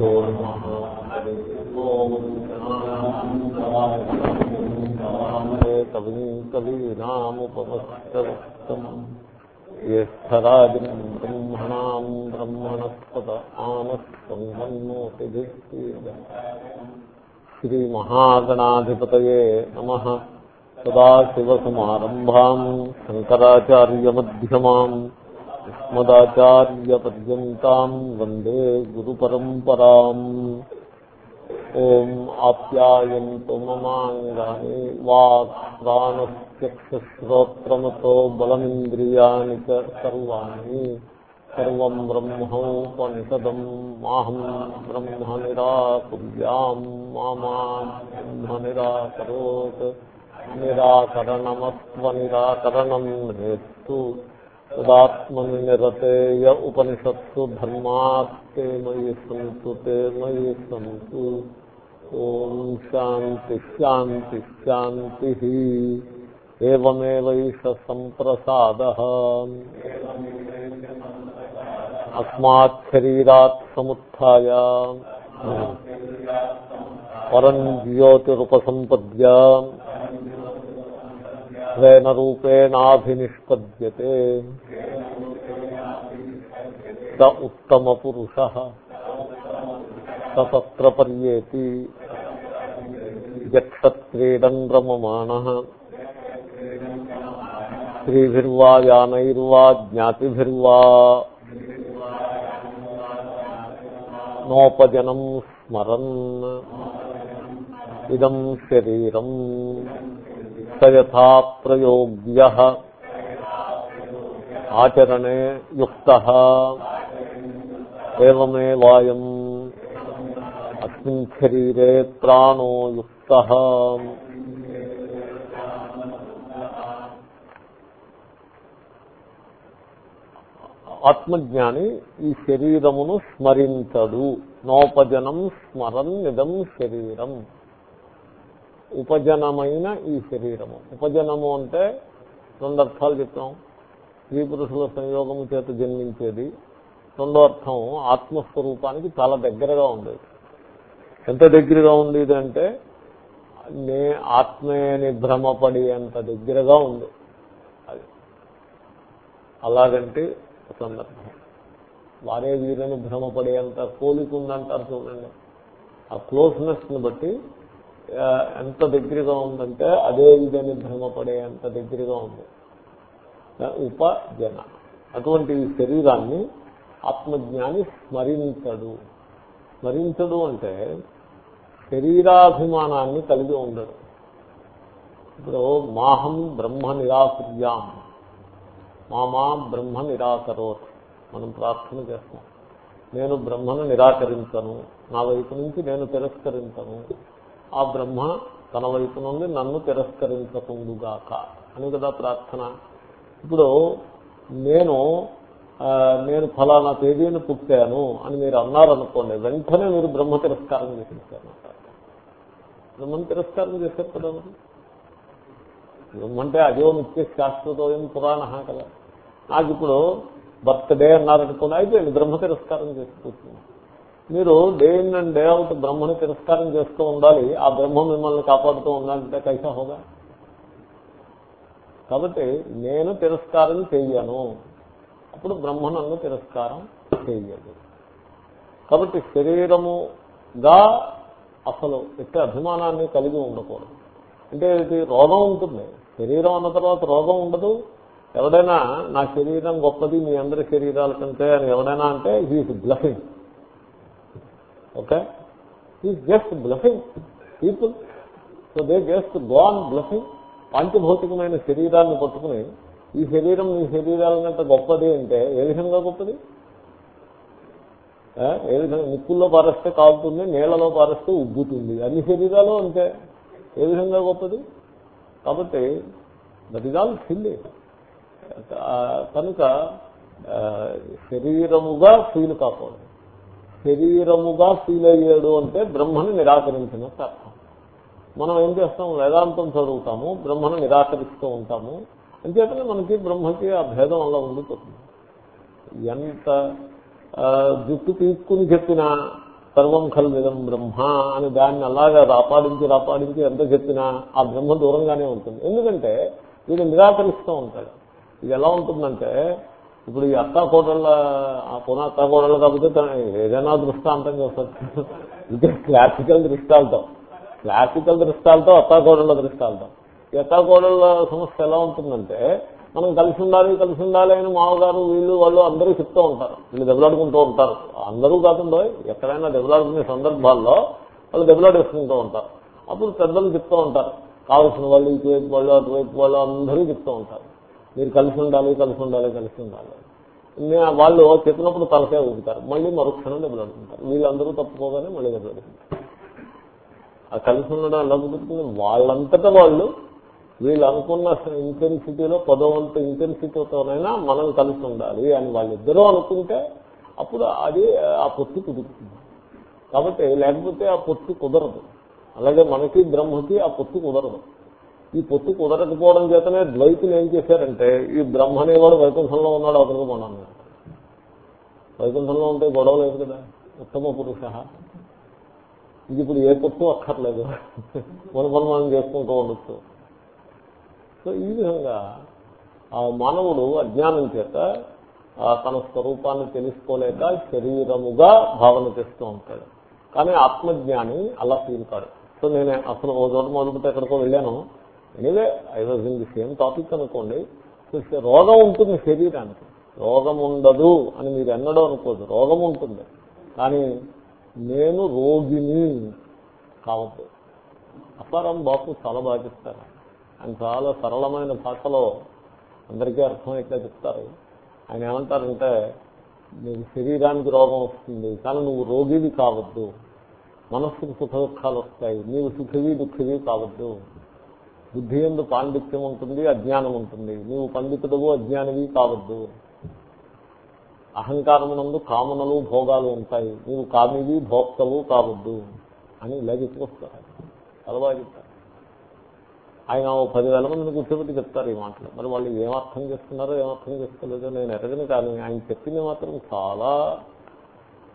ఓ నమ. హరి ఓం కవిం కవీనాముపమస్తవక్తం జ్యేష్టరాజం బ్రహ్మణా బ్రహ్మణస్పద ఆనస్తంభన్నోతిభిస్తీర్ణ శ్రీమహాగణాధిపత శంకరాచార్యమ్యమాన్ अस्मदाचार्यपर्यन्ताम् वन्दे गुरुपरम्पराम् ॐ आप्यायन्तु ममाङ्गानि वाक्प्राणश्चक्षुश्रोत्रमतो बलमिन्द्रियाणि च सर्वाणि सर्वम् ब्रह्मोपनिषदम् माहम् ब्रह्म निराकुर्याम् मा ब्रह्म निराकरोत् निराकरणमत्वनिराकरणम् हेत्तु తదాత్మనిరతేయ ఉపనిషత్సు ధర్మాస్తే మయి సంతు తే మయి సంతు ఓం శాంతి శాంతి శాంతి ఏమేవైష సంప్రసాద అస్మాత్ శరీరాత్ సముత్య పరం జ్యోతిరుపసంపద్యా ేన రూపేణాభినిష్పద్యతే. స ఉత్తమ పురుష సత్ర పర్యేతి యక్షత్క్రీడం రమమాణ స్త్రీభిర్వా యానైర్వా జ్ఞాతిభిర్వా నోపజనం స్మరన్ ఇదం శరీరం సయథా ప్రయోగ్య ఆచరణే యుక్త. ఏమే ఏమేవాయం అస్మిన్ శరీరే ప్రాణో యుక్త. ఆత్మజ్ఞాని ఈ శరీరమును స్మరించడు నోపజనం స్మరం ఇదం శరీరం. ఉపజనమైన ఈ శరీరము. ఉపజనము అంటే రెండు అర్థాలు చెప్తాం స్త్రీ పురుషుల సంయోగము చేత జన్మించేది. రెండో అర్థం ఆత్మస్వరూపానికి చాలా దగ్గరగా ఉండేది. ఎంత దగ్గరగా ఉండేది అంటే నే ఆత్మేని భ్రమపడి అంత దగ్గరగా ఉంది అది. అలాగంటే సందర్భం వారే వీరని భ్రమపడేంత కోలిక ఉందంటారు చూడండి. ఆ క్లోజ్నెస్ని బట్టి ఎంత దగ్గరగా ఉందంటే అదే ఇదని భ్రమపడే అంత దగ్గరగా ఉంది. ఉపజన. అటువంటి శరీరాన్ని ఆత్మజ్ఞాని స్మరించడు. స్మరించడు అంటే శరీరాభిమానాన్ని కలిగి ఉండడు. ఇప్పుడు మాహం బ్రహ్మ నిరాకర్యాం. మామా బ్రహ్మ నిరాకరోత్. మనం ప్రార్థన చేస్తాం. నేను బ్రహ్మను నిరాకరించను. నా వైపు నుంచి నేను తిరస్కరించను. ఆ బ్రహ్మ తన వైపు నుండి నన్ను తిరస్కరించకుండుగాక. అని కదా ప్రార్థన. ఇప్పుడు నేను నేను ఫలానా తేదీని పుట్టాను అని మీరు అన్నారనుకోండి వెంటనే మీరు బ్రహ్మ తిరస్కారం చేసేస్తారు బ్రహ్మను తిరస్కారం చేశారు కదా మరి బ్రహ్మంటే అదే నిత్య శాశ్వతోయం పురాణ కదా. నాకు ఇప్పుడు బర్త్డే అన్నారనుకోండి అయిపోయింది బ్రహ్మ తిరస్కారం చేసి కూర్చున్నాను మీరు day in and day out బ్రహ్మని తిరస్కారం చేస్తూ ఉండాలి ఆ బ్రహ్మ మిమ్మల్ని కాపాడుతూ ఉండాలంటే కైసా హోదా? కాబట్టి నేను తిరస్కారం చెయ్యను. అప్పుడు బ్రహ్మ నన్ను తిరస్కారం చెయ్యదు. కాబట్టి శరీరముగా అసలు ఎట్టి అభిమానాన్ని కలిగి ఉండకూడదు. అంటే ఇది రోగం ఉంటుంది. శరీరం అన్న తర్వాత రోగం ఉండదు. ఎవడైనా నా శరీరం గొప్పది మీ అందరి శరీరాల కంటే అని ఎవడైనా అంటే he is bluffing okay is just bluffing people so they just go on bluffing పాంచభౌతికమైన శరీరాన్ని పట్టుకుని ఈ శరీరం ఈ శరీరాలనంత గొప్పది అంటే ఏ విధంగా గొప్పది? ఏ విధంగా? ముక్కుల్లో పారేస్తే కాలుతుంది నీళ్ళలో పారేస్తే ఉబ్బుతుంది. అన్ని శరీరాలు అంతే ఏ విధంగా గొప్పది? కాబట్టి దట్ ఇస్ ఆల్ సిల్లీ కనుక శరీరముగా ఫీల్ కాకూడదు. శరీరముగా ఫీల్ అయ్యాడు అంటే బ్రహ్మని నిరాకరించినట్టు అర్థం. మనం ఏం చేస్తాం? వేదాంతం చదువుతాము బ్రహ్మను నిరాకరిస్తూ ఉంటాము. అంచేతనే మనకి బ్రహ్మకి ఆ భేదం అలా ఉండిపోతుంది. ఎంత ఆ, జుట్టు తీసుకుని చెప్పినా సర్వం ఖల్విదం బ్రహ్మ అని దాన్ని అలాగా రాపాడించి రాపాడించి ఎంత చెప్పినా ఆ బ్రహ్మ దూరంగానే ఉంటుంది. ఎందుకంటే వీడు నిరాకరిస్తూ ఉంటాడు. ఇది ఎలా ఉంటుందంటే ఇప్పుడు ఈ అత్తా కోడళ్ళ ఆ అత్తా కోడళ్ళు కాకపోతే ఏదైనా దృష్టాంతం చేస్తారు ఇదే క్లాసికల్ దృష్టాలతో. క్లాసికల్ దృష్టాలతో అత్తా కోడళ్ళ దృష్టాలతో. ఈ అత్తా కోడళ్ళ సమస్య ఎలా ఉంటుందంటే మనం కలిసి ఉండాలి కలిసి ఉండాలి అని మామగారు వీళ్ళు వాళ్ళు అందరూ చెప్తూ ఉంటారు. వీళ్ళు దెబ్బలాడుకుంటూ ఉంటారు. అందరూ కాకుండా ఎక్కడైనా దెబ్బలాడుకునే సందర్భాల్లో వాళ్ళు దెబ్బలాడేసుకుంటూ ఉంటారు. అప్పుడు పెద్దలు చెప్తూ ఉంటారు. కావలసిన వాళ్ళు ఇటువైపు వాళ్ళు అటువైపు వాళ్ళు అందరూ చెప్తూ ఉంటారు. మీరు కలిసి ఉండాలి కలిసి ఉండాలి కలిసి ఉండాలి. వాళ్ళు చెప్పినప్పుడు తలకే ఊపుతారు. మళ్ళీ మరుక్షణం దెబ్బలాడుకుంటారు వీళ్ళందరూ తప్పుకోగానే మళ్ళీ దెబ్బలాడుకుంటారు ఆ కలిసి ఉండడం ఎలా కుదురుతుంది? వాళ్ళంతటా వాళ్ళు వీళ్ళు అనుకున్న ఇంటెన్సిటీలో పదవంత ఇంటెన్సిటీతోనైనా మనం కలిసి ఉండాలి అని వాళ్ళిద్దరూ అనుకుంటే అప్పుడు అది ఆ పొత్తు కుదురుతుంది. కాబట్టి లేకపోతే ఆ పొత్తు కుదరదు. అలాగే మనకి బ్రహ్మకి ఆ పొత్తు కుదరదు. ఈ పొత్తు కుదరకపోవడం చేతనే ద్వైతులు ఏం చేశారంటే ఈ బ్రహ్మ అనేవాడు వైకుంఠంలో ఉన్నాడు అతనికి మనం వైకుంఠంలో ఉంటే గొడవ లేదు కదా ఉత్తమ పురుష. ఇది ఇప్పుడు ఏ పొత్తు అక్కర్లేదు. మన పని మనం చేసుకుంటూ ఉండొచ్చు. సో ఈ విధంగా ఆ మానవుడు అజ్ఞానం చేత తన స్వరూపాన్ని తెలుసుకోలేక శరీరముగా భావన చేస్తూ ఉంటాడు. కానీ ఆత్మజ్ఞాని అలా ఫీల్ కాడు. సో నేను అసలు ఓ చోట మొదలుపెట్టి ఎక్కడికో వెళ్ళాను. Anyway I was in the same topic అనుకోండి. రోగం ఉంటుంది శరీరానికి. రోగం ఉండదు అని మీరు ఎన్నడం అనుకోదు రోగం ఉంటుంది. కానీ నేను రోగిని కావద్దు. అపారం బాపు చాలా బాగా చెప్తారు. ఆయన చాలా సరళమైన భాషలో అందరికీ అర్థమైతే చెప్తారు. ఆయన ఏమంటారంటే నీకు శరీరానికి రోగం వస్తుంది కానీ నువ్వు రోగివి కావద్దు. మనస్సుకు సుఖ దుఃఖాలు వస్తాయి. నీవు సుఖివి దుఃఖివి కావద్దు. బుద్ధి ఎందు పాండిత్యం ఉంటుంది అజ్ఞానం ఉంటుంది. నీవు పండితుడవు అజ్ఞానివి కావద్దు. అహంకారమునందు కామనలు భోగాలు ఉంటాయి. నీవు కామివి భోక్తవు కావద్దు అని ఇలా చెప్పుకొస్తారు అలవా చెప్తారు. ఆయన ఓ పదివేల మందిని కూర్చోబెట్టి చెప్తారు ఈ మాటలు. మరి వాళ్ళు ఏమర్థం చేస్తున్నారో ఏమర్థం చేస్తలేదో చేసుకోలేదో నేను ఎరగను కానీ ఆయన చెప్పింది మాత్రం చాలా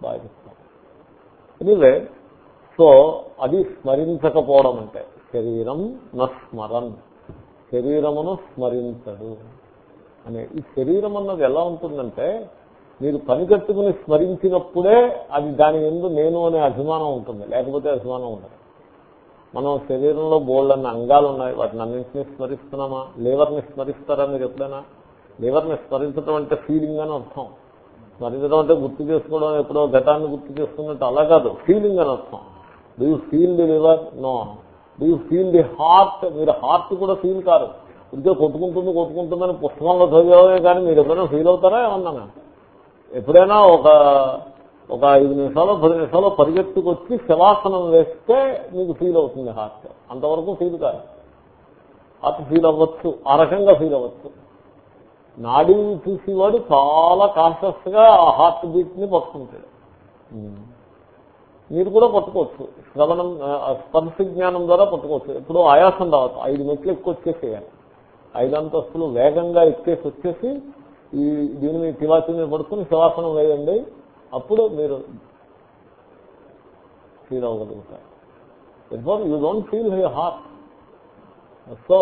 బాగా చెప్తాను సో అది స్మరించకపోవడం అంటే. శరీరం నస్మరన్. శరీరమును స్మరించడు అనే ఈ శరీరం అన్నది ఎలా ఉంటుందంటే మీరు పని కట్టుకుని స్మరించినప్పుడే అది దాని ఎందు నేను అనే అభిమానం ఉంటుంది. లేకపోతే అభిమానం ఉండదు. మనం శరీరంలో బోల్డ్ అన్న అంగాలు ఉన్నాయి. వాటిని అన్నింటినీ స్మరిస్తున్నామా? లివర్ని స్మరిస్తారా మీరు ఎప్పుడైనా? లివర్ని స్మరించడం అంటే ఫీలింగ్ అని అర్థం. స్మరించడం అంటే గుర్తు చేసుకోవడం ఎప్పుడో ఘటాన్ని గుర్తు చేసుకున్నట్టు అలా కాదు. ఫీలింగ్ అని అర్థం. Do feel the liver no do you feel the heart మీరు హార్ట్ కూడా ఫీల్ కారు ఇంకే కొట్టుకుంటుంది కొట్టుకుంటుందని పుస్తకంలో చదివే కానీ మీరు ఎప్పుడైనా ఫీల్ అవుతారా ఏమన్నా ఎప్పుడైనా ఒక ఒక ఐదు నిమిషాలు పది నిమిషాలు పరిగెత్తుకొచ్చి శవాసనం వేస్తే మీకు ఫీల్ అవుతుంది హార్ట్ అంతవరకు ఫీల్ కాదు. హార్ట్ ఫీల్ అవ్వచ్చు ఆ రకంగా ఫీల్ అవ్వచ్చు. నాడీ చూసేవాడు చాలా కాన్షియస్గా ఆ హార్ట్ బీట్ని పట్టుకుంటాడు. Hmm. మీరు కూడా పట్టుకోవచ్చు. శ్రవణం స్పర్శ జ్ఞానం ద్వారా పట్టుకోవచ్చు. ఇప్పుడు ఆయాసం రావచ్చు. ఐదు మెట్లు ఎక్కువ వచ్చేసేయాలి ఐదు అంతస్తులు వేగంగా ఎక్కేసి వచ్చేసి ఈ దీని మీద తివాచి మీద పడుకుని శివాసనం వేయండి. అప్పుడు మీరు feel అవ్వగలుగుతారు. You don't feel high heart so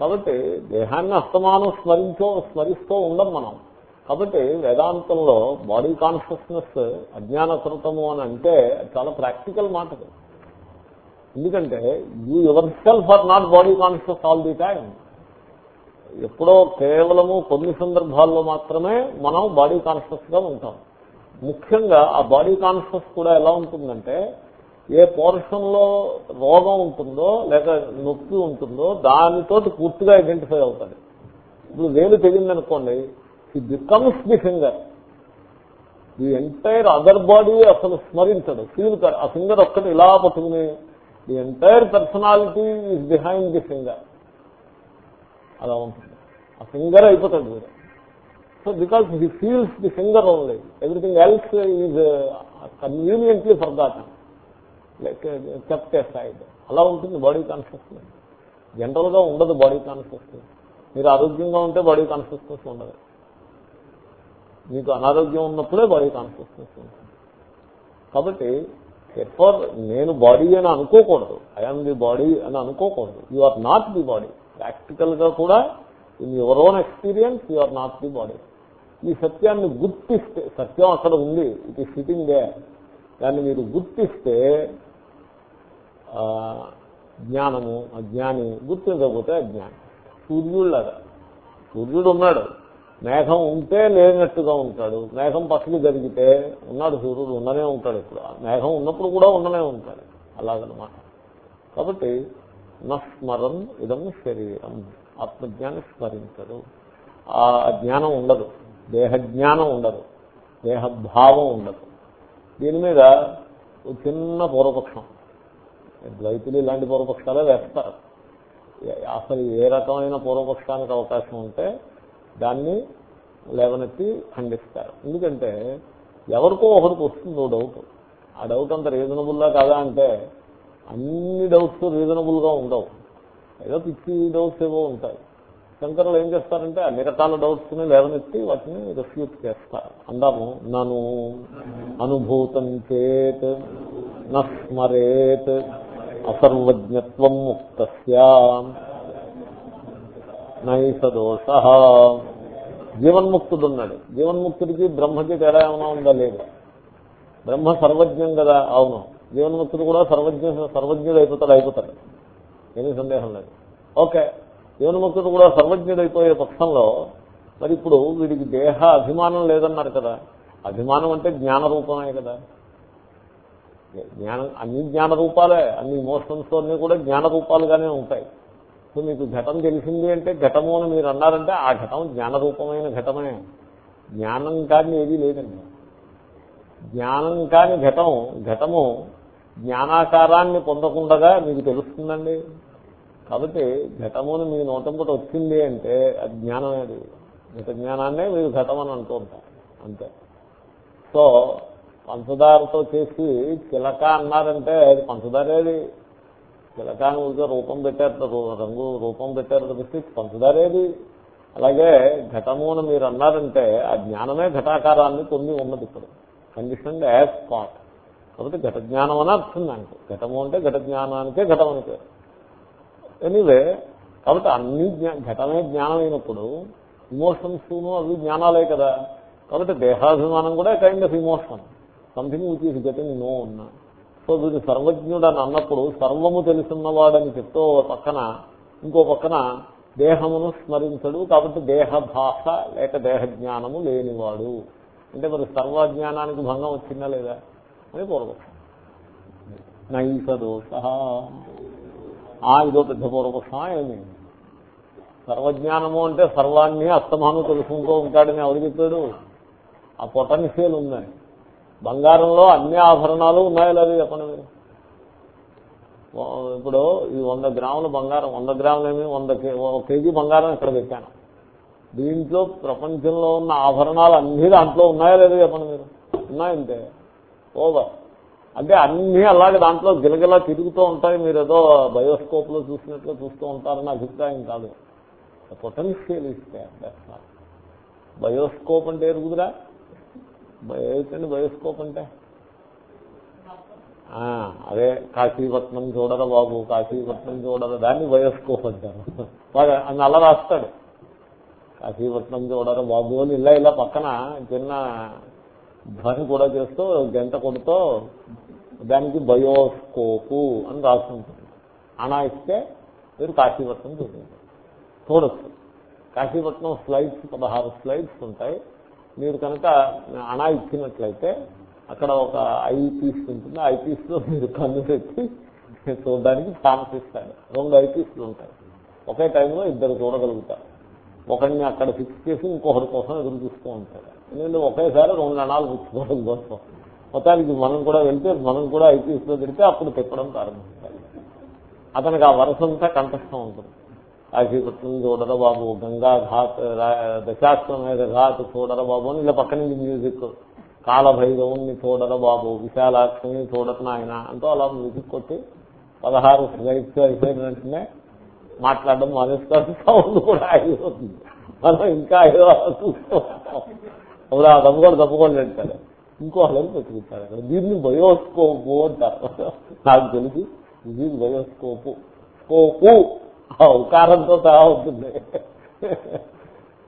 కాబట్టి దేహాన్ని అస్తమానం స్మరించో స్మరిస్తూ ఉండం మనం. కాబట్టి వేదాంతంలో బాడీ కాన్షియస్నెస్ అజ్ఞానకృతము అని అంటే అది చాలా ప్రాక్టికల్ మాట ఎందుకంటే you yourself are not body conscious all the time ఎప్పుడో కేవలము కొన్ని సందర్భాల్లో మాత్రమే మనం బాడీ కాన్షియస్గా ఉంటాం. ముఖ్యంగా ఆ బాడీ కాన్షియస్ కూడా ఎలా ఉంటుందంటే ఏ పోర్షన్లో రోగం ఉంటుందో లేక నొప్పి ఉంటుందో దానితోటి పూర్తిగా ఐడెంటిఫై అవుతాడు ఇప్పుడు వేలు తెగిందనుకోండి ఈ becomes the finger the entire other body అసలు స్మరించడు ఫీల్ ఆ ఫింగర్ ఒక్కటి ఇలా పట్టుకుని the entire personality is behind the finger అలా ఉంటుంది. ఆ ఫింగర్ అయిపోతాడు మీరు so because he feels the finger only everything else is conveniently for that like kept side అలా ఉంటుంది బాడీ కాన్షియస్నెస్ జనరల్గా ఉండదు బాడీ కాన్షియస్నెస్ మీరు ఆరోగ్యంగా ఉంటే బాడీ కాన్షియస్నెస్ ఉండదు. మీకు అనారోగ్యం ఉన్నప్పుడే బాడీ కాన్షియస్నెస్ ఉంటుంది కాబట్టి ఎఫర్ నేను బాడీ అని అనుకోకూడదు. ఐఎమ్ ది బాడీ అని అనుకోకూడదు. You are not the body ప్రాక్టికల్గా కూడా in your own experience you are not the body ఈ సత్యాన్ని గుర్తిస్తే సత్యం అక్కడ ఉంది. ఇట్ ఈ సిట్టింగ్ దే దాన్ని మీరు గుర్తిస్తే ఆ, జ్ఞానము అజ్ఞాని గుర్తించకపోతే అజ్ఞాని. సూర్యుడులాగా సూర్యుడు ఉన్నాడు. మేఘం ఉంటే లేనట్టుగా ఉంటాడు. మేఘం పక్కకి జరిగితే ఉన్నాడు సూర్యుడు ఉండనే ఉంటాడు ఇప్పుడు. మేఘం ఉన్నప్పుడు కూడా ఉండనే ఉంటాడు. అలాగనమాట. కాబట్టి నస్మరం ఇదం శరీరం. ఆత్మజ్ఞానం స్మరించడు ఆ జ్ఞానం ఉండదు. దేహజ్ఞానం ఉండదు. దేహభావం ఉండదు. దీని మీద ఒక చిన్న పూర్వపక్షం. ద్వైతులు ఇలాంటి పూర్వపక్షాలే వేస్తారు. అసలు ఏ రకమైన పూర్వపక్షానికి అవకాశం ఉంటే దాన్ని లేవనెత్తి ఖండిస్తారు. ఎందుకంటే ఎవరికో ఒకరికి వస్తుందో డౌట్. ఆ డౌట్ అంత రీజనబుల్లా కాదా అంటే అన్ని డౌట్స్ రీజనబుల్గా ఉండవు. ఏదో పిచ్చి డౌట్స్ ఏవో ఉంటాయి. శంకరులు ఏం చేస్తారంటే అన్ని రకాల డౌట్స్ని లేవనెత్తి వాటిని రిఫ్యూట్ చేస్తారు. అందాము నను అనుభూతం చేత్ నస్మరేత్ అసర్వజ్ఞత్వం ముక్త నైస దోష. జీవన్ముక్తుడు ఉన్నాడు జీవన్ముక్తుడికి బ్రహ్మకి తేడా ఏమైనా ఉందా? లేదు. బ్రహ్మ సర్వజ్ఞం కదా. అవును. జీవన్ముక్తుడు కూడా సర్వజ్ఞ సర్వజ్ఞుడు అయిపోతాడు. అయిపోతాడు ఏమీ సందేహం లేదు. ఓకే. జీవన్ముక్తుడు కూడా సర్వజ్ఞుడైపోయే పక్షంలో మరి ఇప్పుడు వీడికి దేహ అభిమానం లేదన్నారు కదా. అభిమానం అంటే జ్ఞాన రూపమే కదా. జ్ఞానం అన్ని జ్ఞాన రూపాలే అన్ని ఇమోషన్స్ అన్ని కూడా జ్ఞాన రూపాలుగానే ఉంటాయి. సో మీకు ఘటం తెలిసింది అంటే ఘటము అని మీరు అన్నారంటే ఆ ఘటం జ్ఞాన రూపమైన ఘటమే. జ్ఞానం కానీ ఏదీ లేదండి. జ్ఞానం కాని ఘటం ఘటము జ్ఞానాకారాన్ని పొందకుండా మీకు తెలుస్తుందండి. కాబట్టి ఘటమును మీ నోటంపట వచ్చింది అంటే అది జ్ఞానం అది. ఘట జ్ఞానాన్నే మీరు ఘటం అని అంటూ ఉంటారు. అంతే. సో పంచదారతో చేసి చిలక అన్నారంటే అది పంచదారేది. చిలకాని రూపం పెట్టారు రంగు రూపం పెట్టారు తప్పిస్తే పంచదారేది. అలాగే ఘటము అని మీరు అన్నారంటే ఆ జ్ఞానమే ఘటాకారాన్ని పొంది ఉన్నది ఇప్పుడు. కండిషన్ యాజ్ స్పాట్ కాబట్టి ఘట జ్ఞానం అని అర్థం దానికి. ఘటము అంటే ఘట జ్ఞానానికే ఘటం అని పేరు. ఎనీవే కాబట్టి అన్ని జ్ఞా- ఘటమే జ్ఞానం అయినప్పుడు ఇమోషన్స్ అవి జ్ఞానాలే కదా. కాబట్టి దేహాభిమానం కూడా kind of emotion something which is getting no ఉన్నా సో వీడు సర్వజ్ఞుడు అని అన్నప్పుడు సర్వము తెలుసున్నవాడని చెప్తూ పక్కన ఇంకో పక్కన దేహమును స్మరించడు. కాబట్టి దేహ భాష లేక దేహ జ్ఞానము లేనివాడు. అంటే మరి సర్వజ్ఞానానికి భంగం వచ్చిందా లేదా అని పూర్వపక్షం. నైస దోష. ఆ ఇదో పెద్ద పూర్వపక్షం ఏమి సర్వజ్ఞానము అంటే సర్వాన్ని అస్తమాను తెలుసుకుంటూ ఉంటాడని ఎవరు చెప్పాడు? ఆ పొటన్షియల్ ఉందని బంగారంలో అన్ని ఆభరణాలు ఉన్నాయో లేదు చెప్పండి మీరు. ఇప్పుడు ఈ వంద గ్రాముల బంగారం వంద గ్రాములేమి వంద ఒక కేజీ బంగారం ఇక్కడ పెట్టాను. దీంట్లో ప్రపంచంలో ఉన్న ఆభరణాలు అన్నీ దాంట్లో ఉన్నాయో లేదో చెప్పండి మీరు? ఉన్నాయంటే ఓవర్. అంటే అన్నీ అలాగే దాంట్లో గిలగిలా తిరుగుతూ ఉంటాయి. మీరు ఏదో బయోస్కోప్లో చూసినట్లు చూస్తూ ఉంటారని అభిప్రాయం కాదు. పొటెన్షియల్ ఇస్తే బయోస్కోప్ అంటే ఎరుగుదురా ఏమిటండి బయోస్కోప్ అంటే? ఆ, అదే కాశీపట్నం చూడరా బాబు కాశీపట్నం చూడరా దాన్ని బయోస్కోప్ అంటారు. వాడు అలా రాస్తాడు. కాశీపట్నం చూడరా బాబు అని ఇలా ఇలా పక్కన చిన్న ధ్వని కూడా చేస్తూ గంట కొడుతో దానికి బయోస్కోపు అని రాస్తుంటుంది అనా ఇస్తే మీరు కాశీపట్నం చూడండి. చూడొచ్చు కాశీపట్నం స్లైడ్స్ పదహారు స్లైడ్స్ ఉంటాయి. మీరు కనుక అణా ఇచ్చినట్లయితే అక్కడ ఒక ఐ పీస్ ఉంటుంది. ఐ పీస్లో మీరు కన్ను పెట్టి చూడడానికి ఛాన్స్ ఇస్తాడు రెండు ఐ ఉంటాయి. ఒకే టైంలో ఇద్దరు చూడగలుగుతారు. ఒకరిని అక్కడ ఫిక్స్ చేసి ఇంకొకరి కోసం ఎదురు చూస్తూ ఉంటాడు ఎందుకంటే ఒకేసారి రెండు అణాలు పుచ్చుకోవడం కోసం. మొత్తానికి మనం కూడా వెళ్తే మనం కూడా ఐపీఎస్లో తిడితే తిరిగితే అప్పుడు తిప్పడం ప్రారంభిస్తాడు అతనికి ఆ వరసంతా కంఠస్థం ఉంటుంది. కాశీపట్నం చూడరా బాబు గంగా ఘాట్ రా- దశాశ్వమేధ ఘాట్ చూడరా బాబు అని ఇలా పక్క నుంచి మ్యూజిక్. కాలభైరవుని చూడరా బాబు విశాలాక్షిని చూడటం ఆయన అంటూ అలా మ్యూజిక్ కొట్టి పదహారు స్లైడ్స్ అయిపోయిన వెంటనే మాట్లాడడం మానేస్తారు. సౌండ్ కూడా అయిపోతుంది. మనం ఇంకా ఏదో చూస్తూ ఉంటాం. అప్పుడు ఆ తప్పుకోండి తప్పుకోండి ఇంకో హలలు పెట్టుకుంటారు. అక్కడ దీన్ని బయోస్కోపు అంటారు. నాకు తెలిసి ఇది బయోస్కోపు. స్కోపు. ఆ ఉకారంతో సహా ఉంటుంది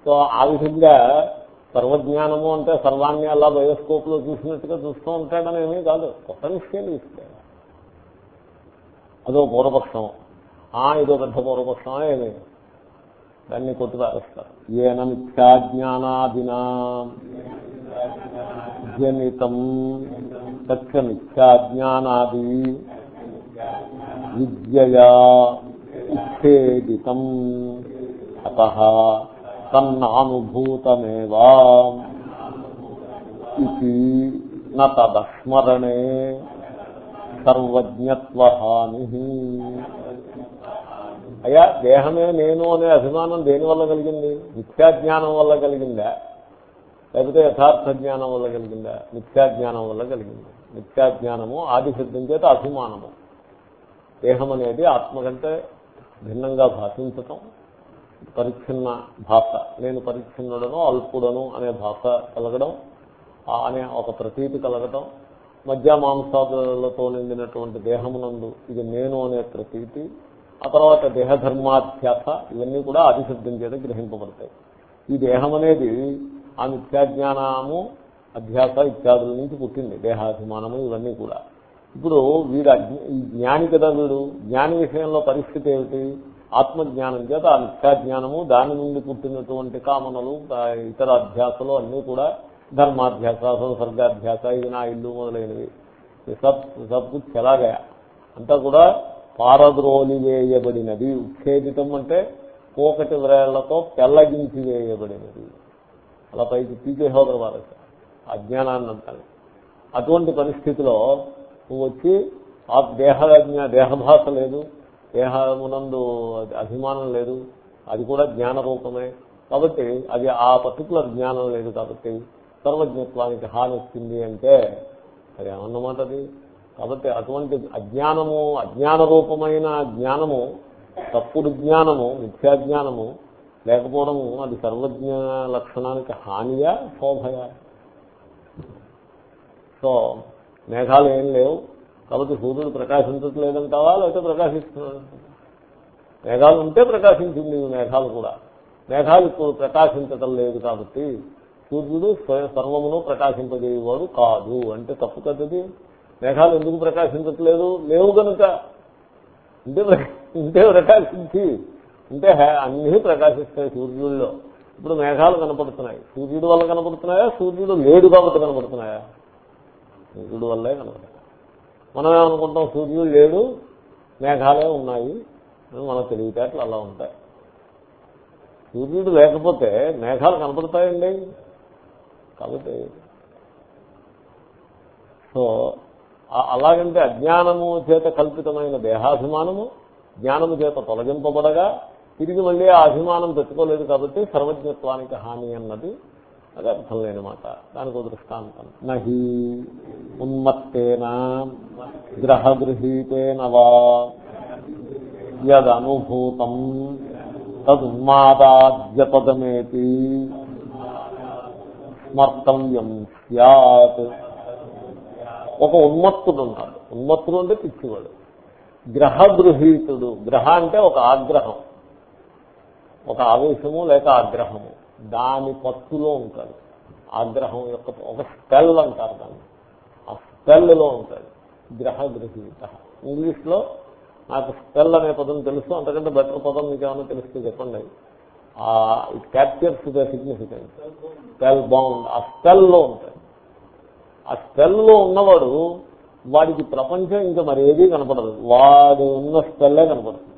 సో ఆ విధంగా సర్వజ్ఞానము అంటే సర్వాన్ని అలా బయోస్కోప్లో చూసినట్టుగా చూస్తూ ఉంటాడని ఏమీ కాదు. కొత్త విషయాలు ఇస్తాడు అదో పూర్వపక్షం. ఆ ఇదో పెద్ద పూర్వపక్షం ఏమి? దాన్ని కొట్టు తారేస్తారు ఏన మిథ్యాజ్ఞానాదినా జనితం సత్య మిథ్యాజ్ఞానాది విద్యయా ఉచ్ఛేదితం అత తన్నానుభూతమేవా ఇది నదస్మరణే సర్వజ్ఞత్వహాని అయ్యా దేహమే నేను అనే అభిమానం దేని వల్ల కలిగింది? మిథ్యాజ్ఞానం వల్ల కలిగిందా? లేకపోతే యథార్థ జ్ఞానం వల్ల కలిగిందా? మిథ్యాజ్ఞానం వల్ల కలిగింది? మిథ్యాజ్ఞానము ఆది సిద్ధం చేత అభిమానము. దేహం అనేది ఆత్మ కంటే భిన్నంగా భాషించటం పరిచ్ఛిన్న భాష. నేను పరిచ్ఛిన్నుడను అల్పుడను అనే భాష కలగడం అనే ఒక ప్రతీతి కలగడం మధ్య మాంసాదులతో నిండినటువంటి దేహమునందు ఇది నేను అనే ప్రతీతి ఆ తర్వాత దేహధర్మాధ్యాస ఇవన్నీ కూడా అతిశబ్దం చేత గ్రహింపబడతాయి. ఈ దేహం అనేది ఆ మిథ్యాజ్ఞానము అధ్యాస ఇత్యాదుల నుంచి పుట్టింది దేహాభిమానము ఇవన్నీ కూడా. ఇప్పుడు వీడు జ్ఞాని కదా వీడు. జ్ఞాని విషయంలో పరిస్థితి ఏమిటి? ఆత్మజ్ఞానం చేత ఆ నిత్యాజ్ఞానము దాని నుండి పుట్టినటువంటి కామనలు ఇతర అధ్యాసలు అన్నీ కూడా ధర్మాధ్యాస సంసర్గాధ్యాస ఇది నా ఇల్లు మొదలైనవి. సబ్ సబ్ చెలాగా అంతా కూడా పారద్రోలి వేయబడినది. ఉచ్ఛేదితం అంటే పోకటి వ్రేళ్ళతో పెల్లగించి వేయబడినది. అలా పైకి పీకేహోదర వారస అజ్ఞానాన్ని అంటారు. అటువంటి పరిస్థితిలో నువ్వు వచ్చి ఆ దేహ దేహభాష లేదు దేహమునందు అభిమానం లేదు అది కూడా జ్ఞాన రూపమే కాబట్టి అది ఆ పర్టికులర్ జ్ఞానం లేదు కాబట్టి సర్వజ్ఞత్వానికి హాని వచ్చింది అంటే అది ఏమన్నమాట అది కాబట్టి అటువంటి అజ్ఞానము అజ్ఞాన రూపమైన జ్ఞానము తప్పుడు జ్ఞానము మిథ్యాజ్ఞానము లేకపోవడము అది సర్వజ్ఞ లక్షణానికి హానియా శోభయా? సో మేఘాలు ఏం లేవు. కాబట్టి సూర్యుడు ప్రకాశించట్లేదంటావా? లేకపోతే ప్రకాశిస్తున్నాడు మేఘాలు ఉంటే ప్రకాశించింది మేఘాలు కూడా. మేఘాలు ఇప్పుడు ప్రకాశించటం లేదు కాబట్టి సూర్యుడు సర్వమును ప్రకాశింపజేయవాడు కాదు. అంటే తప్పు కదది? మేఘాలు ఎందుకు ప్రకాశించట్లేదు? లేవు కనుక ఉంటే ఉంటే ప్రకాశించి. ఉంటే అన్నీ ప్రకాశిస్తాయి సూర్యుల్లో. ఇప్పుడు మేఘాలు కనపడుతున్నాయి. సూర్యుడు వల్ల కనపడుతున్నాయా? సూర్యుడు లేడు కాబట్టి కనపడుతున్నాయా? సూర్యుడు వల్లే కనపడుతున్నాయి మనం ఏమనుకుంటాం సూర్యుడు లేడు మేఘాలే ఉన్నాయి మన తెలివితేటలు అలా ఉంటాయి. సూర్యుడు లేకపోతే మేఘాలు కనపడతాయండి? కాబట్టి సో అలాగంటే అజ్ఞానము చేత కల్పితమైన దేహాభిమానము జ్ఞానము చేత తొలగింపబడగా తిరిగి మళ్ళీ ఆ అభిమానం పెట్టుకోలేదు కాబట్టి సర్వజ్ఞత్వానికి హాని అన్నది అది అర్థం లేని మాట దానికి దృష్టాంతం. నహి ఉన్మత్తేన గ్రహగృహీతేన వా యదనుభూతం తదున్మాదాద్యపదమేతి స్మర్తవ్యం సత్ ఒక ఉన్మత్తుడు ఉన్నాడు ఉన్మత్తుడు అంటే పిచ్చివాడు. గ్రహగృహీతుడు. గ్రహ అంటే ఒక ఆగ్రహం. ఒక ఆవేశము లేక ఆగ్రహము. దాని పత్తులో ఉంటాడు. ఆగ్రహం యొక్క ఒక స్పెల్ అంటారు దాన్ని. ఆ స్పెల్లో ఉంటాడు. గ్రహగృహీత ఇంగ్లీష్లో నాకు స్పెల్ అనే పదం తెలుసు. అంతకంటే బెటర్ పదం మీకు ఏమైనా తెలుస్తుంది చెప్పండి it captures the significance spell bound ఆ స్పెల్లో ఉంటాడు. ఆ స్పెల్లో ఉన్నవాడు వాడికి ప్రపంచం ఇంకా మరేదీ కనపడదు. వాడు ఉన్న స్పెల్లే కనపడుతుంది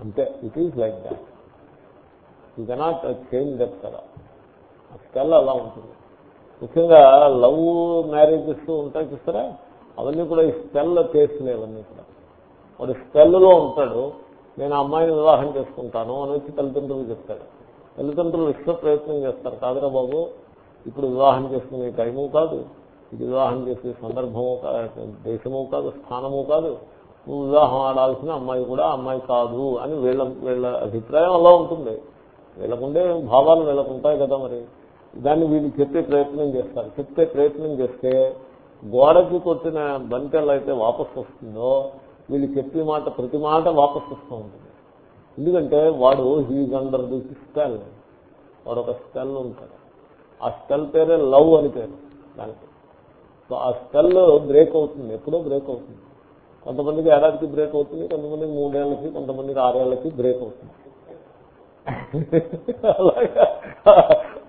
అంతే. It is like that you cannot change that కదా ఆ స్పెల్ అలా ఉంటుంది. ముఖ్యంగా లవ్ మ్యారేజెస్ ఉంటాయి చూస్తారా? అవన్నీ కూడా ఈ స్పెల్ కేసులు అవన్నీ కూడా. వాడు స్పెల్లో ఉంటాడు. నేను అమ్మాయిని వివాహం చేసుకుంటాను అని వచ్చి తల్లిదండ్రులు చెప్తాడు. తల్లిదండ్రులు ఇష్ట ప్రయత్నం చేస్తారు. కాదురా బాబు ఇప్పుడు వివాహం చేసుకునే టైము కాదు. ఇది వివాహం చేసే సందర్భము దేశము కాదు స్థానము కాదు. నువ్వు వివాహం ఆడాల్సిన అమ్మాయి కూడా అమ్మాయి కాదు అని వీళ్ళ వీళ్ళ అభిప్రాయం అలా ఉంటుంది. వీళ్ళకుండే భావాలు వీళ్ళకుంటాయి కదా మరి. దాన్ని వీళ్ళు చెప్పే ప్రయత్నం చేస్తారు. చెప్పే ప్రయత్నం చేస్తే గోడకి కొట్టిన బంకెల్ అయితే వాపసు వస్తుందో వీళ్ళు చెప్పే మాట ప్రతి మాట వాపసు వస్తూ ఉంటుంది. ఎందుకంటే వాడు హీజ్ అండర్ ది స్పెల్. వాడు ఒక స్పెల్ ఉంటాడు. ఆ స్పెల్ పేరే లవ్ అని పేరు దానికి. సో ఆ స్పెల్ బ్రేక్ అవుతుంది. ఎప్పుడో బ్రేక్ అవుతుంది. కొంతమందికి ఏడాదికి బ్రేక్ అవుతుంది కొంతమందికి మూడేళ్ళకి కొంతమందికి ఆరేళ్ళకి బ్రేక్ అవుతుంది.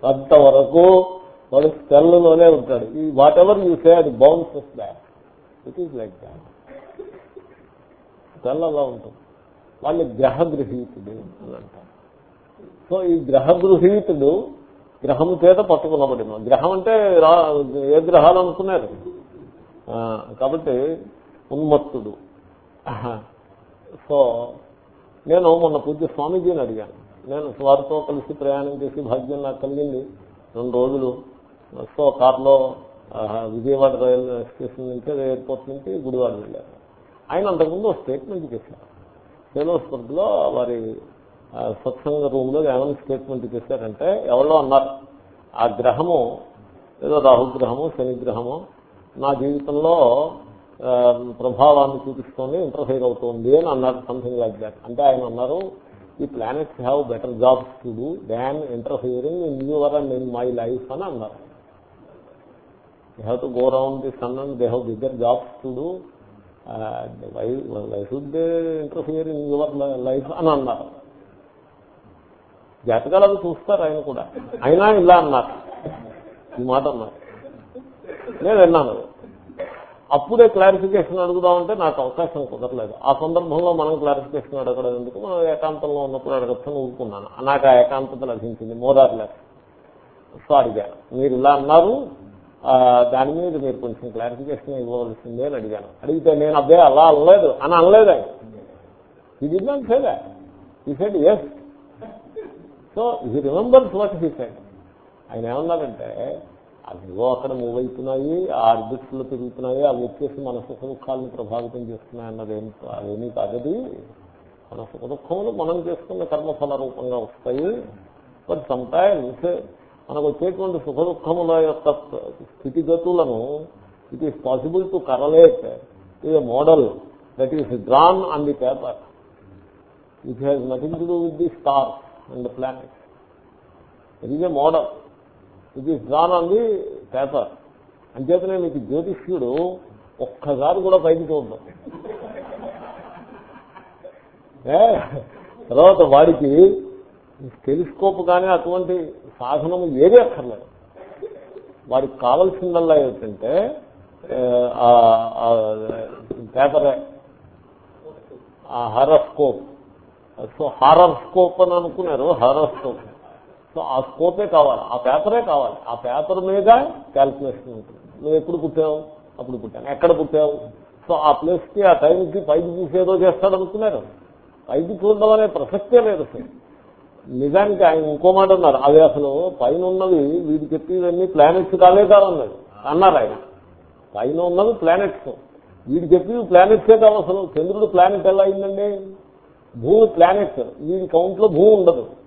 అంతవరకు వాడు తెల్లలోనే ఉంటాడు. ఈ వాట్ ఎవర్ యూ సే అది bounces back it is like that spell అలా ఉంటుంది. వాళ్ళు గ్రహగృహీతుడు అంటారు. సో ఈ గ్రహగృహీతుడు గ్రహము చేత పట్టుకునబడిన గ్రహం అంటే రా- ఏ గ్రహాలు అనుకున్నారు? కాబట్టి ఉన్మత్తుడు. సో నేను మొన్న పూజ స్వామీజీని అడిగాను. నేను వారితో కలిసి ప్రయాణం చేసి భాగ్యం నాకు కలిగింది. రెండు రోజులు సో కార్లో విజయవాడ రైల్వే స్టేషన్ నుంచి ఎయిర్పోర్ట్ నుంచి గుడివాడ వెళ్ళారు ఆయన అంతకుముందు ఒక స్టేట్మెంట్ చేశారు. ఫెలోస్బర్గ్లో వారి సత్సంగ రూమ్లో ఏమైనా స్టేట్మెంట్ చేశారంటే ఎవరో అన్నారు ఆ గ్రహము ఏదో రాహుగ్రహము శనిగ్రహము నా జీవితంలో ప్రభావాన్ని చూపిస్తోంది ఇంటర్ఫైర్ అవుతోంది అని అన్నారు సంథింగ్ లైక్ దాట్ అంటే ఆయన అన్నారు ఈ planets have better jobs to do than interfering in your and in my life అని అన్నారు. They have to go round the sun and they have bigger jobs to do why should they interfere in your life అని అన్నారు. జాతకాలు అవి చూస్తారు ఆయన కూడా. అయినా ఇలా అన్నారు. ఈ మాట అన్నారు. నేను విన్నాను. అప్పుడే క్లారిఫికేషన్ అడుగుదామంటే నాకు అవకాశం కుదరలేదు. ఆ సందర్భంలో మనం క్లారిఫికేషన్ అడగడం ఎందుకు? మనం ఏకాంతంలో ఉన్నప్పుడు అడగచ్చని ఊరుకున్నాను. నాకు ఆ ఏకాంతత లభించింది. మోదార్లెస్ సో అడిగాను. మీరు ఇలా అన్నారు. దాని మీద మీరు కొంచెం క్లారిఫికేషన్ ఇవ్వవలసిందే అని అడిగాను. అడిగితే నేను అబ్బే అలా అనలేదు అని అనలేదు ఇది ఈ నాట్ ఈ said yes so he remembers what he said ఆయన ఏమన్నారంటే అవిగో అక్కడ మూవ్ అవుతున్నాయి ఆ ఆర్బిట్స్ తిరుగుతున్నాయి అవి వచ్చేసి మన సుఖ దుఃఖాలను ప్రభావితం చేస్తున్నాయి అన్నది ఏమి అదేమీ కాదది. మన సుఖ దుఃఖములు మనం చేసుకున్న కర్మఫల రూపంగా వస్తాయి. బట్ సమ్ టైమ్స్ మనకు వచ్చేటువంటి సుఖ దుఃఖముల యొక్క స్థితిగతులను it is possible to correlate ఇది model that is drawn on the paper it has nothing to do with the star and the planet it is a model it is drawn on the paper అంచేతనే మీకు జ్యోతిష్యుడు ఒక్కసారి కూడా పైకి చూద్దాం ఏ? తర్వాత వాడికి telescope కానీ అటువంటి సాధనము ఏది అక్కర్లేదు. వాడికి కావలసిందల్లా ఏంటంటే పేపరే ఆ సో హారర్ స్కోప్ అని అనుకున్నారు హారర్ స్కోప్ సో ఆ స్కోపే కావాలి ఆ పేపరే కావాలి. ఆ పేపర్ మీద క్యాల్కులేషన్ ఉంటుంది. నువ్వు ఎప్పుడు పుట్టావు? అప్పుడు పుట్టాను. ఎక్కడ పుట్టావు? సో ఆ ప్లేస్కి ఆ టైంకి పైకి చూసేదో చేస్తాడు అనుకున్నారు. పైకి చూడడం అనే ప్రసక్తే లేదు అసలు. నిజానికి ఆయన ఇంకో మాట అన్నారు. అది అసలు పైన ఉన్నది వీడు చెప్పేవన్నీ ప్లానెట్స్ కావే కావన్నది అన్నారు ఆయన. పైన ఉన్నది ప్లానెట్స్ వీడు చెప్పేవి ప్లానెట్సే కావు అసలు. చంద్రుడు ప్లానెట్ ఎలా అయిందండి? భూమి ప్లానెట్ వీడి కౌంట్లో భూమి ఉండదు.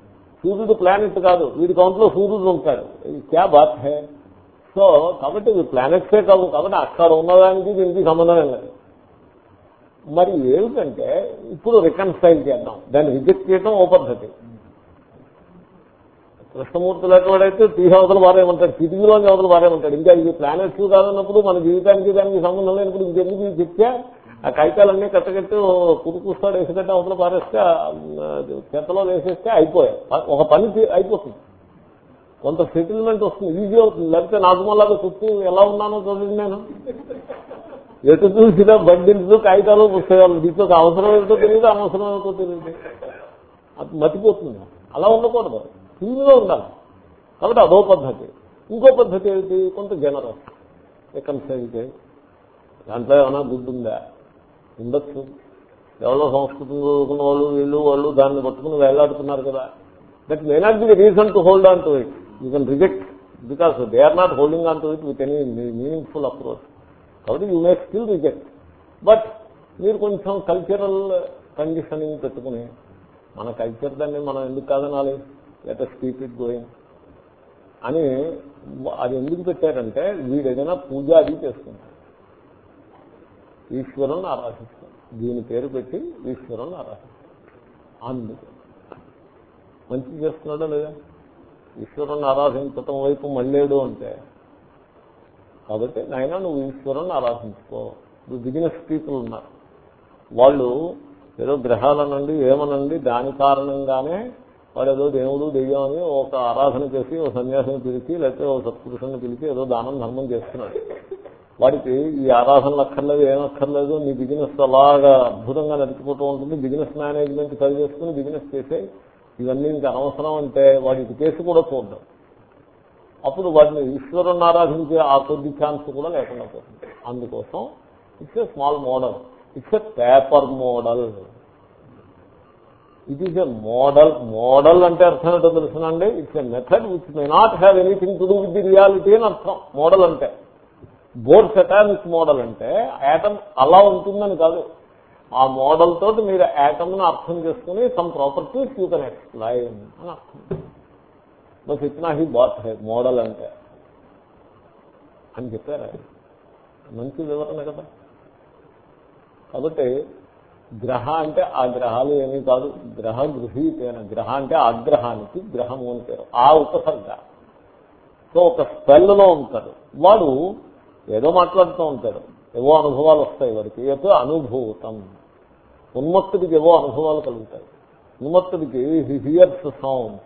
సూర్యుడు ప్లానెట్ కాదు. వీడి కౌంట్లో సూర్యుడు ఉంటాడు ఇది క్యా బాత్ హే? సో కాబట్టి ఇది ప్లానెట్సే కావు కాబట్టి అక్కడ ఉన్నదానికి దీనికి సంబంధం లేదు. మరి ఏమిటంటే ఇప్పుడు రికన్స్టైల్ చేద్దాం. దాన్ని రిజెక్ట్ చేయడం ఓ పద్ధతి. కృష్ణమూర్తి లేకపోతే టీ అవతల వారేమంటాడు కిటికీలోంచి అవతల వారేమంటాడు ఇంకా ఇది ప్లానెట్స్ కాదన్నప్పుడు మన జీవితానికి దానికి సంబంధం లేనప్పుడు ఇంకెందుకు చెప్తే ఆ కాగితాలన్నీ కట్టగట్టి కురుకుస్తాడు వేసినట్టు అవతల పారేస్తే చెత్తలో వేసేస్తే అయిపోయాయి. ఒక పని అయిపోతుంది. కొంత సెటిల్మెంట్ వస్తుంది. ఈజీ అవుతుంది. లేకపోతే నాకు మళ్ళా చుట్టూ ఎలా ఉన్నానో చూడండి నేను. ఎటు చూసినా బండిల్స్ కాగితాలు పుస్తకాలు దీంట్లో అవసరం ఏమిటో తెలియదు అనవసరం ఏమిటో తెలియదు అది మతిపోతుంది. అలా ఉండకూడదు. టీవీలో ఉండాలి. కాబట్టి అదో పద్ధతి. ఇంకో పద్ధతి ఏమిటి? కొంత జనరస్ రికన్సైల్కి దాంట్లో ఏమైనా గుడ్డుందా? ఉందా ఉండొచ్చు. ఎవరో సంస్కృతం చదువుకున్న వాళ్ళు వీళ్ళు వాళ్ళు దాన్ని పట్టుకుని వేలాడుతున్నారు కదా. That may not be reason to hold on to it you can reject because they are not holding on to it with any meaningful approach కాబట్టి you may still reject but మీరు కొంచెం కల్చరల్ కండిషనింగ్ పెట్టుకుని మన culture దాన్ని మనం ఎందుకు కాదనాలి? Let keep it going అని అది ఎందుకు పెట్టారంటే వీడు ఏదైనా పూజ అది చేసుకుంటారు ఈశ్వరుని ఆరాధిస్తాడు దీని పేరు పెట్టి ఈశ్వరుని ఆరాధిస్తాడు మంచి చేస్తున్నాడా లేదా? ఈశ్వరుని ఆరాధించటం వైపు మళ్ళేడు అంటే కాబట్టి నాయన నువ్వు ఈశ్వరుని ఆరాధించుకో. ఇప్పుడు బిజినెస్ పీపుల్ ఉన్నారు. వాళ్ళు ఏదో గ్రహాలనండి ఏమనండి దాని కారణంగానే వాడు ఏదో దేవుడు దెయ్యం అని ఒక ఆరాధన చేసి ఒక సన్యాసిని పిలిచి లేకపోతే ఒక సత్పురుషుని పిలిచి ఏదో దానం ధర్మం చేస్తున్నాడు. వాడికి ఈ ఆరాధనలు అక్కర్లేదు ఏమక్కర్లేదు నీ బిజినెస్ అలాగా అద్భుతంగా నడిచిపోతూ ఉంటుంది. బిజినెస్ మేనేజ్మెంట్ సరి చేసుకుని బిజినెస్ చేసే ఇవన్నీ ఇంకా అనవసరం అంటే వాడికి కేసు కూడా చూడడం. అప్పుడు వాటిని ఈశ్వరుని ఆరాధించే ఆ కొద్ది ఛాన్స్ కూడా లేకుండా పోతుంది. అందుకోసం it's a small model it's a paper model it is a model model అంటే అర్థం ఏంటో తెలుసునండి? It's a method which may not have anything to do with the reality అని అర్థం. మోడల్ అంటే. బోర్డ్ సెటానిక్ మోడల్ అంటే యాటమ్ అలా ఉంటుందని కాదు. ఆ మోడల్ తోటి మీరు యాటమ్ను అర్థం చేసుకుని some properties you can explain అని అర్థం. బస్ ఇట్నా హీ బాట్ హై మోడల్ అంటే. అని చెప్పారు? మంచి వివరణ కదా. కాబట్టి గ్రహ అంటే ఆ గ్రహాలు ఏమీ కాదు. గ్రహ గృహీతైన గ్రహ అంటే ఆగ్రహానికి గ్రహము అని పేరు. ఆ ఉపసర్గ. సో ఒక స్పెల్లో ఉంటాడు వాడు ఏదో మాట్లాడుతూ ఉంటాడు ఏవో అనుభవాలు వస్తాయి వారికి ఏదో అనుభూతం. ఉన్మత్తుడికి ఏవో అనుభవాలు కలుగుతాయి. ఉన్మత్తుడికి హియర్స్ సౌండ్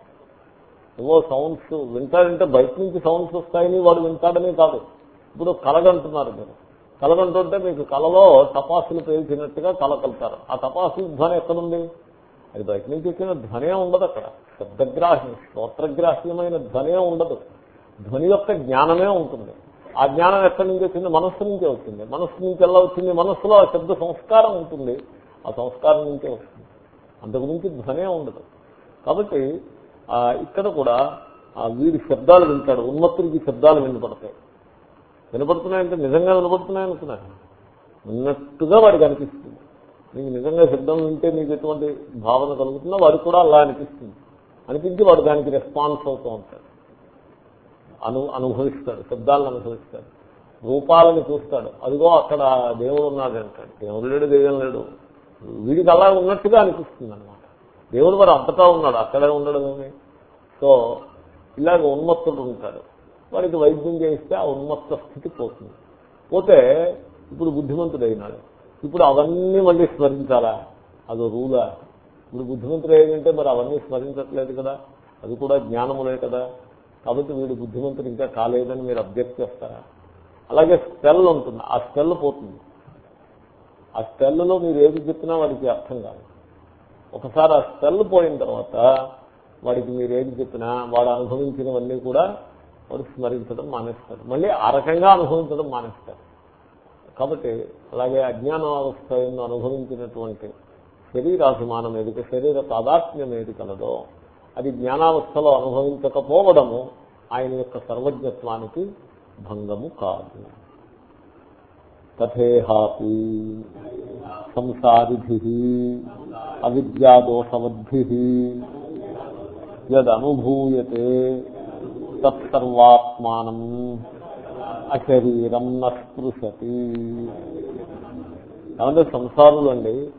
ఏవో సౌండ్స్ వింటాడంటే బయట నుంచి సౌండ్స్ వస్తాయని వాడు వింటాడని కాదు. ఇప్పుడు కలగంటున్నారు మీరు. కలగంటుంటే మీకు కలలో తపాసులు పేల్చినట్టుగా కలకలుతారు ఆ తపాసుల ధ్వని ఎక్కడుంది? అది బయట నుంచి వచ్చిన ధ్వనే ఉండదు అక్కడ. శబ్దగ్రాహ్యం శ్రోత్రగ్రాహ్యమైన ధ్వనే ఉండదు. ధ్వని యొక్క జ్ఞానమే ఉంటుంది. ఆ జ్ఞానం ఎక్కడి నుంచి వచ్చింది? మనస్సు నుంచే వచ్చింది. మనస్సు నుంచి ఎలా వచ్చింది? మనస్సులో ఆ శబ్ద సంస్కారం ఉంటుంది. ఆ సంస్కారం నుంచే వస్తుంది. అంతకుమించి ధ్వనే ఉండదు. కాబట్టి ఆ, ఇక్కడ కూడా ఆ వీడి శబ్దాలు వింటాడు. ఉన్మత్తుడికి శబ్దాలు వినపడతాయి. వినపడుతున్నాయంటే నిజంగా వినపడుతున్నాయి అనుకున్నాను ఉన్నట్టుగా వాడికి అనిపిస్తుంది. నీకు నిజంగా శబ్దం వింటే నీకు ఎటువంటి భావన కలుగుతుందో వాడికి కూడా అలా అనిపిస్తుంది. అనిపించి వాడు దానికి రెస్పాన్స్ అవుతూ ఉంటాడు. అను అనుభవిస్తాడు శబ్దాలను అనుభవిస్తాడు రూపాలను చూస్తాడు. అదిగో అక్కడ దేవుడు ఉన్నాడు అంటాడు. దేవుడు లేడు దెయ్యం లేడు. వీడికి అలా ఉన్నట్టుగా అనిపిస్తుంది అనమాట దేవుడు మరి అంతటా ఉన్నాడు అక్కడే ఉండడం ఏమి సో ఇలాగ ఉన్మత్తుడు ఉంటాడు. వాడికి వైద్యం చేయిస్తే ఆ ఉన్మత్త స్థితి పోతుంది. పోతే ఇప్పుడు బుద్ధిమంతుడు అయినాడు ఇప్పుడు అవన్నీ మళ్ళీ స్మరించాలా? అదో రూలా. ఇప్పుడు బుద్ధిమంతుడు ఏంటంటే మరి అవన్నీ స్మరించట్లేదు కదా. అది కూడా జ్ఞానములే కదా. కాబట్టి వీడు బుద్ధిమంతుడు ఇంకా కాలేదని మీరు అబ్జెక్ట్ చేస్తారా? అలాగే స్పెల్ ఉంటుంది. ఆ స్పెల్ పోతుంది. ఆ స్పెల్లో మీరు ఏది చెప్పినా వాడికి అర్థం కాదు. ఒకసారి ఆ స్పెల్ పోయిన తర్వాత వాడికి మీరు ఏది చెప్పినా వాడు అనుభవించినవన్నీ కూడా వాడు స్మరించడం మానేస్తాడు మళ్ళీ ఆ రకంగా అనుభవించడం మానేస్తాడు కాబట్టి అలాగే అజ్ఞానావస్థ ఎందు అనుభవించినటువంటి శరీరాభిమానం ఏది శరీర తాదాత్మ్యం ఏది కలదో అది జ్ఞానావస్థలో అనుభవించకపోవడము ఆయన యొక్క సర్వజ్ఞత్వానికి భంగము కాదు. తథేహాపి సంసారిభి అవిద్యాదోషవద్భి యదనుభూయతే తత్సర్వాత్మానం అశరీరం నస్పృశతి. ఏమంటే సంసారులు అండి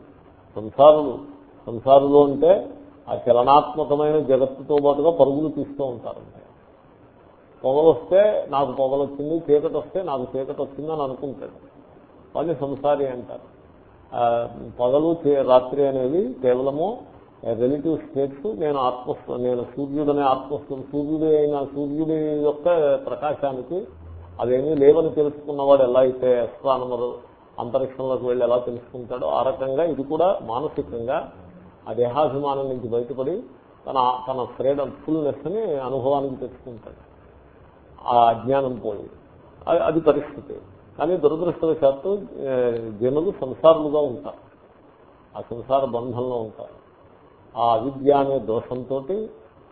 సంసారులు సంసారులు అంటే ఆ చలనాత్మకమైన జగత్తుతో పాటుగా పరుగులు తీస్తూ ఉంటారు. పొగలు వస్తే నాకు పొగలు వచ్చింది చీకటి వస్తే నాకు చీకటి వచ్చింది అని అనుకుంటాడు. వాళ్ళని సంసారి అంటారు. పగలు చే- రాత్రి అనేవి కేవలము రిలేటివ్ స్టేట్స్ నేను ఆత్మస్వ నేను సూర్యుడనే ఆత్మస్వం సూర్యుడు అయిన సూర్యుడి యొక్క ప్రకాశానికి అదేమీ లేవని తెలుసుకున్నవాడు ఎలా అయితే అస్ట్రానమరు అంతరిక్షంలోకి వెళ్ళి ఎలా తెలుసుకుంటాడో ఆ రకంగా ఇది కూడా మానసికంగా ఆ దేహాభిమానం నుంచి బయటపడి తన తన ఫ్రీడమ్ ఫుల్నెస్ని అనుభవానికి తెచ్చుకుంటాడు. ఆ అజ్ఞానం పోయి. అది- అది పరిస్థితి. కానీ దురదృష్టవశాత్తు జనులు సంసారులుగా ఉంటారు. ఆ సంసార బంధంలో ఉంటారు. ఆ అవిద్య అనే దోషంతో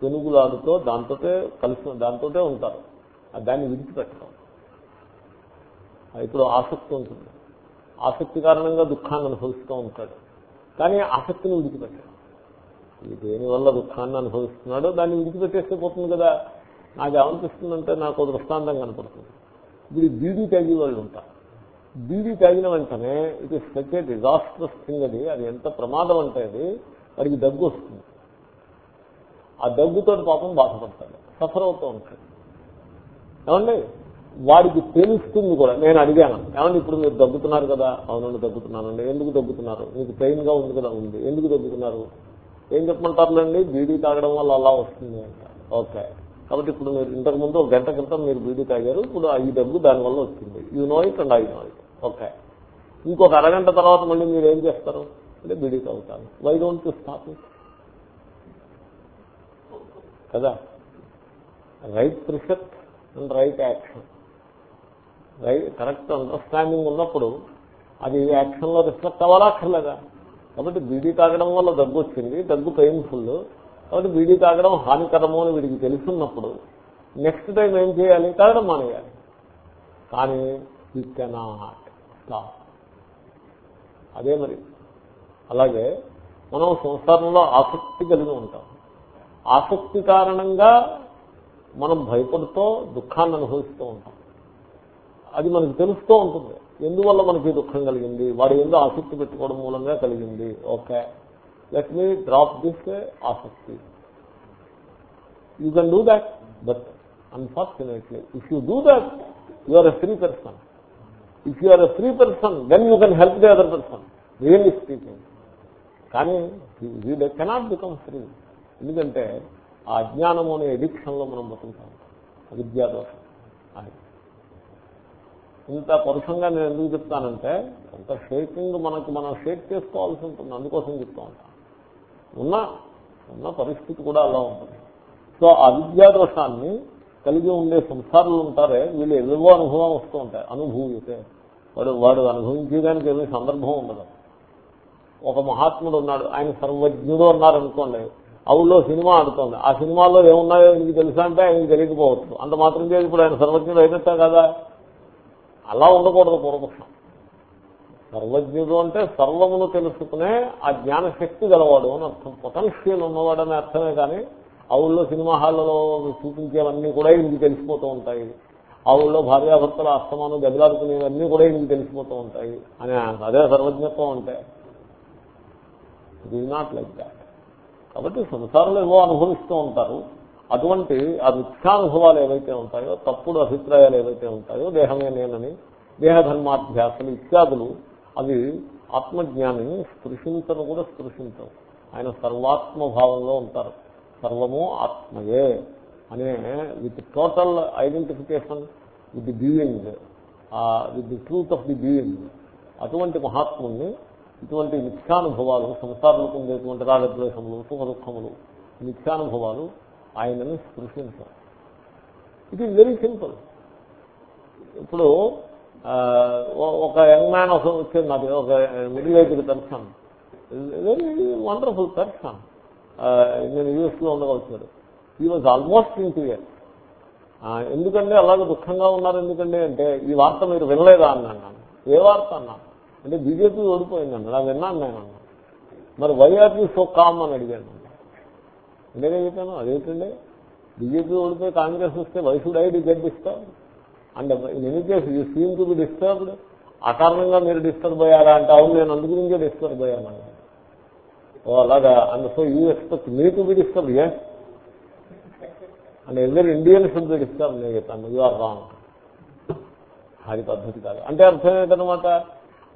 పెనుగులాడుతో దాంతో కలిసి దాంతో ఉంటారు. దాన్ని విడిచిపెట్టడం ఇప్పుడు ఆసక్తి ఉంటుంది. ఆసక్తి కారణంగా దుఃఖాన్ని అనుభవిస్తూ ఉంటాడు. కానీ ఆసక్తిని విడిచిపెట్టాడు. దేనివల్ల దేని వల్ల దుఃఖాన్ని అనుభవిస్తున్నాడో దాన్ని విడిచిపెట్టేస్తే పోతుంది కదా. నాకు ఏమనిపిస్తుందంటే నాకు దృష్టాంతం కనపడుతుంది. వీడు బీడీ తాగి వాళ్ళు ఉంటారు. బీడీ తాగిన వెంటనే ఇది సచ్ ఏ డిజాస్టర్స్ థింగ్ అది. అది ఎంత ప్రమాదం అంటే అది. వాడికి దగ్గు వస్తుంది. ఆ దగ్గుతో పాపం బాధపడతాడు. సఫర్ అవుతూ ఉంటాడు. ఏమండి? వాడికి తెలుస్తుంది కూడా. నేను అడిగాను. ఏమన్నా ఇప్పుడు మీరు దగ్గుతున్నారు కదా? అవునండి దగ్గుతున్నానండి. ఎందుకు దగ్గుతున్నారు? మీకు పెయిన్గా ఉంది కదా? ఉంది. ఎందుకు దగ్గుతున్నారు? ఏం చెప్పమంటారులేండి? బీడీ తాగడం వల్ల అలా వస్తుంది అంట. ఓకే. కాబట్టి ఇప్పుడు మీరు ఇంతకు ముందు ఒక గంట క్రితం మీరు బీడీ తాగారు. ఇప్పుడు ఈ దగ్గు దానివల్ల వచ్చింది. You know it and I know it. Okay. ఇంకొక అరగంట తర్వాత మళ్ళీ మీరు ఏం చేస్తారు? అంటే బీడీ తాగుతాను వై డోంట్ స్టాప్ ఇట్ కదా? Right precept and right action correct understanding ఉన్నప్పుడు అది యాక్షన్లో రిఫ్లెక్ట్ అవ్వాలా అక్కర్లేదా? కాబట్టి బీడీ తాగడం వల్ల దగ్గు వచ్చింది దగ్గు పెయిన్ఫుల్ కాబట్టి బీడీ తాగడం హానికరము అని వీడికి తెలుసున్నప్పుడు నెక్స్ట్ టైం ఏం చేయాలి? తాగడం మానేయాలి. కానీ ఈ కెనాట్ స్టాప్ అదే మరి. అలాగే మనం సంసారంలో ఆసక్తి కలిగి ఉంటాం. ఆసక్తి కారణంగా మనం భయపడుతూ దుఃఖాన్ని అనుభవిస్తూ ఉంటాం. అది మనకు తెలుస్తూ ఉంటుంది. ఎందువల్ల మనకి దుఃఖం కలిగింది? వాడు ఎందు ఆసక్తి పెట్టుకోవడం మూలంగా కలిగింది. Okay. Let me drop this ఆసక్తి. You can do that but unfortunately if you do that you are a free person if you are a free person then you can help the other person really speaking కానీ we cannot become free ఎందుకంటే ఆ అజ్ఞానం అనే ఎడిక్షన్లో మనం బతుకుతాం. విద్యాదోషం. అది. ఇంత పరుషంగా నేను ఎందుకు చెప్తానంటే అంత షేకింగ్ మనకు మనం షేక్ చేసుకోవాల్సి ఉంటుంది. అందుకోసం చెప్తా ఉంటాం. ఉన్న ఉన్న పరిస్థితి కూడా అలా ఉంటుంది. సో ఆ విద్యాదోషాన్ని కలిగి ఉండే సంసారాలు ఉంటారే వీళ్ళు ఎదుగో అనుభవం వస్తూ ఉంటాయి. అనుభూయితే. వాడు వాడు అనుభవించేదానికి ఏదో సందర్భం ఉండదు. ఒక మహాత్ముడు ఉన్నాడు. ఆయన సర్వజ్ఞుడు అన్నారనుకోండి. అవుల్లో సినిమా ఆడుతోంది. ఆ సినిమాలో ఏమున్నాయో మీకు తెలుసా అంటే ఆయనకి తెలియకపోవచ్చు. అంత మాత్రం చేసి ఇప్పుడు ఆయన సర్వజ్ఞుడు అయినట్టా కదా. అలా ఉండకూడదు పూర్వపక్షం. సర్వజ్ఞుడు అంటే సర్వమును తెలుసుకునే ఆ జ్ఞానశక్తి గలవాడు అని అర్థం. పొటెన్షియల్ ఉన్నవాడు అర్థమే కానీ ఆ ఊళ్ళో సినిమా హాల్లో చూపించేవన్నీ కూడా ఇంటికి తెలిసిపోతూ ఉంటాయి. ఆ ఊళ్ళో భార్యాభర్తల అస్తమానం దెబ్బలాడుకునేవన్నీ కూడా ఇంటికి తెలిసిపోతూ ఉంటాయి. అని అదే సర్వజ్ఞత్వం అంటే. It is not like that కాబట్టి సంసారంలో ఏవో అనుభవిస్తూ ఉంటారు. అటువంటి ఆ మిథ్యానుభవాలు ఏవైతే ఉంటాయో తప్పుడు అభిప్రాయాలు ఏవైతే ఉంటాయో దేహమే నేనని దేహధర్మాధ్యాసలు ఇత్యాదులు అవి ఆత్మజ్ఞానిని స్పృశించను కూడా స్పృశించవు. ఆయన సర్వాత్మభావంలో ఉంటారు. సర్వము ఆత్మయే అనే with total identification with the being with the truth of the being అటువంటి మహాత్ముని ఇటువంటి నిత్యానుభవాలు సంసారంలో ఉండేటువంటి రాగద్వేషములు సుఖ దుఃఖములు నిత్యానుభవాలు ఆయనని స్పృశించారు ఇట్ ఈజ్ వెరీ సింపుల్ ఇప్పుడు ఒక యంగ్ మ్యాన్ ఒక వచ్చింది నాకు ఒక middle aged person. Very wonderful person నేను యూఎస్లో ఉండగా వచ్చాడు ఈ వాజ్ ఆల్మోస్ట్ ఇంటూ ఇయర్ ఎందుకంటే అలాగే దుఃఖంగా ఉన్నారు ఎందుకంటే అంటే ఈ వార్త మీరు వినలేదా అన్నాను ఏ వార్త అన్నాను? అంటే బీజేపీ ఓడిపోయిందండి నా విన్నాను నేను అన్నాను. మరి వైఆర్పీ సో కామ్ అని అడిగాను నేనే చెప్పాను అదేంటండి? బీజేపీ ఓడిపోయి కాంగ్రెస్ వస్తే why should I'd get disturb. And in any case you seem to be disturbed. మీరు డిస్టర్బ్ అయ్యారా అంటే అవును నేను అందు గురించే డిస్టర్బ్ అయ్యాను ఓ అలాగా. And so you expect me to be disturb A? And ఎవరి ఇండియన్ షుడ్ బి డిస్టర్బ్ నేను చెప్పాను యూ ఆర్ రాంగ్. అది పద్ధతి కాదు. అంటే అర్థం ఏంటనమాట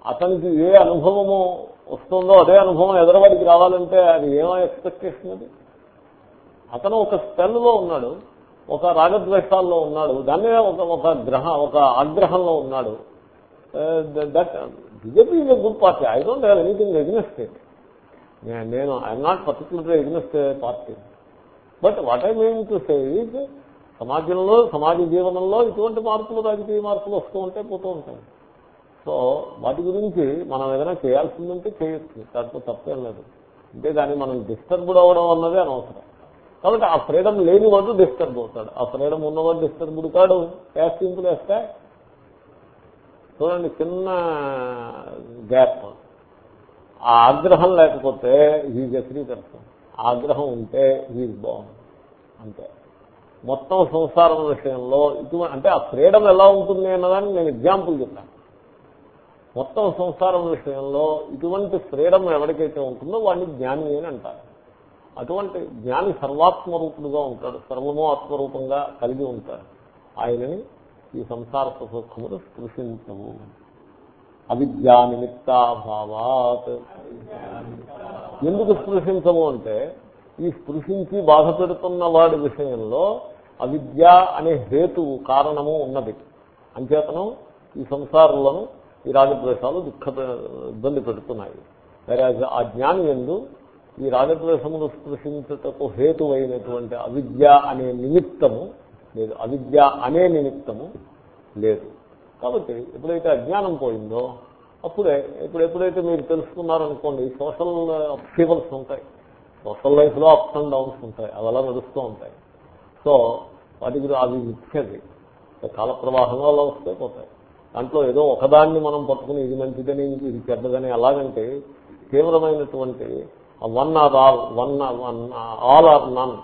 అతనికి ఏ అనుభవము వస్తుందో అదే అనుభవం ఎదరవాడికి రావాలంటే అది ఏమో ఎక్స్పెక్టేషన్ అది? అతను ఒక స్పెల్లో ఉన్నాడు ఒక రాగద్వేషాల్లో ఉన్నాడు దాని ఒక ఒక గ్రహ ఒక ఆగ్రహంలో ఉన్నాడు. That BJP is good party. I don't have anything against it. నేను I'm not particular against party. But what I mean to say is సమాజంలో సమాజ జీవనంలో ఇటువంటి మార్పులు రాజకీయ మార్పులు వస్తూ ఉంటాయి పోతూ ఉంటాయి. సో వాటి గురించి మనం ఏదైనా చేయాల్సిందంటే చేయొచ్చు. దాంట్లో తప్పేం లేదు. అంటే దాన్ని మనం డిస్టర్బ్డ్ అవ్వడం అన్నదే అనవసరం. కాబట్టి ఆ ఫ్రీడమ్ లేని వాడు డిస్టర్బ్ అవుతాడు. ఆ ఫ్రీడమ్ ఉన్నవాడు డిస్టర్బ్డ్ కాడు యాజ్ సింపుల్ వేస్తే చూడండి చిన్న గ్యాప్. ఆ ఆగ్రహం లేకపోతే హీజ్ ఎ ఫ్రీ పర్సన్ ఆగ్రహం ఉంటే హీజ్ బాగుంది అంతే. మొత్తం సంసారం విషయంలో ఇటువంటి అంటే ఆ ఫ్రీడమ్ ఎలా ఉంటుంది అన్నదాన్ని నేను ఎగ్జాంపుల్ చెప్పాను. మొత్తం సంసారం విషయంలో ఇటువంటి ఫ్రీడమ్ ఎవరికైతే ఉంటుందో వాడిని జ్ఞాని అని అంటారు. అటువంటి జ్ఞాని సర్వాత్మరూపుడుగా ఉంటాడు. సర్వము ఆత్మరూపంగా కలిగి ఉంటాడు. ఆయనని ఈ సంసార సుఖములు స్పృశించము అవిద్యా నిమిత్తాభావాత్. ఎందుకు స్పృశించము అంటే ఈ స్పృశించి బాధ పెడుతున్న వాడి విషయంలో అవిద్య అనే హేతువు కారణము ఉన్నది. అంచేతనం ఈ సంసారంలోను ఈ రాగద్వేషాలు దుఃఖ ఇబ్బంది పెడుతున్నాయి. వేరే ఆ జ్ఞాని ఎందు ఈ రాగద్వేషములు స్పృశించుటకు హేతువైనటువంటి అవిద్య అనే నిమిత్తము లేదు. అవిద్య అనే నిమిత్తము లేదు. కాబట్టి ఎప్పుడైతే అజ్ఞానం పోయిందో అప్పుడే ఇప్పుడు ఎప్పుడైతే మీరు తెలుసుకున్నారనుకోండి సోషల్ అప్సీవల్స్ ఉంటాయి. సోషల్ లైఫ్లో అప్స్ అండ్ డౌన్స్ ఉంటాయి. అవి అలా నడుస్తూ ఉంటాయి. సో వాటికి అవి మిథ్యది కాల ప్రవాహంలో అలా వస్తే పోతాయి. దాంట్లో ఏదో ఒకదాన్ని మనం పట్టుకుని ఇది మంచిదని ఇది చెడ్డదని అలాగంటే తీవ్రమైనటువంటి one or all one one all or none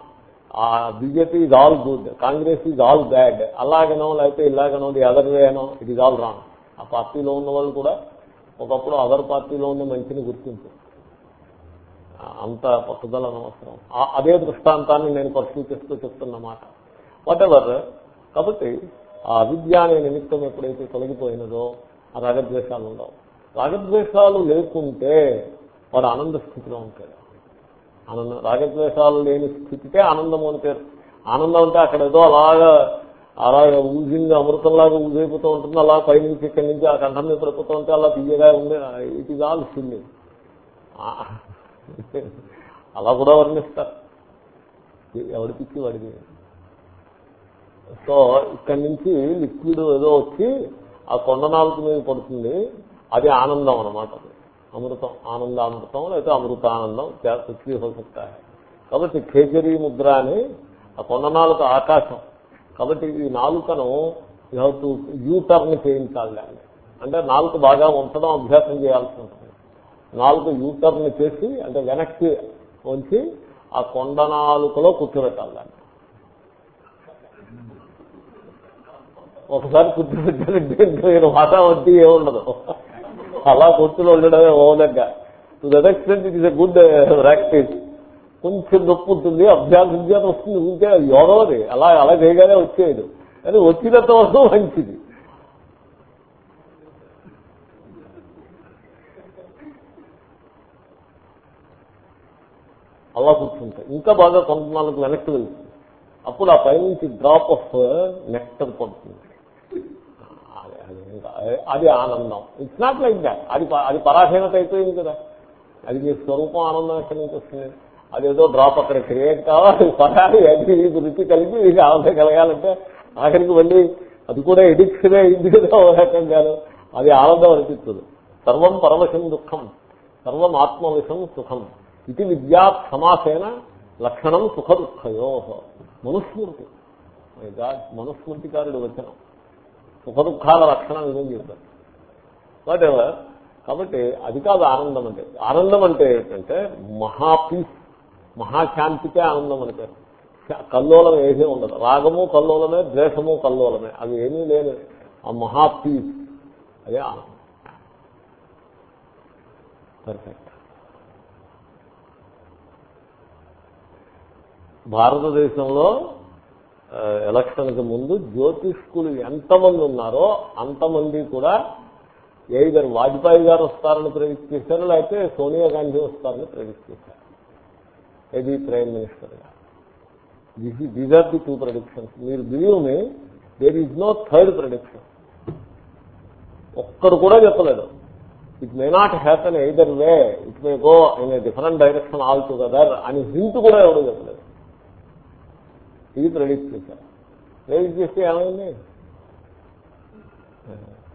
BJP is all good Congress is all bad అలాగనో లేకపోతే ఇలాగనో ది అదర్ వే అనో ఇట్ ఈజ్ ఆల్ రాంగ్ ఆ పార్టీలో ఉన్న వాళ్ళు కూడా ఒకప్పుడు అదర్ పార్టీలో ఉన్న మంచిని గుర్తింపు అంత పట్టుదల అనవసరం. అదే దృష్టాంతాన్ని నేను పరిశీలిస్తూ చెప్తున్నమాట వాట్ ఎవర్ కాబట్టి ఆ అవిద్య అనే నిమిత్తం ఎప్పుడైతే తొలగిపోయినదో ఆ రాగద్వేషాలు ఉండవు. రాగద్వేషాలు లేకుంటే వాడు ఆనంద స్థితిలో ఉంటాడు. ఆనందం రాగద్వేషాలు లేని స్థితికే ఆనందం అని పేరు. ఆనందం అంటే అక్కడ ఏదో అలాగా అలాగే ఊజింది అమృతంలాగా ఊజైపోతూ ఉంటుంది. అలా పైనుంచి ఇక్కడి నుంచి ఆ కంఠం మీద పడిపోతూ ఉంటే అలా తీయగా ఉండే ఇట్ ఈజ్ ఆల్ సిల్లి అలా కూడా వర్ణిస్తారు. ఎవడి పిచ్చి వాడికి సో ఇక్కడి నుంచి లిక్విడ్ ఏదో వచ్చి ఆ కొండ నాలుగు మీద పడుతుంది. అది ఆనందం అనమాట అమృతం ఆనందామృతం లేకపోతే అమృతానందం పృథ్వీ హోసక్తా కాబట్టి ఖేచరీ ముద్ర అని ఆ కొండనాలుక ఆకాశం. కాబట్టి ఈ నాలుకను you have to you turn చేయించాలి దాన్ని. అంటే నాలుక బాగా ఉంచడం అభ్యాసం చేయాల్సి ఉంటుంది. నాలుగు యూ టర్న్ చేసి అంటే వెనక్కి ఉంచి ఆ కొండ నాలుకలో కూర్చోబెట్టాలి దాన్ని. ఒకసారి కూర్చోబెట్టాలంటే మీరు మాట వడ్డీ ఏముండదు. అలా కూర్చుని ఉండడమే ఓనగ్గా. To that extent it is a good practice కొంచెం నొప్పి ఉంటుంది అభ్యాసం చేత వస్తుంది ఉంటే యోగం అది. అలా అలా చేయగానే వచ్చేది కానీ వచ్చినంత వరకు మంచిది. అలా కూర్చుంటాయి. ఇంకా బాగా కొంతమందికి వెనక్కి వెళ్తుంది. అప్పుడు ఆ పైనుంచి డ్రాప్ ఆఫ్ నెక్టర్ పడుతుంది. అది ఆనందం. ఇట్స్ నాట్ లైక్ దాట్ అది అది పరాధీనత అయిపోయింది కదా. అది మీ స్వరూపం ఆనందం ఎక్కడి నుంచి వస్తుంది? అదేదో డ్రాప్ అక్కడ క్రియేట్ కావాలి. పరాది అది రుచి కలిపి ఇది ఆనందం కలగాలంటే ఆఖరికి మళ్ళీ అది కూడా ఎడిక్షన్ అయింది కదా అది ఆనందం అనిపిస్తుంది. సర్వం పరవశం దుఃఖం సర్వం ఆత్మవిషం సుఖం. ఇది విద్యా సమాసేన లక్షణం సుఖ దుఃఖయో. మనుస్మృతి. మనుస్మృతికారుడు వచనం. సుఖ దుఃఖాల లక్షణం ఇదని చెప్తారు వాట్ ఎవర్ కాబట్టి అది కాదు ఆనందం అంటే. ఆనందం అంటే ఏంటంటే మహాపీస్ మహాశాంతికే ఆనందం అంటే. కల్లోలం ఏమీ ఉండదు. రాగము కల్లోలమే ద్వేషము కల్లోలమే. అవి ఏమీ లేని ఆ మహాపీస్. అదే ఆనందం. పర్ఫెక్ట్ భారతదేశంలో ఎలక్షన్కి ముందు జ్యోతిష్కులు ఎంతమంది ఉన్నారో అంతమంది కూడా ఏదర్ వాజ్పేయి గారు వస్తారని ప్రెడిక్ట్ చేశారు లేకపోతే సోనియా గాంధీ వస్తారని ప్రెడిక్ట్ చేశారు. ఏది? ప్రైమ్ మినిస్టర్గా these are the two predictions మీరు believe me there is no third prediction ఒక్కడు కూడా చెప్పలేదు. It may not happen either way it may go in different direction altogether అని హింట్ కూడా ఎవరు చెప్పలేదు. ఇది ప్రెడిక్ట్ చేశారు ప్రెడిక్ట్ చేస్తే ఏమైంది?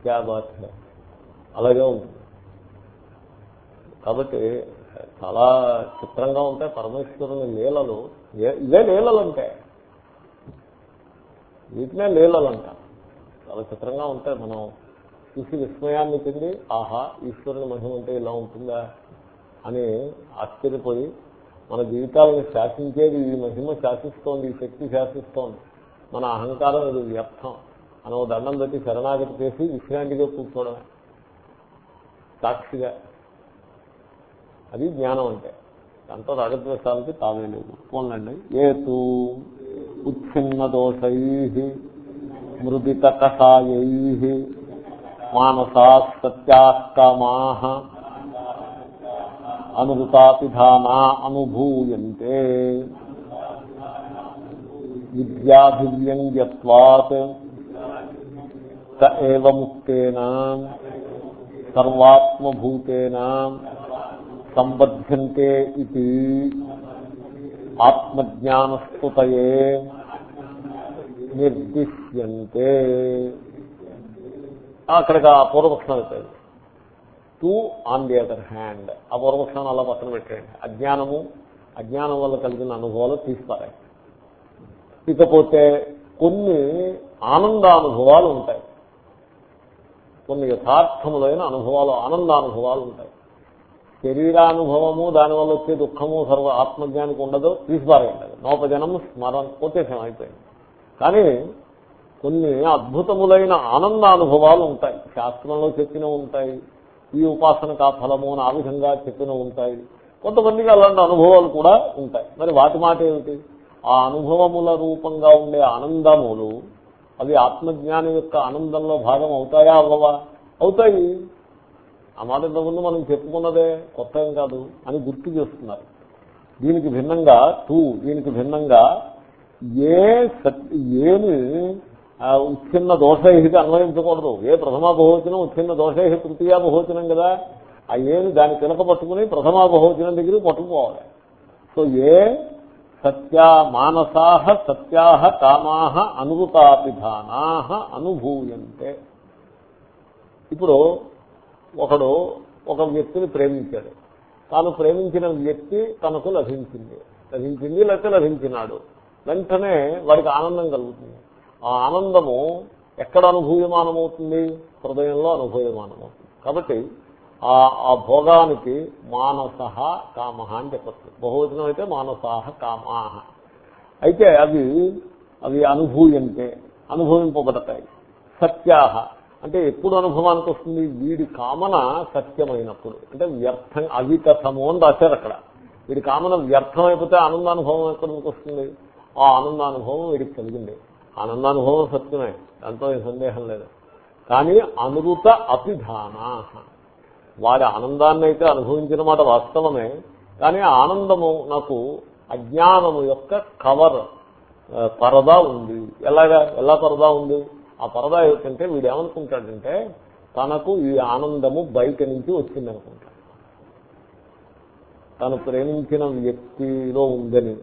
క్యా బాత్ అలాగే ఉంటుంది. కాబట్టి చాలా చిత్రంగా ఉంటాయి పరమేశ్వరుని లీలలు. ఇవే లీలలు అంటే. వీటినే లీలలు అంట చాలా చిత్రంగా ఉంటాయి. మనం చూసి విస్మయాన్ని చెంది ఆహా ఈశ్వరుని మహిమ అంటే ఇలా ఉంటుందా? అని ఆశ్చర్యపోయి మన జీవితాలను శాసించేది ఈ మహిమ శాసిస్తోంది ఈ శక్తి శాసిస్తోంది. మన అహంకారం ఇది వ్యర్థం. మనం దండం పెట్టి శరణాగతి చేసి విశ్రాంతిగా కూర్చోవడమే. సాక్షిగా. అది జ్ఞానం అంటే. దాంతో రాగద్వేషాలకి తావే లేదు పోన్లండి. ఏతు ఉచ్ఛిన్న దోషై మృదిత కషాయై మానసా సత్యాస్తమా అనుతాపిధానా అనుభూయంతే. విద్యాభివ్యంగ్యత్వాత్ స ముక్తేన సర్వాత్మభూతేన సంబధ్యంతే ఇది. ఆత్మజ్ఞానస్తుతయే నిర్దిశ్యంతే. అక్కడికి ఆ పూర్వపక్షం అవుతాయి too on the other hand ఆ పూర్వపక్షాన్ని అలా పక్కన పెట్టండి అజ్ఞానము అజ్ఞానం వల్ల కలిగిన అనుభవాలు తీస్తారా ఇకపోతే కొన్ని ఆనందానుభవాలు ఉంటాయి. కొన్ని యథార్థములైన అనుభవాలు ఆనందానుభవాలు ఉంటాయి. శరీరానుభవము దానివల్ల వచ్చే దుఃఖము సర్వ ఆత్మజ్ఞానికి ఉండదు తీసిపారేయండి నోపజనం స్మరణ కొట్టేసం అయిపోయింది. కానీ కొన్ని అద్భుతములైన ఆనందానుభవాలు ఉంటాయి. శాస్త్రంలో చెప్పిన ఉంటాయి. ఈ ఉపాసనకు ఆ ఫలము అని ఆ విధంగా చెప్పిన ఉంటాయి. కొంతమందికి అలాంటి అనుభవాలు కూడా ఉంటాయి. మరి వాటి మాట ఏమిటి? ఆ అనుభవముల రూపంగా ఉండే ఆనందములు అవి ఆత్మజ్ఞానం యొక్క ఆనందంలో భాగం అవుతాయా అవ్వవా? అవుతాయి. ఆ మాట ఇంతకుముందు మనం చెప్పుకున్నదే కొత్త ఏం కాదు అని గుర్తు చేస్తున్నారు. దీనికి భిన్నంగా టూ దీనికి భిన్నంగా ఏ సత్ ఏమి ఉచ్ఛిన్న దోషైహికి అన్వయించకూడదు. ఏ ప్రథమా బహువచనం ఉచ్ఛిన్న దోషైహి తృతీయ బహువచనం కదా? ఆ ఏమి దాని తినక పట్టుకుని ప్రథమా బహువచనం దగ్గర పట్టుకోవాలి సో ఏ సత్యా మానసాహ సత్యాహ కామాహ అనుభూతాపిధానాహ అనుభూయంతే. ఇప్పుడు ఒకడు ఒక వ్యక్తిని ప్రేమించాడు. తాను ప్రేమించిన వ్యక్తి తనకు లభించింది. లభించింది లేకపోతే లభించినాడు. వెంటనే వాడికి ఆనందం కలుగుతుంది. ఆ ఆనందము ఎక్కడ అనుభూయమానమవుతుంది? హృదయంలో అనుభూయమానమవుతుంది. కాబట్టి ఆ ఆ భోగానికి మానస కామ అని చెప్పచ్చు. బహువచనం అయితే మానసాహ కామాహ అయితే అవి అవి అనుభూయంతే అనుభవింపబడతాయి. సత్యాహ అంటే ఎప్పుడు అనుభవానికి వస్తుంది? వీడి కామన సత్యమైనప్పుడు. అంటే వ్యర్థం అవికథము అని రాశారు అక్కడ. వీడి కామన వ్యర్థమైపోతే ఆనందానుభవం ఎక్కడికి వస్తుంది? ఆ ఆనందానుభవం వీడికి కలిగింది. ఆనందానుభవం సత్యమే దాంతో సందేహం లేదు. కానీ అనురుత అపిధానా వారి ఆనందాన్ని అయితే అనుభవించిన మాట వాస్తవమే కానీ ఆనందము నాకు అజ్ఞానము యొక్క కవర్ పరదా ఉంది. ఎలాగా? ఎలా పరదా ఉంది? ఆ పరదా ఏమిటంటే వీడు ఏమనుకుంటాడంటే తనకు ఈ ఆనందము బయట నుంచి వచ్చింది అనుకుంటాడు తను ప్రేమించిన వ్యక్తిలో ఉందని.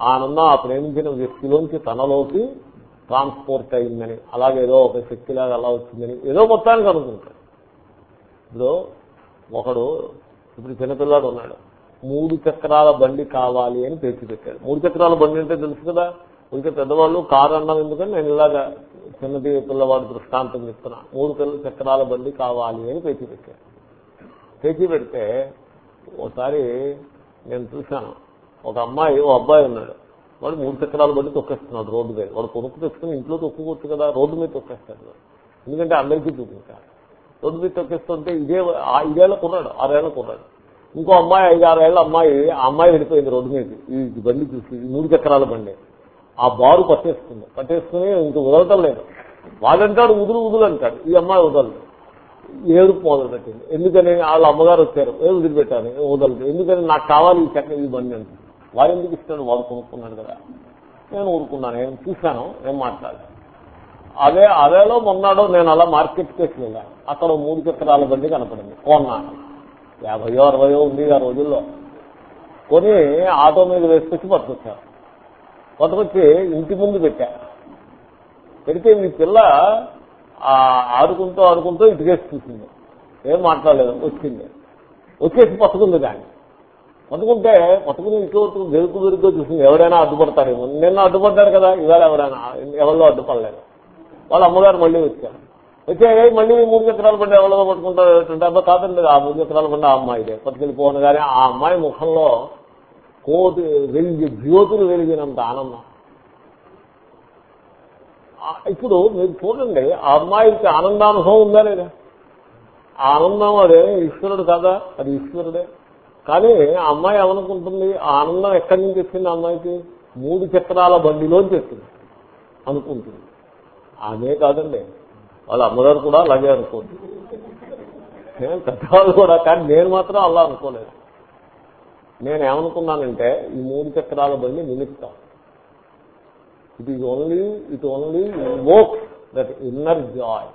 ఆనందం ఆ ప్రేమించిన వ్యక్తిలోంచి తనలోకి ట్రాన్స్పోర్ట్ అయిందని అలాగేదో ఒక శక్తిలాగా అలా వచ్చిందని ఏదో మొత్తానికి అనుకుంటాడు ఇప్పుడు ఒకడు ఇప్పుడు చిన్నపిల్లాడు ఉన్నాడు. మూడు చక్రాల బండి కావాలి అని పేర్చి పెట్టాడు మూడు చక్రాల బండి అంటే తెలుసు కదా? ఇంకా పెద్దవాళ్ళు కారు అన్నాం ఎందుకని నేను ఇలాగా చిన్నది పిల్లవాడు దృష్టాంతం చెప్తున్నా. మూడు పిల్ల చక్రాల బండి కావాలి అని పేర్చి పెట్టాడు పేర్చి పెడితే ఒకసారి నేను చూశాను. ఒక అమ్మాయి ఓ అబ్బాయి ఉన్నాడు. వాడు మూడు చక్రాల బండి తొక్కేస్తున్నాడు రోడ్డు మీద. వాడు కొనుక్కు తెచ్చుకుని ఇంట్లో తొక్కుకోవచ్చు కదా రోడ్డు మీద తొక్కేస్తాడు ఎందుకంటే అందరికీ చూపించాలి రోడ్డు మీద తొక్కేస్తుంటే ఇదే ఆ ఇదేళ్ళ కొన్నాడు ఆరేళ్ళ కొన్నాడు ఇంకో అమ్మాయి ఐదు ఆరేళ్ళ అమ్మాయి ఆ అమ్మాయి వెళ్ళిపోయింది రోడ్డు మీద ఈ బండి చూసి మూడు చక్రాల బండి. ఆ బారు పట్టేస్తుంది. పట్టేసుకుని ఇంక వదలటం లేదు. వాడంటాడు ఉదులు ఉదులు అంటాడు. ఈ అమ్మాయి వదలదు. ఏడుపు మొదలు పెట్టింది ఎందుకని వాళ్ళ అమ్మగారు వచ్చారు ఏ వదిలిపెట్టాను వదలదు? ఎందుకని నాకు కావాలి ఈ చక్ర ఈ బండి అంటారు వాడు ఎందుకు ఇస్తాడు వాడు కొనుక్కున్నాడు కదా? నేను ఊరుకున్నాను నేను చూశాను ఏం మాట్లాడాలి అదే అదేలో మొన్నాడో నేను అలా మార్కెట్ కేసు అక్కడ మూడు చక్రాల బండి కనపడింది కొన్నాను. యాభయో అరవయో ఉంది ఆ రోజుల్లో. కొని ఆటో మీద వేసుకొచ్చి పట్టుకొచ్చాను. పట్టుకొచ్చి ఇంటి ముందు పెట్టా. పెడితే మీ పిల్ల ఆడుకుంటూ ఆడుకుంటూ ఇటుకేసి చూసింది. ఏం మాట్లాడలేదు వచ్చింది. వచ్చేసి పట్టుకుంది కానీ పట్టుకుంటే పట్టుకుని ఇంట్లో వెరుకు వెరుగ్గా చూసింది ఎవరైనా అడ్డుపడతారేమో నిన్న అడ్డుపడ్డారు కదా ఇవాళ ఎవరైనా ఎవరిలో అడ్డుపడలేదు. వాళ్ళ అమ్మగారు మళ్ళీ వచ్చారు. వచ్చే మళ్ళీ మూడు చక్రాల బండి ఎవరిలో పట్టుకుంటారు? ఏంటంటే అబ్బా కాదండి ఆ మూడు చక్రాల బండి ఆ అమ్మాయిదే పట్టుకెళ్ళిపోను కానీ ఆ అమ్మాయి ముఖంలో కోటి వెలిగి జ్యోతులు వెలిగినంత ఆనందం. ఇప్పుడు మీరు చూడండి ఆ అమ్మాయికి ఆనందానుభవం ఉందా లేదా? ఆ ఆనందం అదే ఈశ్వరుడు కాదా అది ఈశ్వరుడే. కానీ ఆ అమ్మాయి ఏమనుకుంటుంది? ఆ ఆనందం ఎక్కడి నుంచి వచ్చింది అమ్మాయికి? మూడు చక్రాల బండిలోంచి వచ్చింది అనుకుంటుంది. ఆమె కాదండి. వాళ్ళ అమ్మగారు కూడా అలాగే అనుకోండి. పెద్దవాళ్ళు కూడా కానీ నేను మాత్రం అలా అనుకోలేదు. నేనేమనుకున్నానంటే ఈ మూడు చక్రాల బండి నిమిత్తం it is only it only woke that inner joy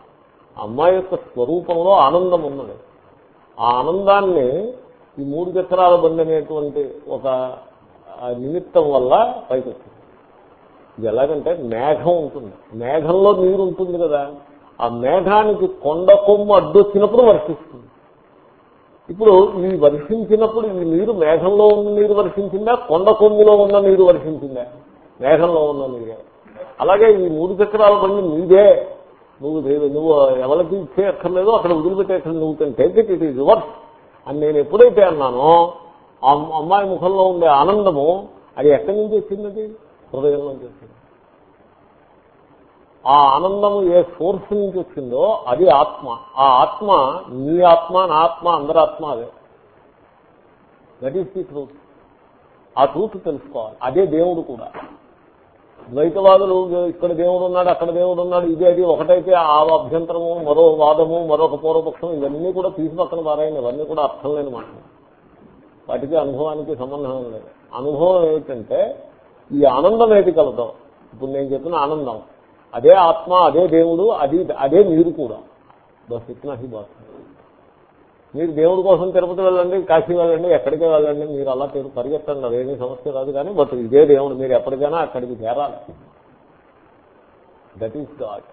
అమ్మాయి యొక్క స్వరూపంలో ఆనందం ఉన్నది. ఆ ఆనందాన్ని ఈ మూడు చక్రాల బండి అనేటువంటి ఒక నిమిత్తం వల్ల పైకి వస్తుంది ఇది ఎలాగంటే మేఘం ఉంటుంది. మేఘంలో నీరు ఉంటుంది కదా. ఆ మేఘానికి కొండ కొమ్ము అడ్డొచ్చినప్పుడు వర్షిస్తుంది. ఇప్పుడు ఈ వర్షించినప్పుడు ఈ నీరు మేఘంలో ఉన్న నీరు వర్షించిందా? కొండ కొమ్ములో ఉన్న నీరు వర్షించిందా? మేఘంలో ఉన్న నీరే. అలాగే ఈ మూడు చక్రాల బండి నీదే నువ్వు నువ్వు ఎవరికి ఇచ్చే అక్కర్లేదు అక్కడ వదిలిపెట్టే నువ్వు take it it is reverse అని నేను ఎప్పుడైతే అన్నానో ఆ అమ్మాయి ముఖంలో ఉండే ఆనందము అది ఎక్కడి నుంచి వచ్చింది హృదయం నుంచి వచ్చింది. ఆ ఆనందము ఏ సోర్స్ నుంచి వచ్చిందో అది ఆత్మ. ఆ ఆత్మ నీ ఆత్మ నా ఆత్మ అందరి ఆత్మ అదే. దట్ ఈస్ ది ట్రూత్ ఆ ట్రూత్ తెలుసుకోవాలి. అదే దేవుడు కూడా. ద్వైతవాదులు ఇక్కడ దేవుడు ఉన్నాడు అక్కడ దేవుడు ఉన్నాడు ఇదే అది ఒకటైతే ఆ అభ్యంతరము మరో వాదము మరొక పూర్వపక్షం ఇవన్నీ కూడా తీసి పక్కన పారాయణ ఇవన్నీ కూడా అర్థం లేని మాట వాటికి అనుభవానికి సంబంధం లేదు. అనుభవం ఏమిటంటే ఈ ఆనందం ఏది కలదో ఇప్పుడు నేను చెప్పిన ఆనందం అదే ఆత్మ అదే దేవుడు అది అదే మీరు కూడా. బస్ ఇట్లా హీ బాస్. మీరు దేవుడి కోసం తిరుపతి వెళ్ళండి కాశీ వెళ్ళండి ఎక్కడికే వెళ్ళండి మీరు అలా పరిగెత్తండి అదేమీ సమస్య రాదు కానీ బట్ ఇదే దేవుడు మీరు ఎప్పటికైనా అక్కడికి చేరాలి. దట్ ఈస్ గాడ్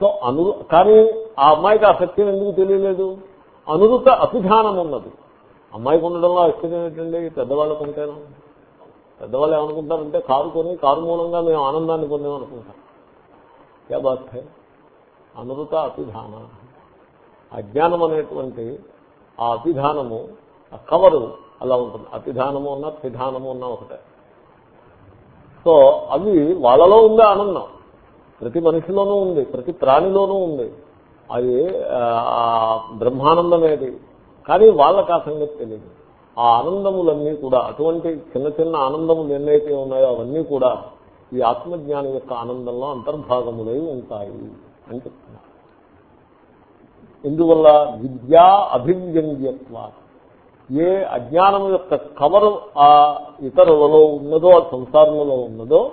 సో అను కానీ ఆ అమ్మాయికి ఆ సత్యం ఎందుకు తెలియలేదు? అనురుత అభిధానం ఉన్నది. అమ్మాయికి ఉండడంలో ఆశ్చర్యం ఏంటండి? పెద్దవాళ్ళకు ఉంటాను పెద్దవాళ్ళు ఏమనుకుంటారంటే కారు కొని కారు మూలంగా మేము ఆనందాన్ని పొందామనుకుంటాం. ఏ బాత్ అనురుత అభిధాన. అజ్ఞానం అనేటువంటి ఆ అభిధానము ఆ కవరు అలా ఉంటుంది. అభిధానము ఉన్న పిధానము ఉన్న ఒకటే. సో అవి వాళ్ళలో ఉంది ఆనందం. ప్రతి మనిషిలోనూ ఉంది ప్రతి ప్రాణిలోనూ ఉంది. అది బ్రహ్మానందమేది. కానీ వాళ్ళకి ఆ సంగతి తెలియదు ఆ ఆనందములన్నీ కూడా అటువంటి చిన్న చిన్న ఆనందములు ఎన్నైతే ఉన్నాయో అవన్నీ కూడా ఈ ఆత్మజ్ఞానం యొక్క ఆనందంలో అంతర్భాగములై ఉంటాయి అని చెప్తున్నారు. ఎందువల్ల విద్యా అభివ్యంగ్యత్వ ఏ అజ్ఞానం యొక్క కవర్ ఆ ఇతరులలో ఉన్నదో ఆ సంసారంలో ఉన్నదో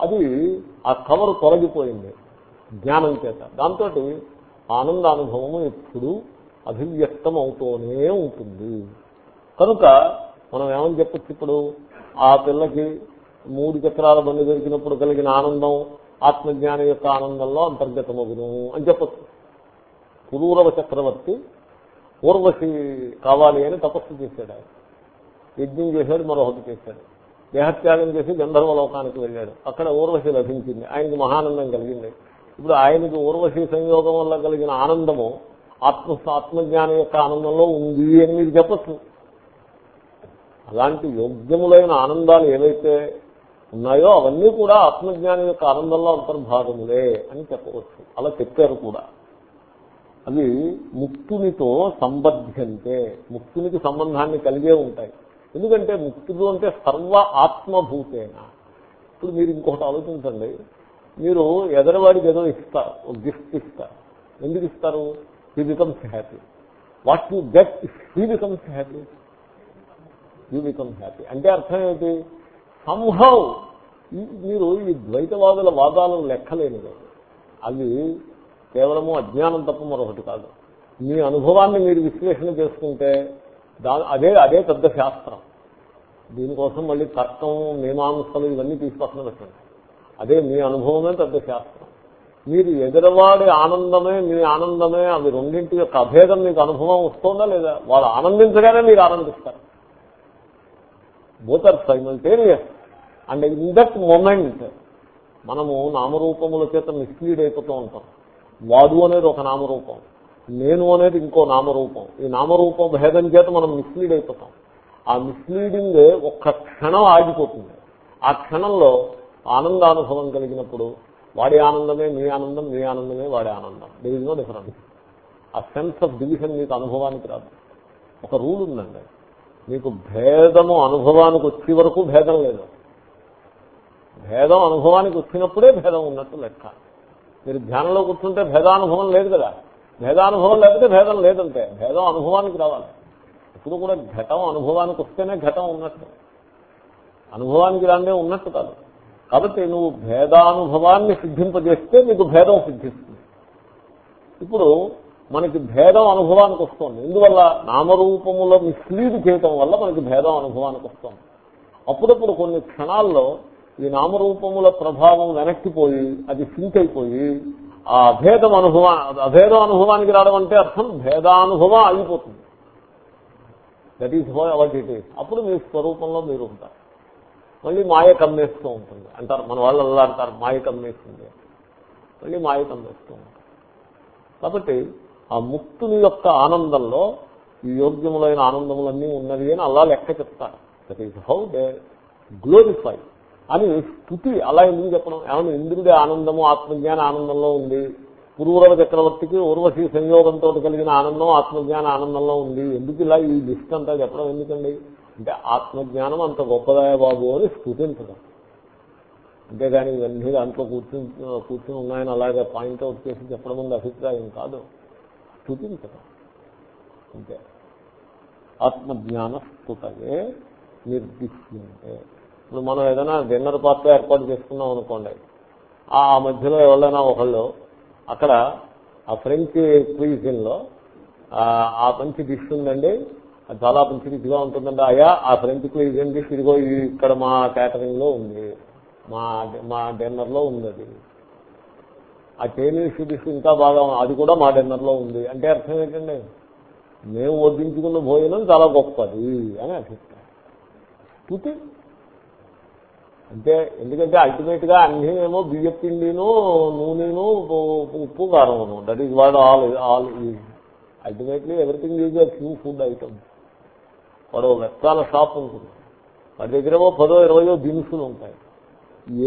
అది ఆ కవర్ తొలగిపోయింది జ్ఞానం చేత. దాంతో ఆనందానుభవము ఎప్పుడు అభివ్యక్తం అవుతూనే ఉంటుంది. కనుక మనం ఏమని చెప్పచ్చు ఇప్పుడు? ఆ పిల్లకి మూడు చక్రాల బండి దొరికినప్పుడు కలిగిన ఆనందం ఆత్మజ్ఞానం యొక్క ఆనందంలో అంతర్గతమగును అని చెప్పచ్చు. పురూరవ చక్రవర్తి ఊర్వశి కావాలి అని తపస్సు చేశాడు ఆయన. యజ్ఞం చేశాడు మరొకటి చేశాడు. దేహత్యాగం చేసి గంధర్వ లోకానికి వెళ్ళాడు. అక్కడ ఊర్వశి లభించింది. ఆయనకి మహానందం కలిగింది. ఇప్పుడు ఆయనకి ఊర్వశి సంయోగం వల్ల కలిగిన ఆనందము ఆత్మ ఆత్మజ్ఞానం యొక్క ఆనందంలో ఉంది అని మీరు చెప్పచ్చు. అలాంటి యోగ్యములైన ఆనందాలు ఏవైతే ఉన్నాయో అవన్నీ కూడా ఆత్మజ్ఞానం యొక్క ఆనందంలో అంతర్భాగములే అని చెప్పవచ్చు. అలా చెప్పారు కూడా. అవి ముక్తునితో సంబద్ధ్యంతే. ముక్తునికి సంబంధాన్ని కలిగే ఉంటాయి. ఎందుకంటే ముక్తుడు అంటే సర్వ ఆత్మభూతేన. ఇప్పుడు మీరు ఇంకొకటి ఆలోచించండి. మీరు ఎదరవాడికి ఏదో ఇస్తారు ఒక గిఫ్ట్ ఇస్తారు ఎందుకు ఇస్తారు? He becomes happy what you get he becomes happy you become happy అంటే అర్థం ఏంటి సంహౌ మీరు ఈ ద్వైతవాదుల వాదాలను లెక్కలేనివి అవి కేవలము అజ్ఞానం తప్ప మరొకటి కాదు. మీ అనుభవాన్ని మీరు విశ్లేషణ చేసుకుంటే దాని అదే అదే పెద్ద శాస్త్రం. దీనికోసం మళ్ళీ తర్కం మీమాంసలు ఇవన్నీ తీసుకొస్తున్న పెట్టండి అదే మీ అనుభవమే పెద్ద శాస్త్రం. మీరు ఎదురవాడి ఆనందమే మీ ఆనందమే అవి రెండింటి యొక్క అభేదం మీకు అనుభవం వస్తుందా లేదా? వాళ్ళు ఆనందించగానే మీరు ఆనందిస్తారు. Both are simultaneous and in that moment మనము నామరూపముల చేత మిస్లీడ్ అయిపోతూ ఉంటాం. వాడు అనేది ఒక నామరూపం నేను అనేది ఇంకో నామరూపం. ఈ నామరూపం భేదం చేత మనం మిస్లీడ్ అయిపోతాం. ఆ మిస్లీడింగ్ ఒక్క క్షణం ఆగిపోతుంది. ఆ క్షణంలో ఆనందానుభవం కలిగినప్పుడు వాడి ఆనందమే మీ ఆనందం మీ ఆనందమే వాడి ఆనందం. దిర్ ఇస్ నో డిఫరెన్స్ ఆ సెన్స్ ఆఫ్ డివిజన్ మీకు అనుభవానికి రాదు. ఒక రూల్ ఉందండి. మీకు భేదము అనుభవానికి వచ్చే వరకు భేదం లేదు. భేదం అనుభవానికి వచ్చినప్పుడే భేదం ఉన్నట్టు లెక్క. మీరు ధ్యానంలో కూర్చుంటే భేదానుభవం లేదు కదా. భేదానుభవం లేకపోతే భేదం లేదంటే. భేదం అనుభవానికి రావాలి. ఇప్పుడు కూడా ఘటం అనుభవానికి వస్తేనే ఘటం ఉన్నట్టు. అనుభవానికి రానే ఉన్నట్టు కాదు. కాబట్టి నువ్వు భేదానుభవాన్ని సిద్ధింపజేస్తే నీకు భేదం సిద్ధిస్తుంది. ఇప్పుడు మనకి భేదం అనుభవానికి వస్తుంది. ఎందువల్ల? నామరూపములో మిస్లీడ్ చేయటం వల్ల మనకి భేదం అనుభవానికి వస్తుంది. అప్పుడప్పుడు కొన్ని క్షణాల్లో ఈ నామరూపముల ప్రభావం వెనక్కిపోయి అది సింక్ అయిపోయి ఆ అభేదం అనుభవా అభేదం అనుభవానికి రావడం అంటే అర్థం భేదానుభవం ఆగిపోతుంది. That is how our it is అప్పుడు మీ స్వరూపంలో మీరు ఉంటారు. మళ్ళీ మాయ కమ్మేస్తూ ఉంటుంది. అంటారు మన వాళ్ళు అలా అంటారు మాయ కమ్మేస్తుంది. మళ్ళీ మాయ కమ్మేస్తూ ఉంటుంది. కాబట్టి ఆ ముక్తుని యొక్క ఆనందంలో ఈ యోగ్యములైన ఆనందములన్నీ ఉన్నది అని అలా లెక్క చెప్తారు. That is how they glorify అని స్థుతి అలా ఎందుకు చెప్పడం ఏమన్నా ఇంద్రుడి ఆనందము ఆత్మజ్ఞాన ఆనందంలో ఉంది. పురూరవ చక్రవర్తికి ఉర్వశి సంయోగంతో కలిగిన ఆనందం ఆత్మజ్ఞాన ఆనందంలో ఉంది. ఎందుకు ఇలా ఈ లిస్ట్ అంతా చెప్పడం ఎందుకండి? అంటే ఆత్మజ్ఞానం అంత గొప్పదాయ బాబు అని స్థుతించడం. అంతేగాని ఇవన్నీ దాంట్లో కూర్చుని కూర్చుని ఉన్నాయని అలాగే పాయింట్అవుట్ చేసి చెప్పడం ముందు అభిప్రాయం కాదు. స్థుతించడం. అంతే. ఆత్మజ్ఞాన స్థుతయే నిర్దిశ్యంతే. ఇప్పుడు మనం ఏదైనా డిన్నర్ పార్టీ ఏర్పాటు చేసుకున్నాం అనుకోండి. ఆ మధ్యలో ఎవరైనా ఒకళ్ళు అక్కడ ఆ ఫ్రెంచ్ క్విజిన్లో ఆ మంచి డిష్ ఉందండి. అది చాలా మంచి రుచిగా ఉంటుందండి. అయ్యా ఆ ఫ్రెంచ్ క్యూజిన్ డిష్ ఇదిగో ఇక్కడ మా క్యాటరింగ్లో ఉంది. మా మా డిన్నర్లో ఉంది అది. ఆ చైనీస్ డిష్ ఇంకా బాగా అది కూడా మా డిన్నర్లో ఉంది. అంటే అర్థం ఏంటండి? మేము వడ్డించుకున్న భోజనం చాలా గొప్పది అని అభిప్రాయం. అంటే ఎందుకంటే అల్టిమేట్గా అన్ని ఏమో బియ్య పిండిను నూనెను ఉప్పు కారమును that is what all all ultimately everything is a few food item వాడు వ్యక్తాల షాప్ ఉంటుంది. వాడి దగ్గర పదో ఇరవయో దినుసులు ఉంటాయి.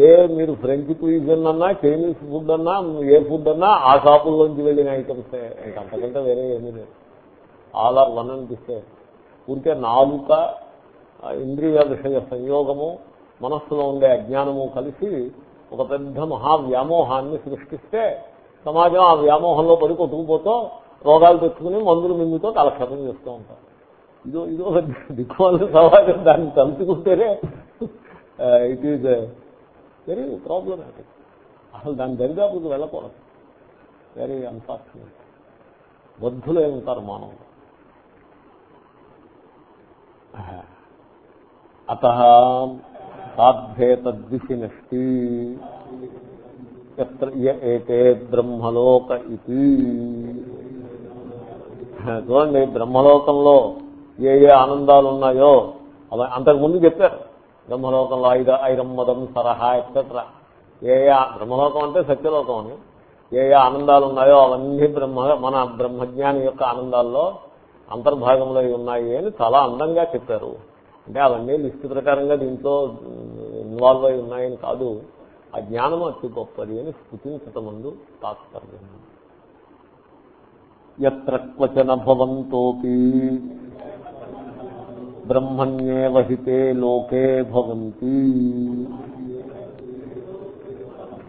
ఏ మీరు ఫ్రెంచ్ క్యూజన్ అన్నా చైనీస్ ఫుడ్ అన్నా ఏ ఫుడ్ అన్నా ఆ షాపుల్లోంచి వెళ్ళిన ఐటమ్స్ అంతకంటే వేరే ఏమీ లేదు. ఆల్ ఆర్ వన్ అనిపిస్తే ఊరికే నాలుక ఇంద్రియ విషయ సంయోగము మనస్సులో ఉండే అజ్ఞానము కలిసి ఒక పెద్ద మహావ్యామోహాన్ని సృష్టిస్తే సమాజం ఆ వ్యామోహంలో పడి కొట్టుకుపోతూ రోగాలు తెచ్చుకుని మందులు మింగుతో కాలక్షేపం చేస్తూ ఉంటారు. ఇదో ఇదో దిక్కుమాల సమాజం దాన్ని తలుచుకుంటేనే ఇట్ ఈజ్ వెరీ ప్రాబ్లమాటిక్ అసలు దాని దరిదాపుకు వెళ్ళకూడదు. వెరీ అన్ఫార్చునేట్ బద్ధులే ఉంటారు మానవులు అత సాధ్యేతద్విషినష్టి ఎత్ర య ఏతే బ్రహ్మలోక ఇది చూడండి బ్రహ్మలోకంలో ఏ ఏ ఆనందాలు ఉన్నాయో అలా అంతకుముందు చెప్పారు. బ్రహ్మలోకంలో ఐద ఐరమ్మదం సరహా ఎక్సెట్రా ఏ ఏ బ్రహ్మలోకం అంటే సత్యలోకం అని. ఏ ఏ ఆనందాలు ఉన్నాయో అవన్నీ బ్రహ్మ మన బ్రహ్మజ్ఞాని యొక్క ఆనందాల్లో అంతర్భాగంలో ఉన్నాయి అని చాలా అందంగా చెప్పారు. అంటే అవన్నీ లిస్టు ప్రకారంగా దీంట్లో ఇన్వాల్వ్ అయి ఉన్నాయని కాదు. ఆ జ్ఞానం అతి గొప్పది అని స్థుతించటమందు తాత్పర్యం. ఎత్ర క్వచన భవంతోపి. బ్రహ్మణ్యేవ హితే లోకే భవంతి.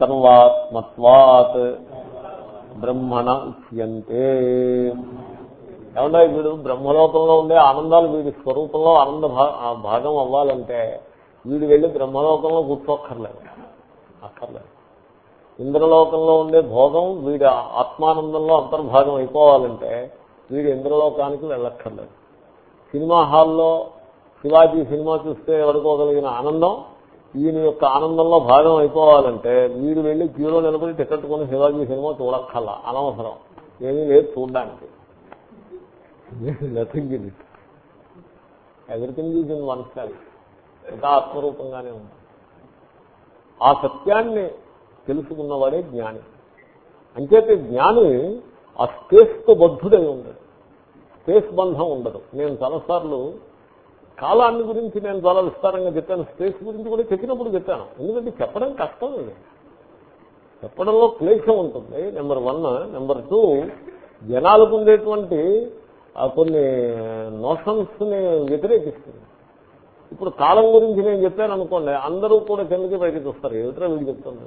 సర్వాత్మత్వాత్ బ్రహ్మణ ఉచ్యంతే. ఏమన్నా వీడు బ్రహ్మలోకంలో ఉండే ఆనందాలు వీడి స్వరూపంలో ఆనంద భాగం అవ్వాలంటే వీడు వెళ్ళి బ్రహ్మలోకంలో కూర్చోక్కర్లేదు. అక్కర్లేదు. ఇంద్రలోకంలో ఉండే భోగం వీడి ఆత్మానందంలో అంతర్భాగం అయిపోవాలంటే వీడు ఇంద్రలోకానికి వెళ్ళక్కర్లేదు. సినిమా హాల్లో శివాజీ సినిమా చూస్తే ఎవరుకోగలిగిన ఆనందం ఈయన యొక్క ఆనందంలో భాగం అయిపోవాలంటే వీడు వెళ్ళి క్యూలో నిలబడి టికెట్ కొని శివాజీ సినిమా చూడక్కర్లా అనవసరం. ఏమీ లేదు చూడడానికి. Nothing in it everything is in oneself ఇంకా ఆత్మరూపంగానే ఉంది. ఆ సత్యాన్ని తెలుసుకున్నవాడే జ్ఞాని. అంచేతే జ్ఞాని ఆ స్పేస్తో బద్ధుడై ఉండదు స్పేస్ బంధం ఉండదు. నేను చాలాసార్లు కాలాన్ని గురించి నేను చాలా విస్తారంగా చెప్పాను స్పేస్ గురించి కూడా చెప్పినప్పుడు చెప్పాను. ఎందుకంటే చెప్పడం కష్టం ఇది చెప్పడంలో క్లేశం ఉంటుంది. నెంబర్ వన్ నెంబర్ టూ జనాలకు ఉండేటువంటి కొన్ని నోషన్స్ని వ్యతిరేకిస్తుంది. ఇప్పుడు కాలం గురించి నేను చెప్పాను అనుకోండి అందరూ కూడా కిందకి పైకి చూస్తారు. ఏమిటో వీళ్ళు చెప్తుంది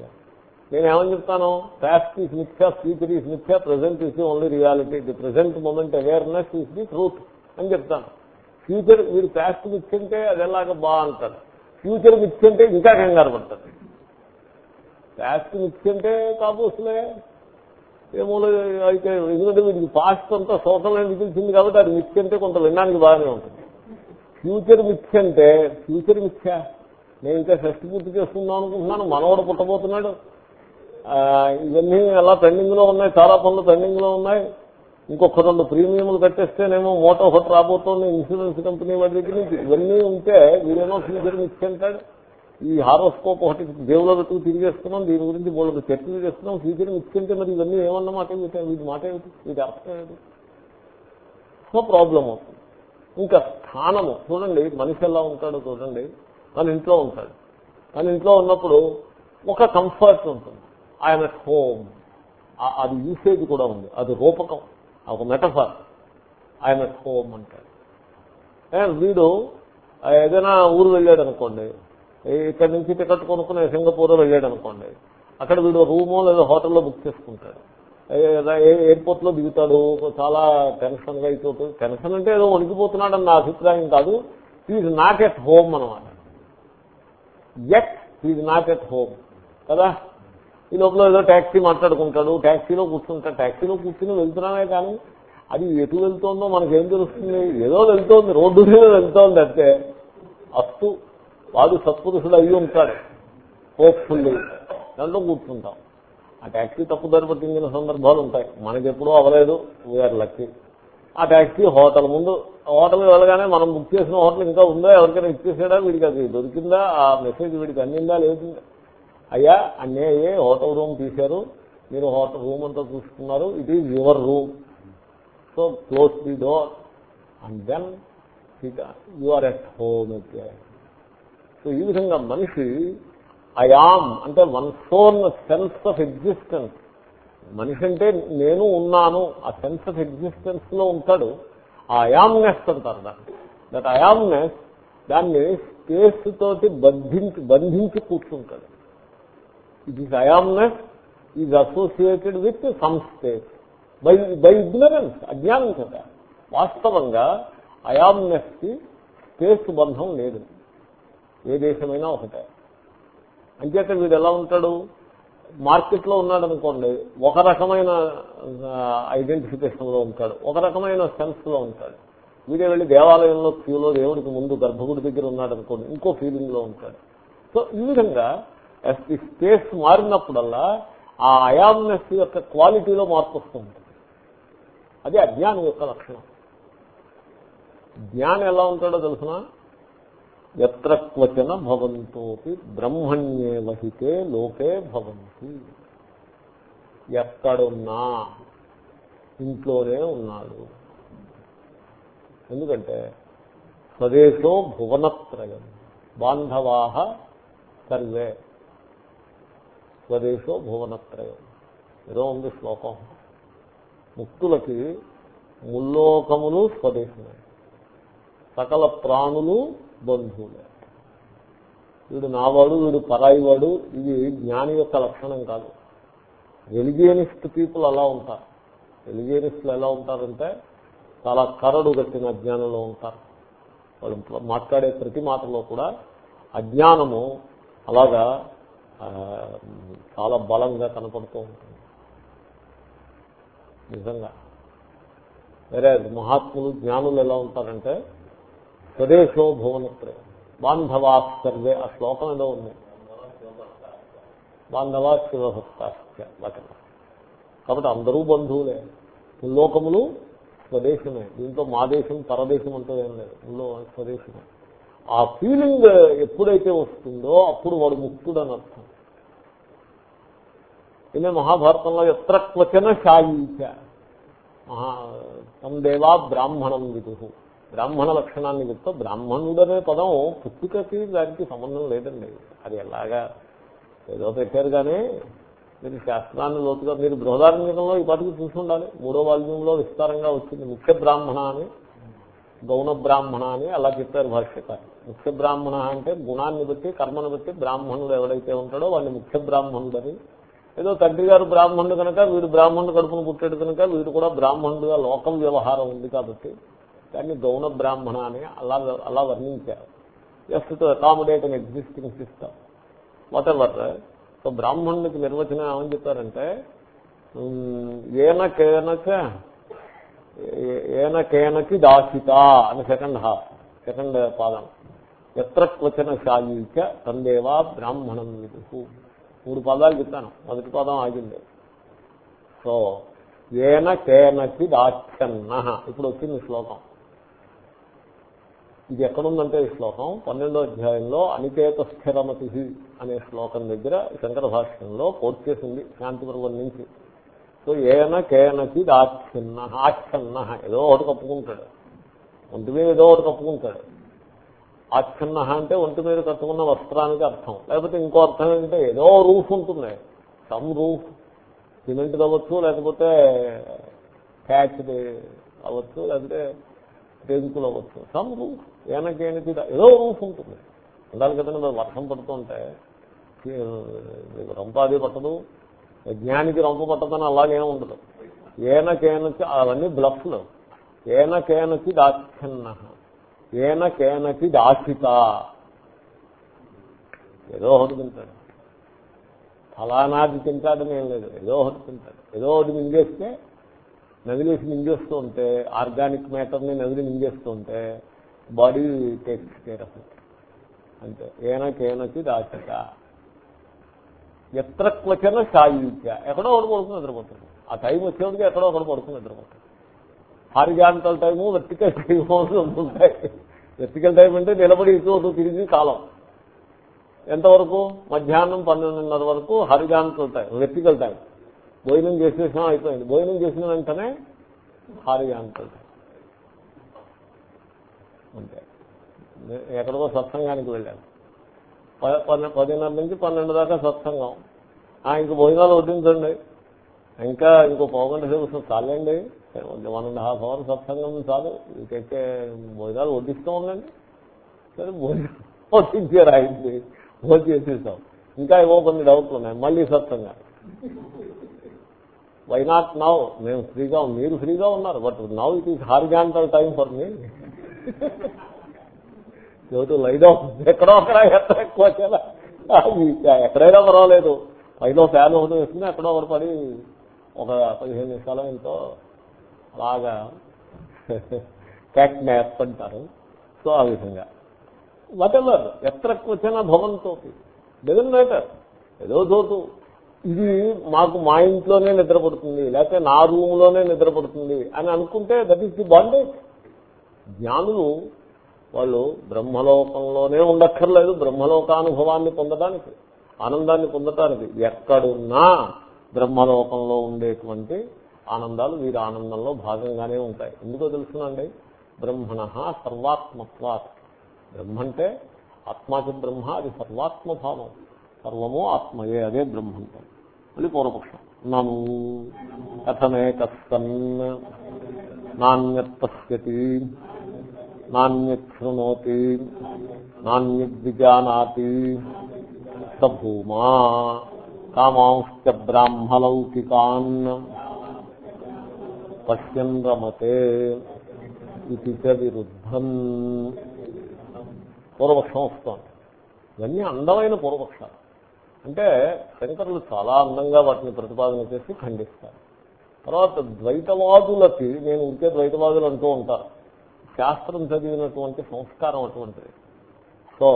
నేను ఏమని చెప్తాను పాస్ట్ ఈస్ మిథ్యా ఫ్యూచర్ ఈస్ మిథ్యా present is only reality the present moment awareness is the truth అని చెప్తాను. ఫ్యూచర్ మీరు పాస్ట్ మిథ్యంటే అది ఎలాగ బాగుంటుంది? ఫ్యూచర్ మిథ్యంటే ఇంకా కంగారు పడుతుంది పాస్ట్ మిథ్యంటే కాబోసులే. ఏమో అయితే ఎందుకంటే వీడికి పాస్ట్ అంతా శోకంలో మిగిల్చింది కాబట్టి అది మిథ్య అంటే కొంత వినడానికి బాగానే ఉంటుంది. ఫ్యూచర్ మిథ్య అంటే ఫ్యూచర్ మిథ్య? నేను ఇంకా షష్టి పూర్తి చేసుకుందాం అనుకుంటున్నాను మనవడు పుట్టబోతున్నాడు. ఆ, ఇవన్నీ ఎలా పెండింగ్లో ఉన్నాయి చాలా పనులు పెండింగ్లో ఉన్నాయి. ఇంకొక రెండు ప్రీమియంలు కట్టేస్తేనేమో మోటో ఒకటి రాబోతోంది ఇన్సూరెన్స్ కంపెనీ వాడి దగ్గర నుంచి. ఇవన్నీ ఉంటే వీడేమో ఫ్యూచర్ మిథ్య అంటాడు. ఈ హారోస్కోప్ ఒకటి దేవుళ్ళ వెతుకు తిరిగేస్తున్నాం దీని గురించి మూడు చర్చలు చేస్తున్నాం ఫ్యూచర్ ఇచ్చుకుంటే మరి ఇవన్నీ ఏమన్న మాట ఏమిటి? వీటి మాట ఏమిటి? వీటి అర్థం ఏమిటి? సో ప్రాబ్లం అవుతుంది. ఇంకా స్థానము చూడండి మనిషి ఎలా ఉంటాడో చూడండి. తన ఇంట్లో ఉంటాడు. తన ఇంట్లో ఉన్నప్పుడు ఒక కంఫర్ట్ ఉంటుంది. ఆయన హోమ్ అది యూసేజ్ కూడా ఉంది. అది రూపకం ఒక మెటఫర్ ఆయన హోమ్ అంటాడు. వీడు ఏదైనా ఊరు వెళ్ళాడు అనుకోండి ఇక్కడి నుంచి టికెట్ కొనుక్కుని సింగపూర్ వెళ్ళాడు అనుకోండి అక్కడ వీడు రూమో లేదా హోటల్లో బుక్ చేసుకుంటాడు. ఎయిర్పోర్ట్లో దిగుతాడు. చాలా టెన్షన్గా అయిపోతుంది టెన్షన్ అంటే ఏదో వణికిపోతున్నాడు నా అభిప్రాయం కాదు. ఈజ్ నాట్ ఎట్ హోమ్ అనమాట at is not at home కదా? ఈ లోపల ఏదో ట్యాక్సీ మాట్లాడుకుంటాడు. ట్యాక్సీలో కూర్చుంటాడు ట్యాక్సీలో కూర్చుని వెళ్తున్నామే కానీ అది ఎటు వెళ్తోందో మనకేం తెలుస్తుంది? ఏదో వెళ్తోంది. రోడ్డు మీద వెళ్తోంది అంతే. అస్తు వాడు సత్పురుషుడు అయ్యి ఉంటాడు. హోప్ఫుల్లీ దాంట్లో కూర్చుంటాం. ఆ ట్యాక్సీ తప్పుదారి పట్టించిన సందర్భాలు ఉంటాయి. మనకి ఎప్పుడూ అవ్వలేదు. We are lucky. ఆ ట్యాక్సీ హోటల్ ముందు హోటల్ వెళ్ళగానే మనం బుక్ చేసిన హోటల్ ఇంకా ఉందా? ఎవరికైనా ఇచ్చేసాడా? వీడికి అది దొరికిందా? ఆ మెసేజ్ వీడికి అందిందా? లేదు అయ్యా అన్నీ అయ్యే హోటల్ రూమ్ తీశారు. మీరు హోటల్ రూమ్ అంతా చూసుకున్నారు. It is your room. So close the door. And then you are at home so ఈ విధంగా మనిషి అయామ్ అంటే one's own sense of existence మనిషి అంటే నేను ఉన్నాను ఆ సెన్స్ ఆఫ్ ఎగ్జిస్టెన్స్లో ఉంటాడు. ఆ అయామ్నెస్ అంటారు దాన్ని. దట్ అయామ్నెస్ దాన్ని స్పేస్ తోటి బంధించి బంధించి కూర్చుంటాడు. It is I amness is associated with some space by by ignorance అజ్ఞానం కదా. వాస్తవంగా అయామ్నెస్కి స్పేస్ బంధం లేదు. ఏ దేశమైనా ఒకటే. అంచేత వీడు ఎలా ఉంటాడు? మార్కెట్లో ఉన్నాడు అనుకోండి ఒక రకమైన ఐడెంటిఫికేషన్లో ఉంటాడు ఒక రకమైన సెన్స్లో ఉంటాడు. వీడే వెళ్ళి దేవాలయంలో క్యూలో దేవుడికి ముందు గర్భగుడి దగ్గర ఉన్నాడు అనుకోండి ఇంకో ఫీలింగ్లో ఉంటాడు. సో ఈ విధంగా ఈ స్పేస్ మారినప్పుడల్లా ఆ అయామ్నెస్ యొక్క క్వాలిటీలో మార్పు వస్తూ ఉంటుంది. అది అజ్ఞానం యొక్క లక్షణం. జ్ఞానం ఎలా ఉంటాడో తెలుసిన? ఎత్ర క్వచన భవంతోపి బ్రహ్మణ్యే వహితే లోకే భవంతి. ఎక్కడున్నా ఇంట్లోనే ఉన్నాడు. ఎందుకంటే స్వదేశో భువనత్రయం బాంధవాహ సర్వే. స్వదేశో భువనత్రయం. ఏదో ఉంది శ్లోకం. ముక్తులకి ముల్లోకములు స్వదేశమే. సకల ప్రాణులు బంధువులే. వీడు నావాడు వీడు పరాయివాడు ఇది జ్ఞాని యొక్క లక్షణం కాదు. రెలిజియనిస్ట్ పీపుల్ అలా ఉంటారు. రెలిజియనిస్టులు ఎలా ఉంటారంటే చాలా కరడు కట్టిన అజ్ఞానంలో ఉంటారు. వాళ్ళు మాట్లాడే ప్రతి మాటలో కూడా అజ్ఞానము అలాగా చాలా బలంగా కనపడుతూ ఉంటుంది. నిజంగా. వేరే మహాత్ములు జ్ఞానులు ఎలా ఉంటారంటే స్వదేశో భువనత్రయం బాంధవా సర్వే ఆ శ్లోకం ఏదో ఉంది. బాంధవా శివభక్తాస్య కాబట్టి అందరూ బంధువులే. ముల్లోకములు స్వదేశమే. దీంతో మా దేశం పరదేశం అంటూ ఏం లేదు. ముల్లో స్వదేశమే. ఆ ఫీలింగ్ ఎప్పుడైతే వస్తుందో అప్పుడు వాడు ముక్తుడు అని అర్థం ఇదే మహాభారతంలో ఎత్ర క్వచన శాయించ. మహా తం దేవా బ్రాహ్మణం విదు. బ్రాహ్మణ లక్షణాన్ని చెప్తా బ్రాహ్మణుడు అనే పదం పుట్టుకకి దానికి సంబంధం లేదండి. అది ఎలాగా ఏదో పెట్టారు కానీ మీరు శాస్త్రాన్ని లోతుగా మీరు బృహదారంగంలో ఈ పాటికి చూసి ఉండాలి మూడో వాల్యూంలో విస్తారంగా వచ్చింది ముఖ్య బ్రాహ్మణ అని గౌణ బ్రాహ్మణ అని అలా చెప్పారు భాష్యకారు ముఖ్య బ్రాహ్మణ అంటే గుణాన్ని బట్టి కర్మను బట్టి బ్రాహ్మణుడు ఎవడైతే ఉంటాడో వాడిని ముఖ్య బ్రాహ్మణుడని ఏదో తండ్రి గారు బ్రాహ్మణుడు కనుక వీడు బ్రాహ్మణుడు కడుపును పుట్టాడు కనుక వీడు కూడా బ్రాహ్మణుడుగా లోకం వ్యవహారం ఉంది కాబట్టి దాన్ని గౌణ బ్రాహ్మణ అని అలా అలా వర్ణించారు. Just to accommodate an existing system whatever so బ్రాహ్మణుడికి నిర్వచనం ఏమని చెప్పారంటే ఏన కేనక ఏన కేనకి దాసిత అని సెకండ్ హాఫ్ సెకండ్ పాదం. ఎత్ర క్వచన శాయీచ తందేవా బ్రాహ్మణం విదుహు మూడు పదాలు చెప్తాను మొదటి పదం ఆగింది. సో ఏన కేనకి దాచన్న ఇప్పుడు వచ్చింది శ్లోకం. ఇది ఎక్కడుందంటే ఈ శ్లోకం. పన్నెండో అధ్యాయంలో అనికేత స్థిరమతి అనే శ్లోకం దగ్గర శంకర భాష్యంలో కోట్ చేసింది శాంతిపర్వం నుంచి. సో ఏన కేనకి ఆచ్ఛిన్న ఆచ్ఛన్న ఏదో ఒకటి కప్పుకుంటాడు. ఒంటి మీద ఏదో ఒకటి కప్పుకుంటాడు. ఆచ్ఛన్న అంటే ఒంటి మీద కట్టుకున్న వస్త్రానికి అర్థం. లేకపోతే ఇంకో అర్థం ఏంటంటే ఏదో రూఫ్ ఉంటుంది. Some roof. సిమెంట్ అవ్వచ్చు లేకపోతే ప్యాచ్డ్ అవ్వచ్చు లేకపోతే రేగుకులు అవ్వచ్చు. Some roof. ఏనకేనకి ఏదో రూఫ్ ఉంటుంది. ఉండాలి కదండి వర్షం పడుతుంటే రంపాది పట్టదు జ్ఞానికి రంప పట్టదని అలాగే ఉండదు. ఏనకేనకి అవన్నీ బ్లఫ్లు. ఏనకేనకి దాక్షిన్న ఏనకేనకి దాక్షిత. ఏదో ఒకటి తింటాడు. ఫలానాది తింటాడని ఏం లేదు. ఏదో ఒకటి తింటాడు. ఏదో ఒకటి మింగేస్తే నదిలేసి మింగేస్తూ ఉంటే ఆర్గానిక్ మ్యాటర్ని నదిలి మింగేస్తూ ఉంటే body takes care of it. అంతే. ఏనకేనకి దాచక. ఎత్ర క్వచన సాయుధ్య ఎక్కడో ఒకటి పడుకుని నిద్రపోతుంది ఆ టైం వచ్చేందుకు ఎక్కడో ఒకటి పడుకుని నిద్రపోతుంది హారిజాంటల్ టైము వెర్టికల్ టైము ఉంటాయి. వెర్టికల్ టైం అంటే నిలబడి ఇటు తిరిగి కాలం. ఎంతవరకు? మధ్యాహ్నం పన్నెండున్నర వరకు హారిజాంటల్ టైం వెర్టికల్ టైం భోజనం చేసేసాం అయిపోయింది. భోజనం చేసిన వెంటనే హారిజాంటల్ టైం అంతే ఎక్కడికో సత్సంగానికి వెళ్ళాను. ప- పదిన్నర నుంచి పన్నెండు దాకా సత్సంగం. ఆ, ఇంక భోజనాలు వడ్డించండి. ఇంకా ఇంకో పావుగంట సేపు చాలండి. వన్ అండ్ హాఫ్ అవర్ సత్సంగం చాలు. ఇంకైతే భోజనాలు వడ్డిస్తూ ఉండండి. సరే భోజనం వడ్డించారు ఆయన్ని భోజనం చేసేసాం. ఇంకా ఏవో కొన్ని డౌట్లు ఉన్నాయి. మళ్ళీ సత్సంగా. వై నాట్ నౌ మేము ఫ్రీగా మీరు ఫ్రీగా ఉన్నారు. But now it is horizontal time for me యోటు లైదో. ఎక్కడో అక్కడ ఎక్కడ ఎక్కువ వచ్చేలా ఎక్కడైనా పర్వాలేదు. పైలో ఫ్యాన్ ఒకటి వేసుకుని ఎక్కడో ఒకటి పడి ఒక పదిహేను నిమిషాలు ఎంతో అలాగా క్యాట్ మ్యాప్ అంటారు. సో ఆ విధంగా. వాట్ ఎవర్ ఎత్ర వచ్చిన భవంతో డజన్ మ్యాటర్ ఏదో చోటు. ఇది మాకు మా ఇంట్లోనే నిద్రపడుతుంది లేకపోతే నా రూమ్లోనే నిద్రపడుతుంది అని అనుకుంటే దట్ ఈస్ ది బాండేజ్ జ్ఞానులు వాళ్ళు బ్రహ్మలోకంలోనే ఉండక్కర్లేదు బ్రహ్మలోకానుభవాన్ని పొందడానికి ఆనందాన్ని పొందటానికి. ఎక్కడున్నా బ్రహ్మలోకంలో ఉండేటువంటి ఆనందాలు వీరి ఆనందంలో భాగంగానే ఉంటాయి. ఎందుకో తెలుసునండి? బ్రహ్మణ సర్వాత్మత్వాత్. బ్రహ్మ అంటే ఆత్మాకి బ్రహ్మ అది సర్వాత్మభావం. సర్వము ఆత్మయే అదే బ్రహ్మంతం మళ్ళీ పూర్వపక్షం. నను కథమే కస్తన్ నాణ్యత్పశ్యతి నాణ్యశృణోతి నాణ్యద్విజానాతి సభూమా కామాంశ్చ బ్రాహ్మలౌకికాన్ పశ్యన్ రమతే ఇది చ విరుద్ధం. పూర్వపక్షం వస్తుంది. ఇవన్నీ అందమైన పూర్వపక్షాలు. అంటే శంకరులు చాలా అందంగా వాటిని ప్రతిపాదన చేసి ఖండిస్తారు. తర్వాత ద్వైతవాదులకి నేను ఇంకే ద్వైతవాదులు అంటూ ఉంటారు శాస్త్రం చదివినటువంటి సంస్కారం అటువంటిది. సో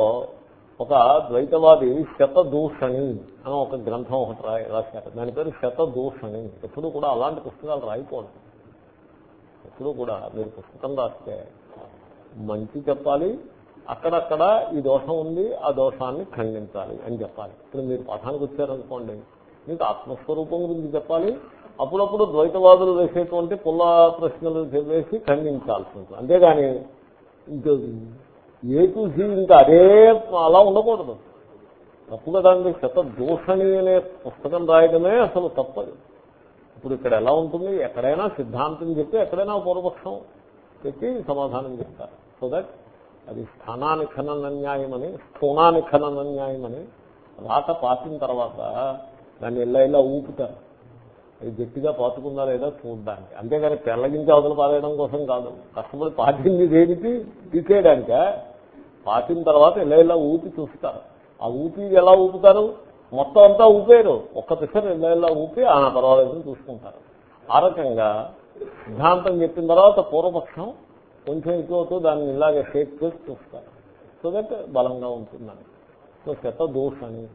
ఒక ద్వైతవాది శతదూషణి అని ఒక గ్రంథం ఒకటి రాయి రాశారు. దాని పేరు శతదూషణి. ఎప్పుడు కూడా అలాంటి పుస్తకాలు రాయకూడదు. ఎప్పుడు కూడా మీరు పుస్తకం రాస్తే మంచి చెప్పాలి అక్కడక్కడ ఈ దోషం ఉంది ఆ దోషాన్ని ఖండించాలి అని చెప్పాలి. ఇప్పుడు మీరు పాఠానికి వచ్చారనుకోండి మీకు ఆత్మస్వరూపం గురించి చెప్పాలి అప్పుడప్పుడు ద్వైతవాదులు వేసేటువంటి పుల్ల ప్రశ్నలు వేసి ఖండించాల్సి ఉంటుంది. అంతేగాని ఇంకా ఏ చూసి ఇంకా అదే అలా ఉండకూడదు. తప్పు కదా అండి శత దూషణి అనే పుస్తకం రాయడమే అసలు తప్పదు. ఇప్పుడు ఇక్కడ ఎలా ఉంటుంది? ఎక్కడైనా సిద్ధాంతం చెప్తే ఎక్కడైనా పూర్వపక్షం పెట్టి సమాధానం చెప్తారు. సో దట్ అది స్థానాన్ని ఖనన న్యాయం అని స్థూనాన్ని ఖనన న్యాయం అని రాత పాతిన తర్వాత దాన్ని ఇలా ఇలా ఊపుతారు. గట్టిగా పాతుకుందా లేదా చూడడానికి. అంతేగాని పెళ్ళగించి అవతల పారేయడం కోసం కాదు. కష్టపడి పాటింది దేనికి? తీసేయడానిక? పాతిన తర్వాత ఇలా ఇలా ఊపి చూస్తారు. ఆ ఊపి ఎలా ఊపుతారు? మొత్తం అంతా ఊపేరు ఒక్క దిశను ఇలా ఇలా ఊపి ఆ పర్వాలేదని చూసుకుంటారు. ఆ రకంగా సిద్ధాంతం చెప్పిన తర్వాత పూర్వపక్షం కొంచెం ఎక్కువతో దాన్ని ఇలాగే షేక్ చేసి చూస్తారు. సో దట్ బలంగా ఉంటుందని. సో శత దోషని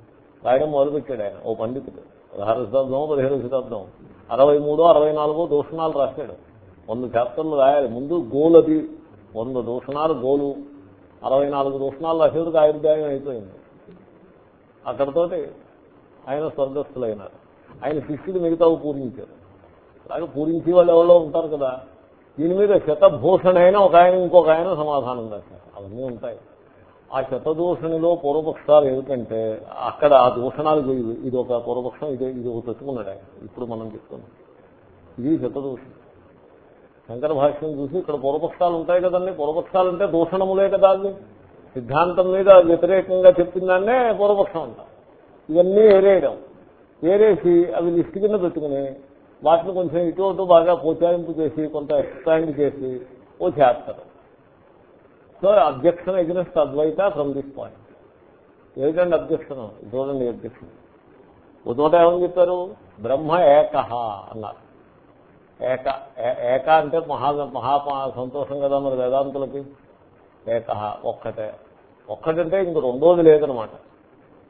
రాయడం మొదలుపెట్టాడు ఆయన ఓ పండితుడు. పదహారు శతాబ్దం పదిహేడు శతాబ్దం అరవై మూడో అరవై నాలుగో దూషణాలు రాశాడు. వంద చాప్టర్లు రాయాలి. ముందు గోల్ అది వంద దూషణాలు గోలు. అరవై నాలుగు దూషణాలు రాసేందుకు ఆయుర్దాయం అయిపోయింది. అక్కడతోటి ఆయన స్వర్గస్థులైనారు. ఆయన శిష్యుడు మిగతావు పూరించారు అలాగే పూరించే వాళ్ళు ఎవరో ఉంటారు కదా. దీని మీద శతభూషణైన ఒక ఆయన ఇంకొక ఆయన సమాధానం రాశారు. అవన్నీ ఉంటాయి. ఆ శతదూషణిలో పూర్వపక్షాలు ఏమిటంటే అక్కడ ఆ దూషణాలు ఇది ఇది ఒక పూర్వపక్షం ఇది ఇది ఒక తెచ్చుకున్నాడు ఆయన. ఇప్పుడు మనం చెప్తున్నాం. ఇది శతదూషణం. శంకర భాష్యం చూసి ఇక్కడ పూర్వపక్షాలు ఉంటాయి కదండి. పూర్వపక్షాలు అంటే దూషణములే కదా అది సిద్ధాంతం మీద వ్యతిరేకంగా చెప్పిన దాన్నే పూర్వపక్షం అంటాం. ఇవన్నీ ఏరేయడం. ఏరేసి అవి లిస్ట్ కింద పెట్టుకుని వాటిని కొంచెం ఇటు అటు బాగా పోచాయింపు చేసి కొంత ఎక్స్పాండ్ చేసి ఓ చేస్తారు. So objection against Advaita from this point ఏమిటండి అబ్జెక్షన్ చూడండి అబ్జెక్షన్ ఒక చోట ఏమని చెప్పారు? బ్రహ్మ ఏక అన్నారు. ఏక ఏ- ఏక అంటే మహా మహా సంతోషం కదా మరి వేదాంతులకి? ఏక ఒక్కటే. ఒక్కటంటే ఇంక రెండోది లేదనమాట.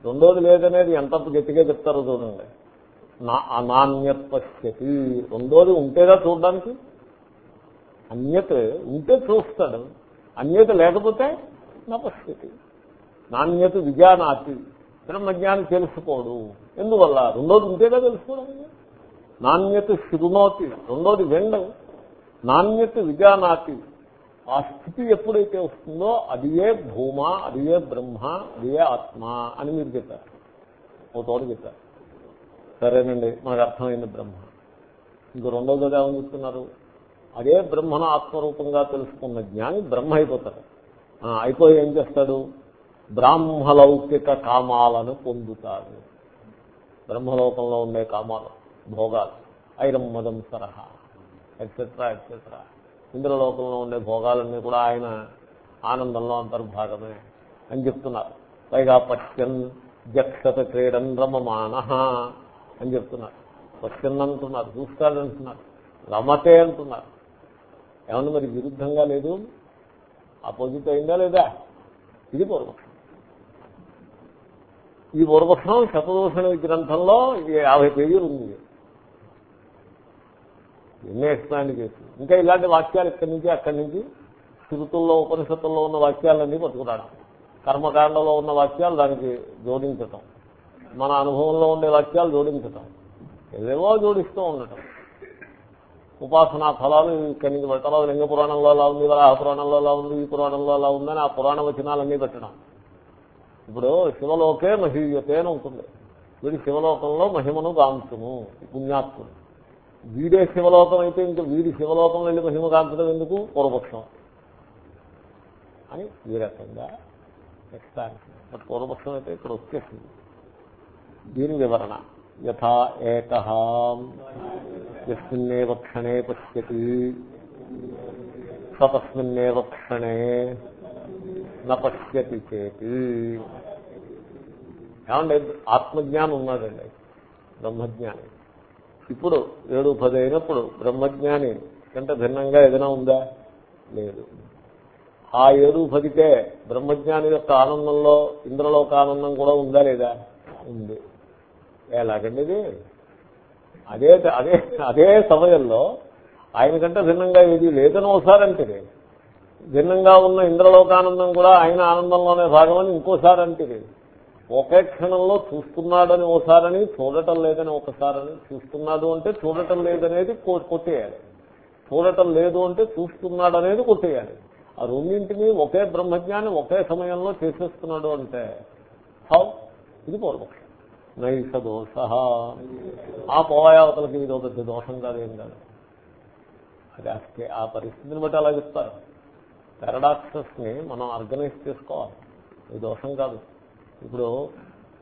రెండోది లేదనేది ఎంత గట్టిగా చెప్తారో చూడండి. నా అనాన్యత్ పశ్యతి రెండోది ఉంటేగా చూడడానికి? అన్యత్ ఉంటే చూస్తాడు. అన్యత లేకపోతే నపస్థితి నాణ్యత విజానాతి బ్రహ్మజ్ఞానం తెలుసుకోడు. ఎందువల్ల? రెండోది ఉంటేగా తెలుసుకోవడానికి నాణ్యత శృణోతి. రెండోది వెండం నాణ్యత విజానాతి ఆ స్థితి ఎప్పుడైతే వస్తుందో అది ఏ భూమ అది ఏ బ్రహ్మ అది ఏ ఆత్మ అని మీరు చెప్పారు. ఓ తోడు చెప్పారు. సరేనండి మనకు అర్థమైంది బ్రహ్మ. ఇంకో రెండోది ఏమని చెప్తున్నారు అదే బ్రహ్మను ఆత్మరూపంగా తెలుసుకున్న జ్ఞాని బ్రహ్మ అయిపోతాడు. అయిపోయి ఏం చేస్తాడు? బ్రాహ్మలౌకిక కామాలను పొందుతాడు. బ్రహ్మలోకంలో ఉండే కామాలు భోగాలు. ఐరమ్మదం సరహా ఎట్సెట్రా ఎట్సెట్రా ఇంద్రలోకంలో ఉండే భోగాలన్నీ కూడా ఆయన ఆనందంలో అంతర్భాగమే అని చెప్తున్నారు. పైగా పశ్యన్ జక్షత క్రీడన్ రమమాన అని చెప్తున్నారు. పశ్యన్ అంటున్నారు చూస్తాడు అంటున్నారు రమతే అంటున్నారు. ఏమన్నా మరి విరుద్ధంగా లేదు? ఆపోజిట్ అయిందా లేదా? ఇది పూర్వపక్షం ఈ పూర్వపక్షం శతదోషణ గ్రంథంలో యాభై పేజీలు ఉంది. ఎన్ని ఎక్స్పాండ్ చేసి. ఇంకా ఇలాంటి వాక్యాలు ఇక్కడి నుంచి అక్కడి నుంచి శృతుల్లో ఉపనిషత్తుల్లో ఉన్న వాక్యాలన్నీ పట్టుకురావడం. కర్మకాండలో ఉన్న వాక్యాలు దానికి జోడించటం. మన అనుభవంలో ఉండే వాక్యాలు జోడించటం. ఏదేవో జోడిస్తూ ఉండటం. ఉపాసనా ఫలాలు ఇక్కడి నుంచి పెట్టడం లింగ పురాణంలో అలా ఉంది ఆ పురాణంలో అలా ఉంది ఈ పురాణంలో అలా ఉందని ఆ పురాణ వచనాలన్నీ పెట్టడం. ఇప్పుడు శివలోకే మహీయతే అని ఉంటుంది. వీడి శివలోకంలో మహిమను గాంతుము పుణ్యాత్ముడు. వీడే శివలోకం అయితే ఇంకా వీడి శివలోకం వెళ్ళి మహిమ కాంచడం ఎందుకు? పూర్వపక్షం. అని ఈ రకంగా ఎక్స్పాన్షన్ బట్ పూర్వపక్షం అయితే ఇక్కడ వచ్చేసింది. దీని వివరణ. యథా ఏక ఎస్మిన్నేవ క్షణే పశ్యతి సతస్మిన్నేవ క్షణే న చేతి ఏమంటే ఆత్మజ్ఞానం ఉన్నాడండి బ్రహ్మజ్ఞాని. ఇప్పుడు ఏడు పది అయినప్పుడు బ్రహ్మజ్ఞాని కంటే భిన్నంగా ఏదైనా ఉందా? లేదు. ఆ ఏడు పదికే బ్రహ్మజ్ఞాని యొక్క ఆనందంలో ఇంద్రలోక ఆనందం కూడా ఉందా లేదా? ఉంది. ఎలాగండి ఇది? అదే అదే అదే సమయంలో ఆయన కంటే భిన్నంగా ఏది లేదని ఒకసారి అంటే భిన్నంగా ఉన్న ఇంద్రలోకానందం కూడా ఆయన ఆనందంలోనే భాగమని ఇంకోసారి అంటే ఒకే క్షణంలో చూస్తున్నాడని ఓసారని చూడటం లేదని ఒకసారని చూస్తున్నాడు అంటే చూడటం లేదనేది కొట్టేయాలి. చూడటం లేదు అంటే చూస్తున్నాడు అనేది కొట్టేయాలి. ఆ రెండింటిని ఒకే బ్రహ్మజ్ఞాని ఒకే సమయంలో చేసేస్తున్నాడు అంటే హౌ? ఇది పూర్వపక్షం. నైష దోష. ఆ పోయావతలకి ఇది ఒక పెద్ద దోషం కాదు ఏం కాదు. అది అస్తే ఆ పరిస్థితిని బట్టి అలా చెప్తారు. పారాడాక్సెస్ని మనం ఆర్గనైజ్ చేసుకోవాలి. ఇది దోషం కాదు. ఇప్పుడు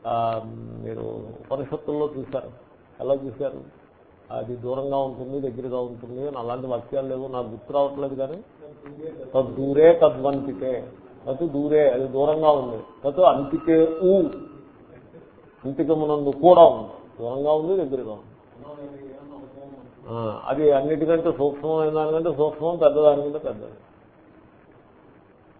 ఆ, మీరు ఉపనిషత్తుల్లో చూశారు. ఎలా చూశారు? అది దూరంగా ఉంటుంది దగ్గరగా ఉంటుంది అని అలాంటి వాక్యాలు లేవు. నాకు గుర్తు రావట్లేదు కానీ తద్ దూరే తద్వంతికే. తత్ దూరే అది దూరంగా ఉంది. తత్ అంతికే ఊ. అంతికమునందు కూడా ఉంది. దూరంగా ఉంది దగ్గరగా ఉంది. అది అన్నిటికంటే సూక్ష్మమైన దానికంటే సూక్ష్మం పెద్దదానికంటే పెద్దది.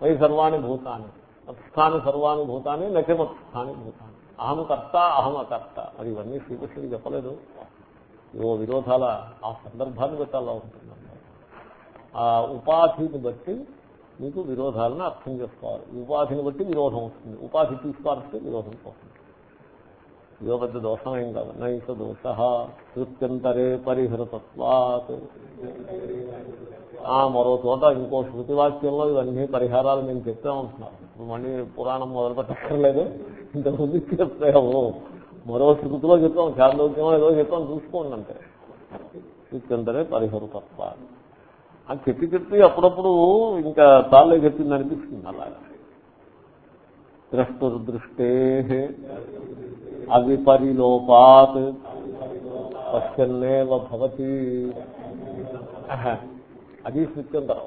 మై సర్వాణి భూతాన్ని మత్స్థాని సర్వాణి భూతాన్ని నచ మత్స్థాని భూతాన్ని అహం కర్త అహం అకర్త. అది ఇవన్నీ శ్రీకృష్ణుడు చెప్పలేదు. ఓ విరోధాల ఆ సందర్భాన్ని బట్టి అలా ఉంటుందండి ఆ ఉపాధిని బట్టి మీకు విరోధాలను అర్థం చేసుకోవాలి. ఉపాధిని బట్టి విరోధం వస్తుంది. ఉపాధి తీసుకోవాలంటే విరోధం పోతుంది. ఇదో పెద్ద దోషం ఏం కాదు. నైక దోష కృత్యంతరే పరిహృతత్వాత్. ఆ మరో చోట ఇంకో శృతి వాక్యంలో ఇవన్నీ పరిహారాలు నేను చెప్తా ఉంటున్నాను ఇప్పుడు మళ్ళీ పురాణం మొదలు పెట్టక్కర్లేదు ఇంతకుముందు చెప్తాము మరో శృతిలో చెప్తాం చాందోగ్యం ఏదో చెప్తాం చూసుకోండి అంటే కృత్యంతరే పరిహృతత్వ అని చెప్పి చెప్పి అప్పుడప్పుడు ఇంకా తాళ్ళే చెప్పింది అనిపిస్తుంది అలాగా. ద్రష్టుర్దృష్టే. అవిపరిలోపాత్ పశ్చన్నేవ భవతి అది శృత్యంతరం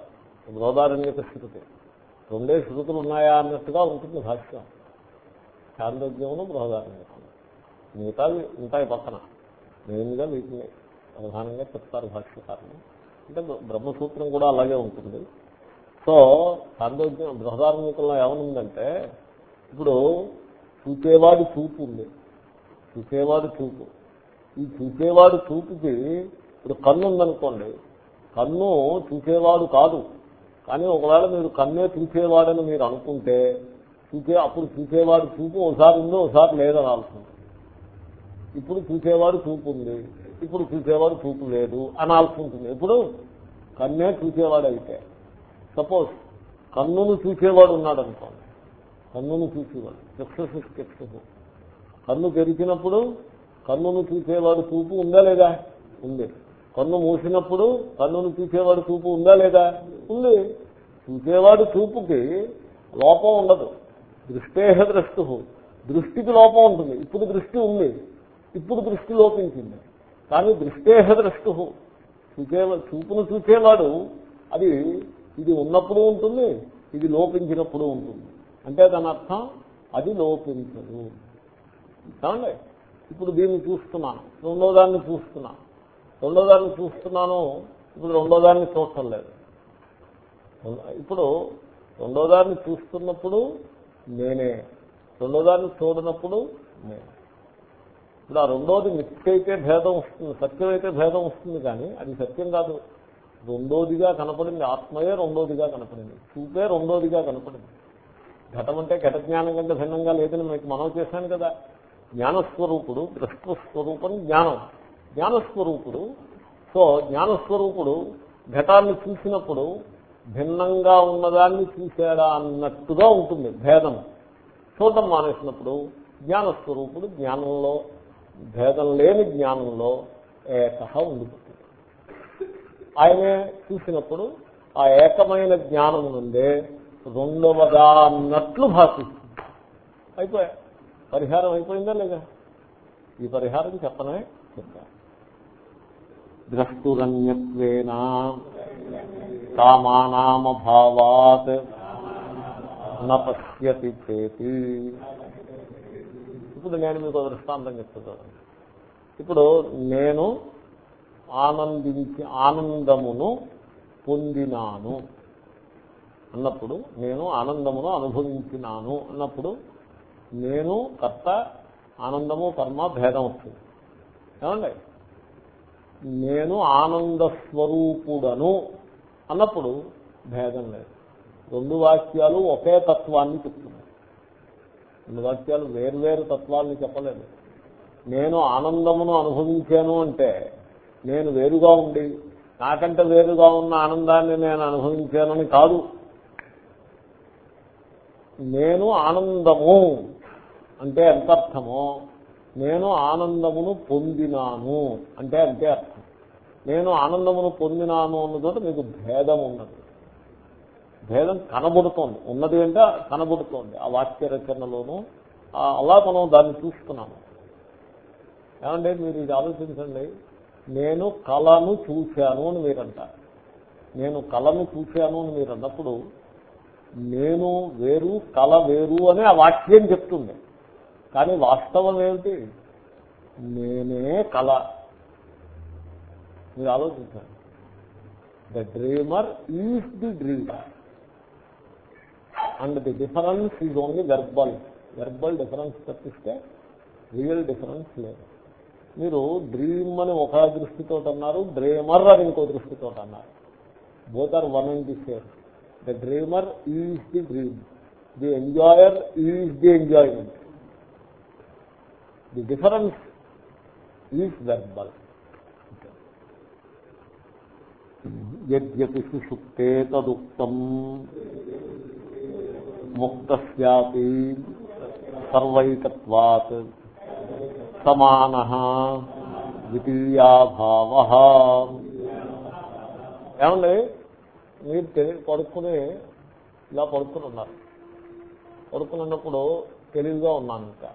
బృహదారణ్యక శృతి రెండే శృతులు ఉన్నాయా అన్నట్టుగా ఉంటుంది భాష్యం. చాంద్రోగ్యమును బృహదారణ్యకం మిగతావి ఉంటాయి పక్కన. మెయిన్గా వీటిని ప్రధానంగా చెప్తారు భాష్యకారులు. అంటే బ్రహ్మసూత్రం కూడా అలాగే ఉంటుంది. సో చాంద్రోగ్యం బృహదారణ్యకంలో ఏమనుందంటే ఇప్పుడు చూసేవాడి చూపు ఉంది. చూసేవాడు చూపు. ఈ చూసేవాడు చూపుకి ఇప్పుడు కన్ను ఉందనుకోండి కన్ను చూసేవాడు కాదు. కానీ ఒకవేళ మీరు కన్నే చూసేవాడని మీరు అనుకుంటే చూసే అప్పుడు చూసేవాడు చూపు ఒకసారి ఉందో ఒకసారి లేదని అనుకుంటుంది ఇప్పుడు చూసేవాడు చూపు ఉంది ఇప్పుడు చూసేవాడు చూపు లేదు అనాల్సి ఉంటుంది. ఇప్పుడు కన్నే చూసేవాడు అయితే సపోజ్ కన్నును చూసేవాడు ఉన్నాడు అనుకోండి కన్నును చూసేవాడు చక్షుషు చక్షుషు. కన్ను తెరిచినప్పుడు కన్నును చూసేవాడు చూపు ఉందా లేదా? ఉంది. కన్ను మూసినప్పుడు కన్నును చూసేవాడు చూపు ఉందా లేదా? ఉంది. చూసేవాడు చూపుకి లోపం ఉండదు. దృష్టేహ ద్రష్టు. దృష్టికి లోపం ఉంటుంది. ఇప్పుడు దృష్టి ఉంది. ఇప్పుడు దృష్టి లోపించింది. కానీ దృష్టేహ ద్రష్టు. చూసే చూపును చూసేవాడు అది ఇది ఉన్నప్పుడు ఉంటుంది ఇది లోపించినప్పుడు ఉంటుంది. అంటే దాని అర్థం అది లోపించదు. కావండి ఇప్పుడు దీన్ని చూస్తున్నాను. రెండో దాన్ని చూస్తున్నాను. రెండో దాన్ని చూస్తున్నాను. ఇప్పుడు రెండో దాన్ని చూడటం లేదు. ఇప్పుడు రెండో దాన్ని చూస్తున్నప్పుడు నేనే. రెండో దాన్ని చూడనప్పుడు నేనే. ఇప్పుడు ఆ రెండోది మిథ్య అయితే భేదం వస్తుంది. సత్యం అయితే భేదం వస్తుంది కానీ అది సత్యం కాదు. రెండోదిగా కనపడింది ఆత్మయే రెండోదిగా కనపడింది. చూపే రెండోదిగా కనపడింది. ఘటం అంటే ఘట జ్ఞానం కంటే భిన్నంగా లేదని మీకు మనం చేశాను కదా. జ్ఞానస్వరూపుడు దృష్టస్వరూపం జ్ఞానం. జ్ఞానస్వరూపుడు సో జ్ఞానస్వరూపుడు ఘటాన్ని చూసినప్పుడు భిన్నంగా ఉన్నదాన్ని చూశాడా అన్నట్టుగా ఉంటుంది భేదం. చూడటం మానేసినప్పుడు జ్ఞానస్వరూపుడు జ్ఞానంలో భేదం లేని జ్ఞానంలో ఏకహ ఉండిపోతుంది. ఆయనే చూసినప్పుడు ఆ ఏకమైన జ్ఞానం నుండే రెండవదా అన్నట్లు భాషిస్తుంది. అయిపోయా పరిహారం అయిపోయిందా లేదా? ఈ పరిహారం చెప్పనే చెప్పా ద్రష్టురన్యత్వేన కామానామభావాత్ నపశ్యతి చేతి. ఇప్పుడు నేను మీకు దృష్టాంతం చెప్తున్నాను ఇప్పుడు నేను ఆనందించి ఆనందమును పొందినాను. అన్నప్పుడు నేను ఆనందమును అనుభవించినాను. అన్నప్పుడు నేను కర్త ఆనందము కర్మ భేదం వస్తుంది. ఏమండి? నేను ఆనంద స్వరూపుడను అన్నప్పుడు భేదం లేదు. రెండు వాక్యాలు ఒకే తత్వాన్ని చెప్తున్నాయి. రెండు వాక్యాలు వేర్వేరు తత్వాన్ని చెప్పలేదు. నేను ఆనందమును అనుభవించాను అంటే నేను వేరుగా ఉండి నాకంటే వేరుగా ఉన్న ఆనందాన్ని నేను అనుభవించానని కాదు. నేను ఆనందము అంటే ఎంత అర్థమో నేను ఆనందమును పొందినాను. అంటే అంతే అర్థం. నేను ఆనందమును పొందినాను అన్నదోట మీకు భేదం ఉన్నది. భేదం కనబడుతోంది. ఉన్నది అంటే కనబడుతోంది. ఆ వాక్య రచనలోనూ అలా మనం దాన్ని చూస్తున్నాము. ఏమంటే మీరు ఇది ఆలోచించండి. నేను కళను చూశాను అని మీరు అంటారు నేను కళను చూశాను అని మీరు అన్నప్పుడు నేను వేరు కళ వేరు అని ఆ వాక్యం చెప్తుంది. కానీ వాస్తవం ఏమిటి? నేనే కళ. మీరు ఆలోచించండి. The dreamer is the dreamer and the difference is only verbal verbal difference తప్పిస్తే రియల్ డిఫరెన్స్ లేదు. మీరు డ్రీమ్ అని ఒక దృష్టితో అన్నారు డ్రీమర్ అని ఇంకో దృష్టితో అన్నారు. Both are one and the same the dreamer is the dream the enjoyer is the enjoyment the difference is verbal యద్యపి సుషుప్తే తదుక్తం ముక్తస్యాపి సర్వైకత్వాత్ సమాన ద్వితీయాభావ ఏమండి? మీరు పడుకుని ఇలా పడుకుని ఉన్నారు పడుకుని ఉన్నప్పుడు తెలివిగా ఉన్నాను ఇంకా.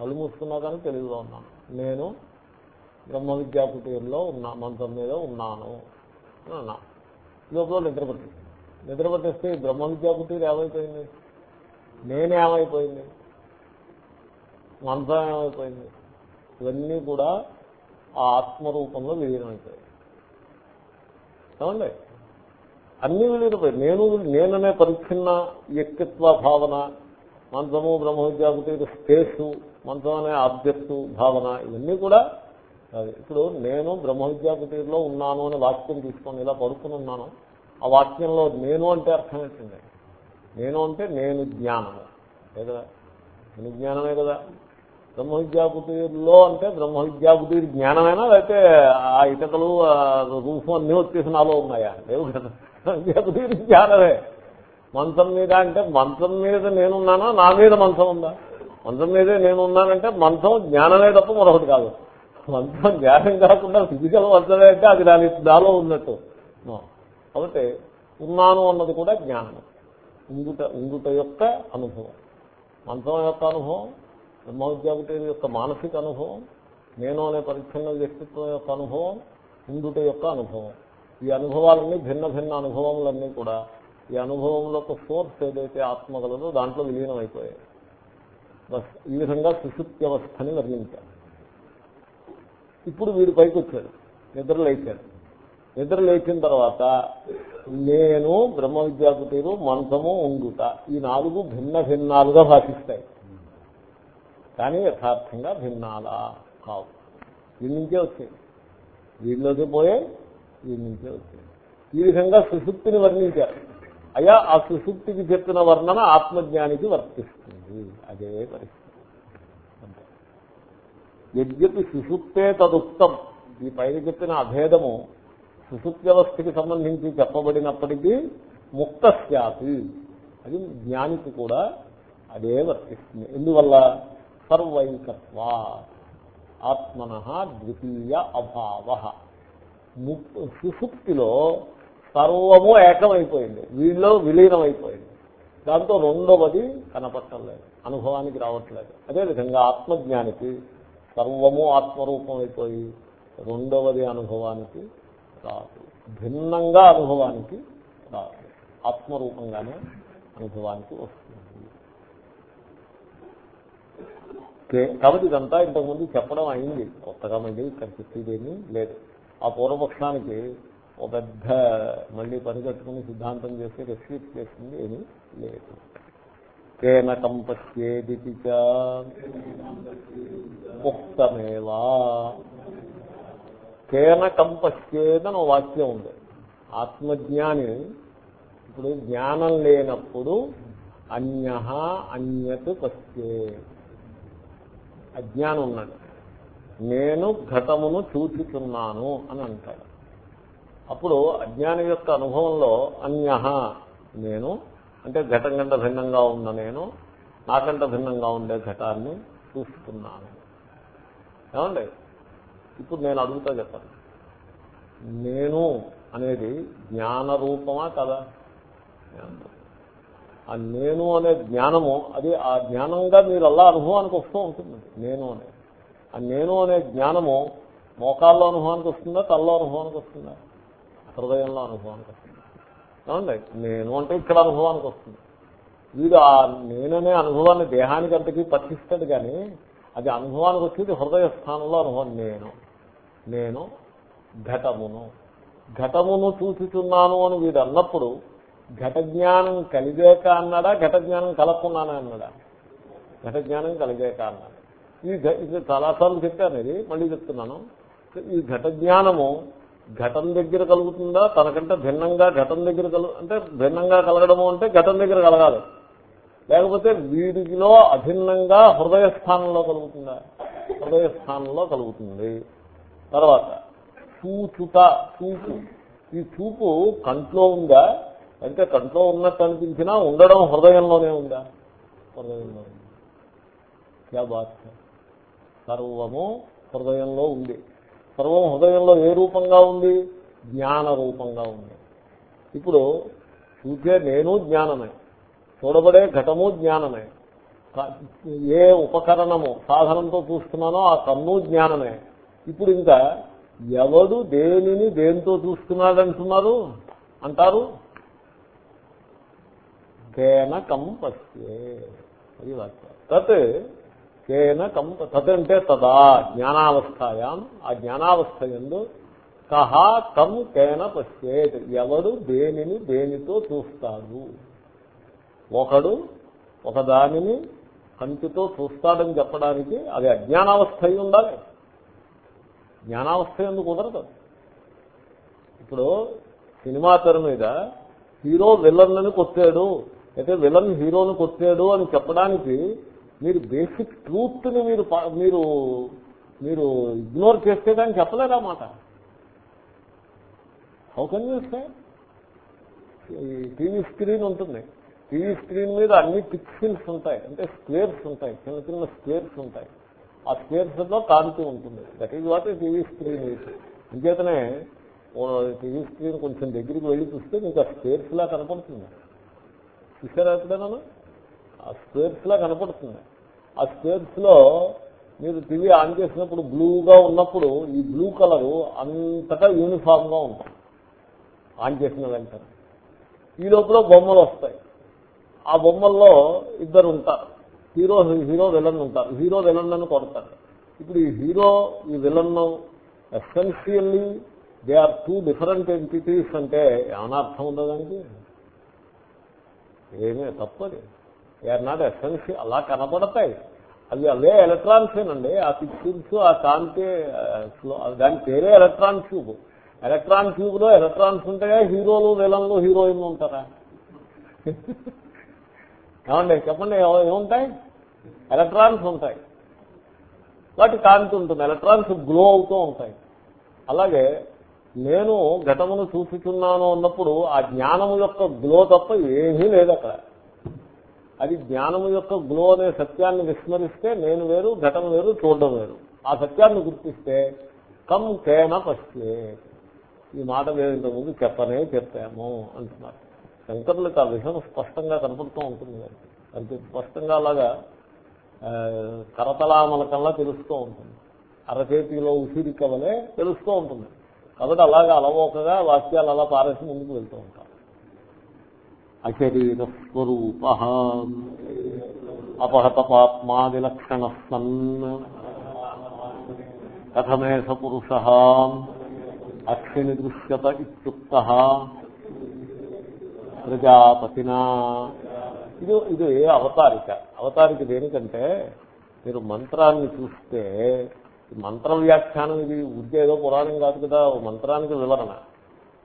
కళ్ళు మూసుకున్నా కానీ తెలుగులో ఉన్నాను. నేను బ్రహ్మ విద్యా కుటీరంలో ఉన్నా మంచం మీద ఉన్నాను అని అన్నా. లోపల నిద్రపట్టి నిద్రపట్టేస్తే బ్రహ్మ విద్యా కుటీరు ఏమైపోయింది? నేనేమైపోయింది మంత్రం ఏమైపోయింది? ఇవన్నీ కూడా ఆ ఆత్మరూపంలో విలీనమైపోయాయి ఏమండి? అన్ని విలీనపోయాయి నేను నేననే పరిచ్ఛిన్న వ్యక్తిత్వ భావన మంత్రము బ్రహ్మ విద్యాపతి స్పేసు మంత్రం అనే ఆబ్జెక్టు భావన ఇవన్నీ కూడా ఇప్పుడు నేను బ్రహ్మ విద్యాపతిలో ఉన్నాను అనే వాక్యం తీసుకొని ఇలా పడుకుని ఉన్నాను. ఆ వాక్యంలో నేను అంటే అర్థం ఏంటండి నేను అంటే నేను జ్ఞానము. కదా? నేను జ్ఞానమే కదా. బ్రహ్మ విద్యాపతిలో అంటే బ్రహ్మ విద్యాపతి జ్ఞానమేనా? లేకపోతే ఆ ఇటకలు రూపం అన్నీ వచ్చేసి నాలో ఉన్నాయా? లేవు కదా. విద్యాపతి జ్ఞానమే. మంచం మీద అంటే మంచం మీద నేనున్నానా? నా మీద మంచం ఉందా? మంచం మీదే నేను ఉన్నానంటే మంచం జ్ఞానమే తప్ప మరొకటి కాదు. మంచం జ్ఞానం కాకుండా ఫిజికల్ మంచమే అంటే అది దాని దాలో ఉన్నట్టు. కాబట్టి ఉన్నాను అన్నది కూడా జ్ఞానం. ఉంగుట ఉంగుట యొక్క అనుభవం. మంచం యొక్క అనుభవం బ్రహ్మవిద్యాపతి యొక్క మానసిక అనుభవం నేను అనే పరిచ్ఛిన్న వ్యక్తిత్వం యొక్క అనుభవం ఉండుట యొక్క అనుభవం. ఈ అనుభవాలన్నీ భిన్న భిన్న అనుభవములన్నీ కూడా ఈ అనుభవంలో ఒక సోర్స్ ఏదైతే ఆత్మ కలదో దాంట్లో విలీనం అయిపోయాయి ఈ విధంగా సుశుప్త్యవస్థని వర్ణించారు. ఇప్పుడు వీడు పైకి వచ్చాడు నిద్ర లేచాడు నిద్ర లేచిన తర్వాత నేను బ్రహ్మ విద్యాపతిరు మంచము ఉండుట ఈ నాలుగు భిన్న భిన్నాలుగా భాషిస్తాయి. కానీ యథార్థంగా భిన్నాలా కావు. దీని నుంచే వచ్చాయి వీడిలోకి పోయే దీని నుంచే వచ్చాయి ఈ విధంగా సుశుప్తిని వర్ణించారు. అయ్యా ఆ సుశుక్తికి చెప్పిన వర్ణన ఆత్మజ్ఞానికి వర్తిస్తుంది. అదే పరిస్థితి. యజ్ఞపి సుశుక్తే తదుక్తం. ఈ పైన చెప్పిన అభేదము సుశుక్త్యవస్థకి సంబంధించి చెప్పబడినప్పటికీ ముక్త శాతి అది జ్ఞానికి కూడా అదే వర్తిస్తుంది. ఎందువల్ల? సర్వైకత్వా ఆత్మన ద్వితీయ అభావ. సుశుక్తిలో సర్వము ఏకమైపోయింది. వీళ్ళు విలీనం అయిపోయింది దాంతో రెండవది కనపట్టలేదు అనుభవానికి రావట్లేదు. అదేవిధంగా ఆత్మజ్ఞానికి సర్వము ఆత్మరూపం అయిపోయి రెండవది అనుభవానికి రాదు. భిన్నంగా అనుభవానికి రాదు. ఆత్మరూపంగానే అనుభవానికి వస్తుంది. కాబట్టి ఇదంతా ఇంతకుముందు చెప్పడం అయింది. కొత్తగా మళ్ళీ ఇక్కడ చెప్పేదేమీ లేదు. ఆ పూర్వపక్షానికి ఒక పెద్ద మళ్ళీ పని సిద్ధాంతం చేసి రెస్క్యూట్ చేసింది ఏమీ లేదు. కేన కంపస్యేది ఉక్తమేవా కేన కంపస్యేదని వాక్యం ఉంది. ఆత్మజ్ఞాని ఇప్పుడు జ్ఞానం లేనప్పుడు అన్య అన్యత్ పశ్చే అజ్ఞానం ఉన్నాడు నేను ఘటమును చూచుతున్నాను అని అంటాడు. అప్పుడు అజ్ఞానం యొక్క అనుభవంలో అన్య నేను అంటే ఘటం కంటే భిన్నంగా ఉన్న నేను నాకంటే భిన్నంగా ఉండే ఘటాన్ని చూస్తున్నాను ఏమండి? ఇప్పుడు నేను అడుగుతా చెప్పాను నేను అనేది జ్ఞాన రూపమా కదా? ఆ నేను అనే జ్ఞానము అది ఆ జ్ఞానంగా మీరు అలా అనుభవానికి వస్తూ ఉంటుంది. నేను అనే. ఆ నేను అనే జ్ఞానము మోకాల్లో అనుభవానికి వస్తుందా తల్లో అనుభవానికి వస్తుందా? హృదయంలో అనుభవానికి వస్తుంది. ఏమండి? నేను అంటే ఇక్కడ అనుభవానికి వస్తుంది. వీడు ఆ నేననే అనుభవాన్ని దేహానికి అంతకీ పట్టిస్తాడు కానీ అది అనుభవానికి వచ్చేది హృదయ స్థానంలో అనుభవం. నేను నేను ఘటమును ఘటమును చూచుతున్నాను అని వీడు అన్నప్పుడు ఘట జ్ఞానం కలిగాక అన్నాడా ఘట జ్ఞానం కలక్కున్నానా అన్నాడా? ఘట జ్ఞానం కలిగాక అన్నాడు. ఈ ఇది చాలాసార్లు చెప్పాను ఇది మళ్ళీ చెప్తున్నాను. ఈ ఘట జ్ఞానము ఘటం దగ్గర కలుగుతుందా? తనకంటే భిన్నంగా ఘటం దగ్గర కలుగు అంటే భిన్నంగా కలగడము అంటే ఘటం దగ్గర కలగాలి. లేకపోతే వీడిలో అభిన్నంగా హృదయ స్థానంలో కలుగుతుందా? హృదయ స్థానంలో కలుగుతుంది. తర్వాత చూచుట చూపు. ఈ చూపు కంట్లో ఉందా? అంటే కంట్లో ఉన్నట్టు అనిపించినా ఉండడం హృదయంలోనే ఉందా? హృదయంలో ఉంది. బాత్ సర్వము హృదయంలో ఉంది. సర్వం హృదయంలో ఏ రూపంగా ఉంది? జ్ఞాన రూపంగా ఉంది. ఇప్పుడు చూసే నేను జ్ఞానమే. చూడబడే ఘటము జ్ఞానమే. ఏ ఉపకరణము సాధనంతో చూస్తున్నానో ఆ కన్ను జ్ఞానమే. ఇప్పుడు ఇంకా ఎవడు దేనిని దేనితో చూస్తున్నాడంటున్నారు? అంటారు? తేన కంపస్యే అది వాక్యం. తత్ కేన కంప తదంటే అంటే తదా జ్ఞానావస్థాయాం. ఆ జ్ఞానావస్థ ఎందు కహ కం కేన పశ్చేత్ ఎవడు దేనిని దేనితో చూస్తాడు? ఒకడు ఒకదానిని కంటితో చూస్తాడని చెప్పడానికి అది అజ్ఞానావస్థ అయి ఉండాలి. జ్ఞానావస్థ ఎందుకు కుదరదు? ఇప్పుడు సినిమా తెర మీద హీరో విలన్ అని కొట్టాడు. అయితే విలన్ హీరోని కొట్టాడు అని చెప్పడానికి మీరు బేసిక్ ట్రూత్ని మీరు మీరు మీరు ఇగ్నోర్ చేస్తే దాన్ని చెప్పలేరా మాట. How can you say TV screen ఉంటుంది. టీవీ స్క్రీన్ మీద అన్ని పిక్సిల్స్ ఉంటాయి. అంటే స్క్వేర్స్ ఉంటాయి. చిన్న చిన్న స్క్వేర్స్ ఉంటాయి. ఆ స్క్వేర్స్లో కాంతి ఉంటుంది. That is what TV screen ఇంకేతనే TV screen కొంచెం దగ్గరికి వెళ్ళి చూస్తే మీకు ఆ స్క్వేర్స్ లా కనపడుతుంది. చూసారా ఎప్పుడైనా? ఆ స్క్వేర్స్ లా కనపడుతుంది. ఆ స్క్వేర్స్లో మీరు టీవీ ఆన్ చేసినప్పుడు బ్లూగా ఉన్నప్పుడు ఈ బ్లూ కలర్ అంతటా యూనిఫామ్గా ఉంటుంది. ఆన్ చేసిన వెంటనే. ఈ లోపల బొమ్మలు వస్తాయి. ఆ బొమ్మల్లో ఇద్దరు ఉంటారు. హీరో హీరో విలన్ ఉంటారు. హీరో విలన్ అని కొడతారు. ఇప్పుడు ఈ హీరో ఈ villain essentially they are two different entities అంటే ఏమైనా అర్థం ఉందా దానికి? ఏమీ తప్పది. దే ఆర్ నాట్ ఎసెన్షియల్ అలా కనపడతాయి అవి అవే ఎలక్ట్రాన్సేనండి ఆ పిక్చర్స్ ఆ కాంతి దాని పేరే ఎలక్ట్రాన్ ట్యూబ్ ఎలక్ట్రాన్ ట్యూబ్లో ఎలక్ట్రాన్స్ ఉంటాయా? హీరోలు విలన్లు హీరోయిన్లు ఉంటారా? ఏమండి చెప్పండి ఏముంటాయి? ఎలక్ట్రాన్స్ ఉంటాయి. వాటి కాంతి ఉంటుంది. ఎలక్ట్రాన్స్ గ్లో అవుతూ ఉంటాయి. అలాగే నేను ఘటమును చూసుకున్నాను అన్నప్పుడు ఆ జ్ఞానము యొక్క గ్లో తప్ప ఏమీ లేదు అక్కడ. అది జ్ఞానము యొక్క గ్లో అనే సత్యాన్ని విస్మరిస్తే నేను వేరు ఘటన వేరు చూడడం వేరు. ఆ సత్యాన్ని గుర్తిస్తే కమ్ కేన పశ్చే ఈ మాట మేము ఇంతకుముందు చెప్పనే చెప్పాము అంటున్నారు. శంకరులకు ఆ విషయం స్పష్టంగా కనపడుతూ ఉంటుంది అంతే స్పష్టంగా అలాగా కరతలామలకల్లా తెలుస్తూ ఉంటుంది. అరచేతిలో ఉసిరికవలే తెలుస్తూ ఉంటుంది. కాబట్టి అలాగా అలవోకగా వాక్యాలు అలా పారేసి ముందుకు వెళ్తూ ఉంటాం అశరీర స్వరూప అపహత సన్ కథమే స పురుష అక్షిని దృశ్యత ఇుక్త ప్రజాపతినా ఇది ఇది అవతారిక అవతారిక దేనికంటే మీరు మంత్రాన్ని చూస్తే మంత్ర వ్యాఖ్యానం ఇది ఉద్యోగ పురాణం కాదు కదా మంత్రానికి వివరణ.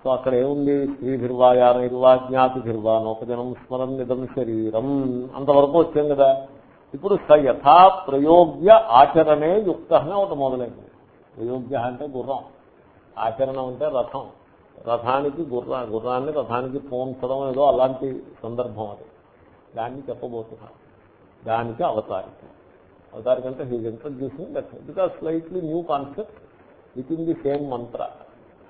సో అక్కడ ఏముంది? శ్రీభిర్వాయాన ఇర్వా జ్ఞాతిభిర్వా నోపజనం స్మరం నిదం శరీరం అంతవరకు వచ్చాం కదా. ఇప్పుడు స యథా ప్రయోగ్య ఆచరణే యుక్త అని ఒకటి మొదలైంది. ప్రయోగ్య అంటే గుర్రం. ఆచరణం అంటే రథం. రథానికి గుర్ర గుర్రాన్ని రథానికి పోంచడం ఏదో అలాంటి సందర్భం అది. దాన్ని చెప్పబోతున్నాను దానికి అవతారిక. అవతారిక అంటే he's introducing that because slightly new concept with in the same mantra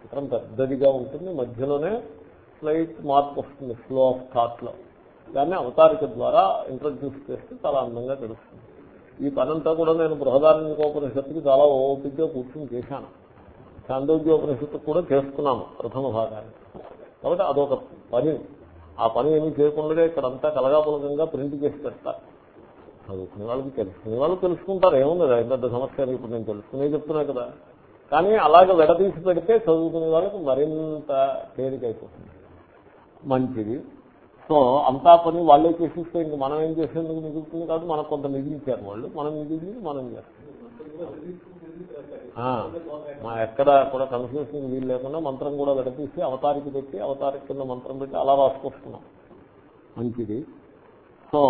చిత్రం పెద్దదిగా ఉంటుంది. మధ్యలోనే స్లైట్ మార్పు వస్తుంది ఫ్లో ఆఫ్ థాట్లో దాన్ని అవతారిక ద్వారా ఇంట్రడ్యూస్ చేస్తే చాలా అందంగా తెలుస్తుంది. ఈ పనంతా కూడా నేను బృహదారణ్యోపనిషత్తుకి చాలా ఓపికగా కూర్చొని చేశాను. చాందోగ్యోపనిషత్తు కూడా చేస్తున్నాము ప్రథమ భాగాన్ని. కాబట్టి అదొక పని. ఆ పని ఏమీ చేయకుండా ఇక్కడంతా కలగాపులకంగా ప్రింట్ చేసి పెడతారు. చదువుకునే వాళ్ళకి తెలుసుకునే వాళ్ళు తెలుసుకుంటారు. ఏముంది? పెద్ద సమస్య ఇప్పుడు నేను తెలుసుకునే చెప్తున్నా కదా. కానీ అలాగే విడదీసి పెడితే చదువుకునే వాళ్ళకి మరింత తేలికైపోతుంది. మంచిది. సో అంతా పని వాళ్ళే చేసిస్తే ఇంక మనం ఏం చేసేందుకు మిగులుతుంది కాదు మనకు కొంత మిగిలించారు వాళ్ళు. మనం మిగిలింది మనం చేస్తాం. ఎక్కడ కూడా కన్ఫ్యూషన్ వీలు లేకుండా మంత్రం కూడా విడతీసి అవతారికి పెట్టి అవతారికి కింద మంత్రం పెట్టి అలా రాసుకొస్తున్నాం. మంచిది. సో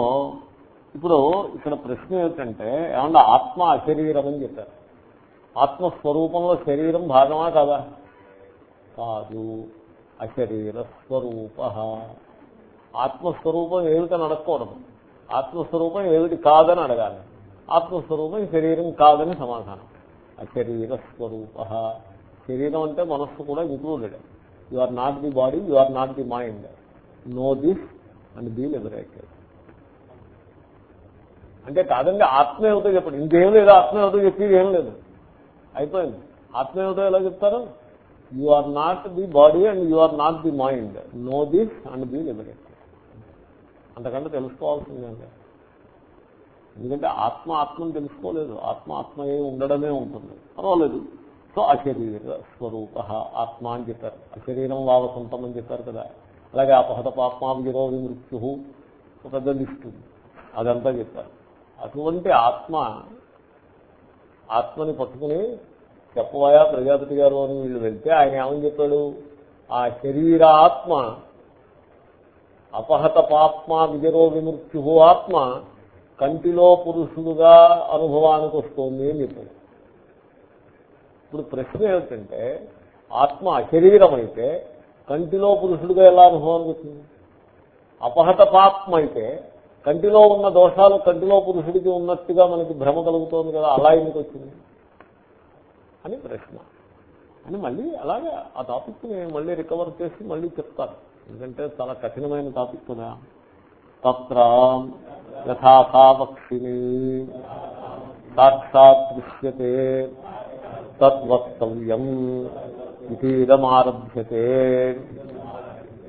ఇప్పుడు ఇక్కడ ప్రశ్న ఏమిటంటే ఏమన్నా ఆత్మ అశరీరం అని చెప్పారు. ఆత్మస్వరూపంలో శరీరం భాగమా కాదా? కాదు. అశరీర స్వరూప ఆత్మస్వరూపం ఏమిటని అడగకూడదు. ఆత్మస్వరూపం ఏమిటి కాదని అడగాలి. ఆత్మస్వరూపం శరీరం కాదని సమాధానం. అశరీర స్వరూప శరీరం అంటే మనస్సు కూడా included. You are not the body you are not the mind know this and be liberated అంటే కాదండి ఆత్మ ఏమిటో చెప్పండి. ఇంకేం లేదు ఆత్మ ఏమిటో చెప్పేది ఏం లేదు. అయిపోయింది. ఆత్మ ఎలా చెప్తారు? You are not the body and you are not the mind know this and be liberated అంతకంటే తెలుసుకోవాల్సిందండి ఎందుకంటే ఆత్మ ఆత్మను తెలుసుకోలేదు. ఆత్మ ఆత్మయే ఉండడమే ఉంటుంది. పర్వాలేదు. సో అశరీర స్వరూప ఆత్మ అని చెప్పారు. అశరీరం వావ సొంతం అని చెప్పారు కదా. అలాగే అపహత పాత్మాభిరో విరోధి మృత్యు ఒక పెద్ద లిస్టు అదంతా చెప్పారు. అటువంటి ఆత్మ ఆత్మని పట్టుకుని చెప్పబోయా ప్రజాపతి గారు అని వీళ్ళు వెళ్తే ఆయన ఏమని చెప్పాడు? ఆ శరీర ఆత్మ అపహత పాత్మ విజరో విమృత్యు ఆత్మ కంటిలో పురుషుడుగా అనుభవానికి వస్తుంది అని చెప్పాడు. ఇప్పుడు ప్రశ్న ఏమిటంటే ఆత్మ అశరీరం అయితే కంటిలో పురుషుడుగా ఎలా అనుభవానికి వచ్చింది అపహత పాత్మ అయితే కంటిలో ఉన్న దోషాలు కంటిలో పురుషుడికి ఉన్నట్టుగా మనకి భ్రమ కలుగుతోంది కదా అలా ఎందుకు వచ్చింది? అని ప్రశ్న. అని మళ్ళీ అలాగే ఆ టాపిక్ని మళ్ళీ రికవర్ చేసి మళ్ళీ చెప్తారు ఎందుకంటే చాలా కఠినమైన టాపిక్ కదా. తత్ర యథాసావక్షిణి సాక్షాత్ దృశ్యతే తద్వక్తవ్యం ఇదమారభ్యతే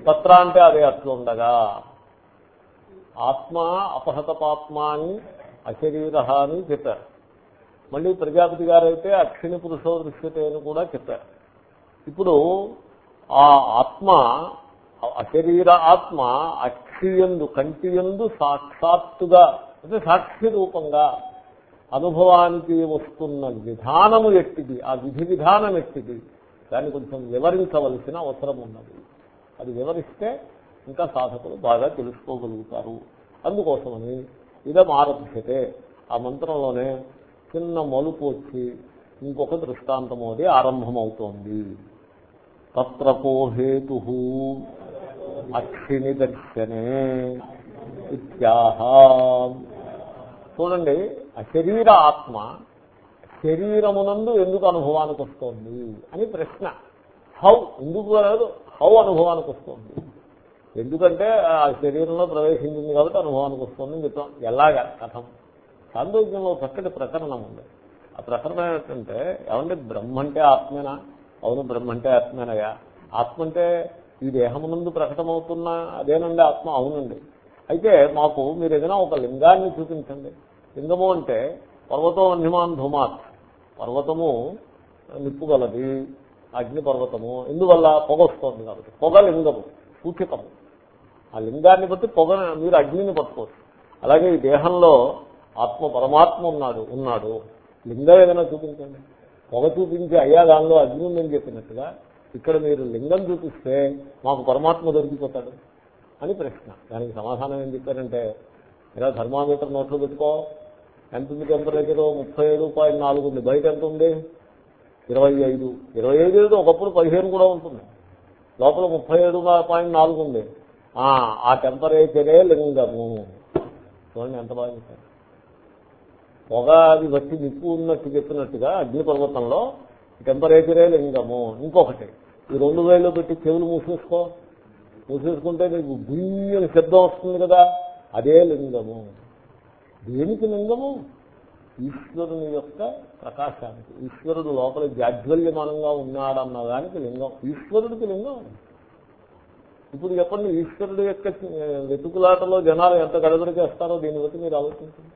తత్ర అంటే అదే అట్లుండగా. ఆత్మ అపహత పాత్మ అని అశరీర అని చెప్పారు మళ్ళీ ప్రజాపతి గారైతే అక్షిణి పురుషో దృశ్యతే అని కూడా చెప్పారు ఇప్పుడు ఆ ఆత్మ అశరీర ఆత్మ అక్షియందు కంటియందు సాక్షాత్తుగా అంటే సాక్షి రూపంగా అనుభవానికి వస్తున్న విధానము ఎట్టిది? ఆ విధి విధానం ఎట్టిది? దాన్ని కొంచెం వివరించవలసిన అవసరం ఉన్నది. అది వివరిస్తే ఇంకా సాధకులు బాగా తెలుసుకోగలుగుతారు. అందుకోసమని ఇదం ఆరభ్యతే. ఆ మంత్రంలోనే చిన్న మలుపు వచ్చి ఇంకొక దృష్టాంతము అది ఆరంభమవుతోంది. తత్రపోహేతు అక్షిణి దర్శనే ఇత్యాహ. చూడండి శరీర ఆత్మ శరీరమునందు ఎందుకు అనుభవానికి వస్తుంది అని ప్రశ్న. హౌ ఎందుకు రాదు హౌ అనుభవానికి వస్తుంది ఎందుకంటే ఆ శరీరంలో ప్రవేశించింది కాబట్టి అనుభవానికి వస్తుంది చెప్తాం ఎలాగా? కథం. సాందోగ్యంలో చక్కటి ప్రకరణం ఉంది. ఆ ప్రకరణం ఏంటంటే ఏమంటే బ్రహ్మ అంటే ఆత్మేనా? అవును బ్రహ్మ అంటే ఆత్మేనగా ఆత్మ అంటే ఈ దేహమునందు ప్రకటమవుతున్న అదేనండి ఆత్మ? అవునండి. అయితే మాకు మీరు ఏదైనా ఒక లింగాన్ని చూపించండి. లింగము అంటే పర్వతం అన్యమాన్ ధుమాత్ పర్వతము నిప్పుగలది అగ్ని పర్వతము ఎందువల్ల పొగ వస్తుంది కాబట్టి పొగ లింగము సూచితము ఆ లింగాన్ని బట్టి పొగ మీరు అగ్నిని పట్టుకోవచ్చు. అలాగే ఈ దేహంలో ఆత్మ పరమాత్మ ఉన్నాడు ఉన్నాడు. లింగం ఏదైనా చూపించండి. పొగ చూపించి అయ్యా దానిలో అగ్ని ఉందని చెప్పినట్టుగా ఇక్కడ మీరు లింగం చూపిస్తే మాకు పరమాత్మ దొరికిపోతాడు అని ప్రశ్న. దానికి సమాధానం ఏం చెప్పారంటే ఇలా థర్మామీటర్ నోట్లో పెట్టుకో. ఎంత ఉంది టెంపరేచర్ ముప్పై ఏడు పాయింట్ నాలుగు ఉంది. బయట ఎంత ఉంది? ఇరవై ఐదు. ఇరవై ఐదు ఒకప్పుడు పదిహేను కూడా ఉంటుంది. లోపల ముప్పై ఏడు పాయింట్ నాలుగు ఉంది. ఆ టెంపరేచరే లింగము. చూడండి ఎంత బాగా చెప్పారు. పొగ అది బట్టి నిప్పు ఉన్నట్టు చెప్పినట్టుగా అగ్నిపర్వతంలో టెంపరేచరే లింగము. ఇంకొకటి ఈ రెండు వేలు పెట్టి చెవులు మూసేసుకో. మూసేసుకుంటే నీకు గుయ్యని శబ్దం వస్తుంది కదా అదే లింగము. దేనికి లింగము? ఈశ్వరుని యొక్క ప్రకాశానికి. ఈశ్వరుడు లోపల జాజ్వల్యమానంగా ఉన్నాడన్న దానికి లింగం. ఈశ్వరుడికి లింగం. ఇప్పుడు చెప్పండి ఈశ్వరుడు యొక్క వెతుకులాటలో జనాలు ఎంత గడబడి చేస్తారో దీన్ని బట్టి మీరు ఆలోచించండి.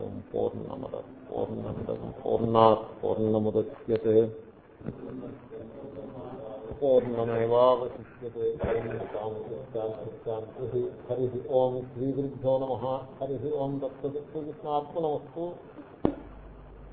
ఓం పూర్ణమద పూర్ణమిద పూర్ణా పూర్ణముద్యతే పూర్ణమేవాశిష్యతే హరి ఓం శ్రీ గురుభ్యో నమ హరి ఓం దత్తృష్ణాత్మనమస్తు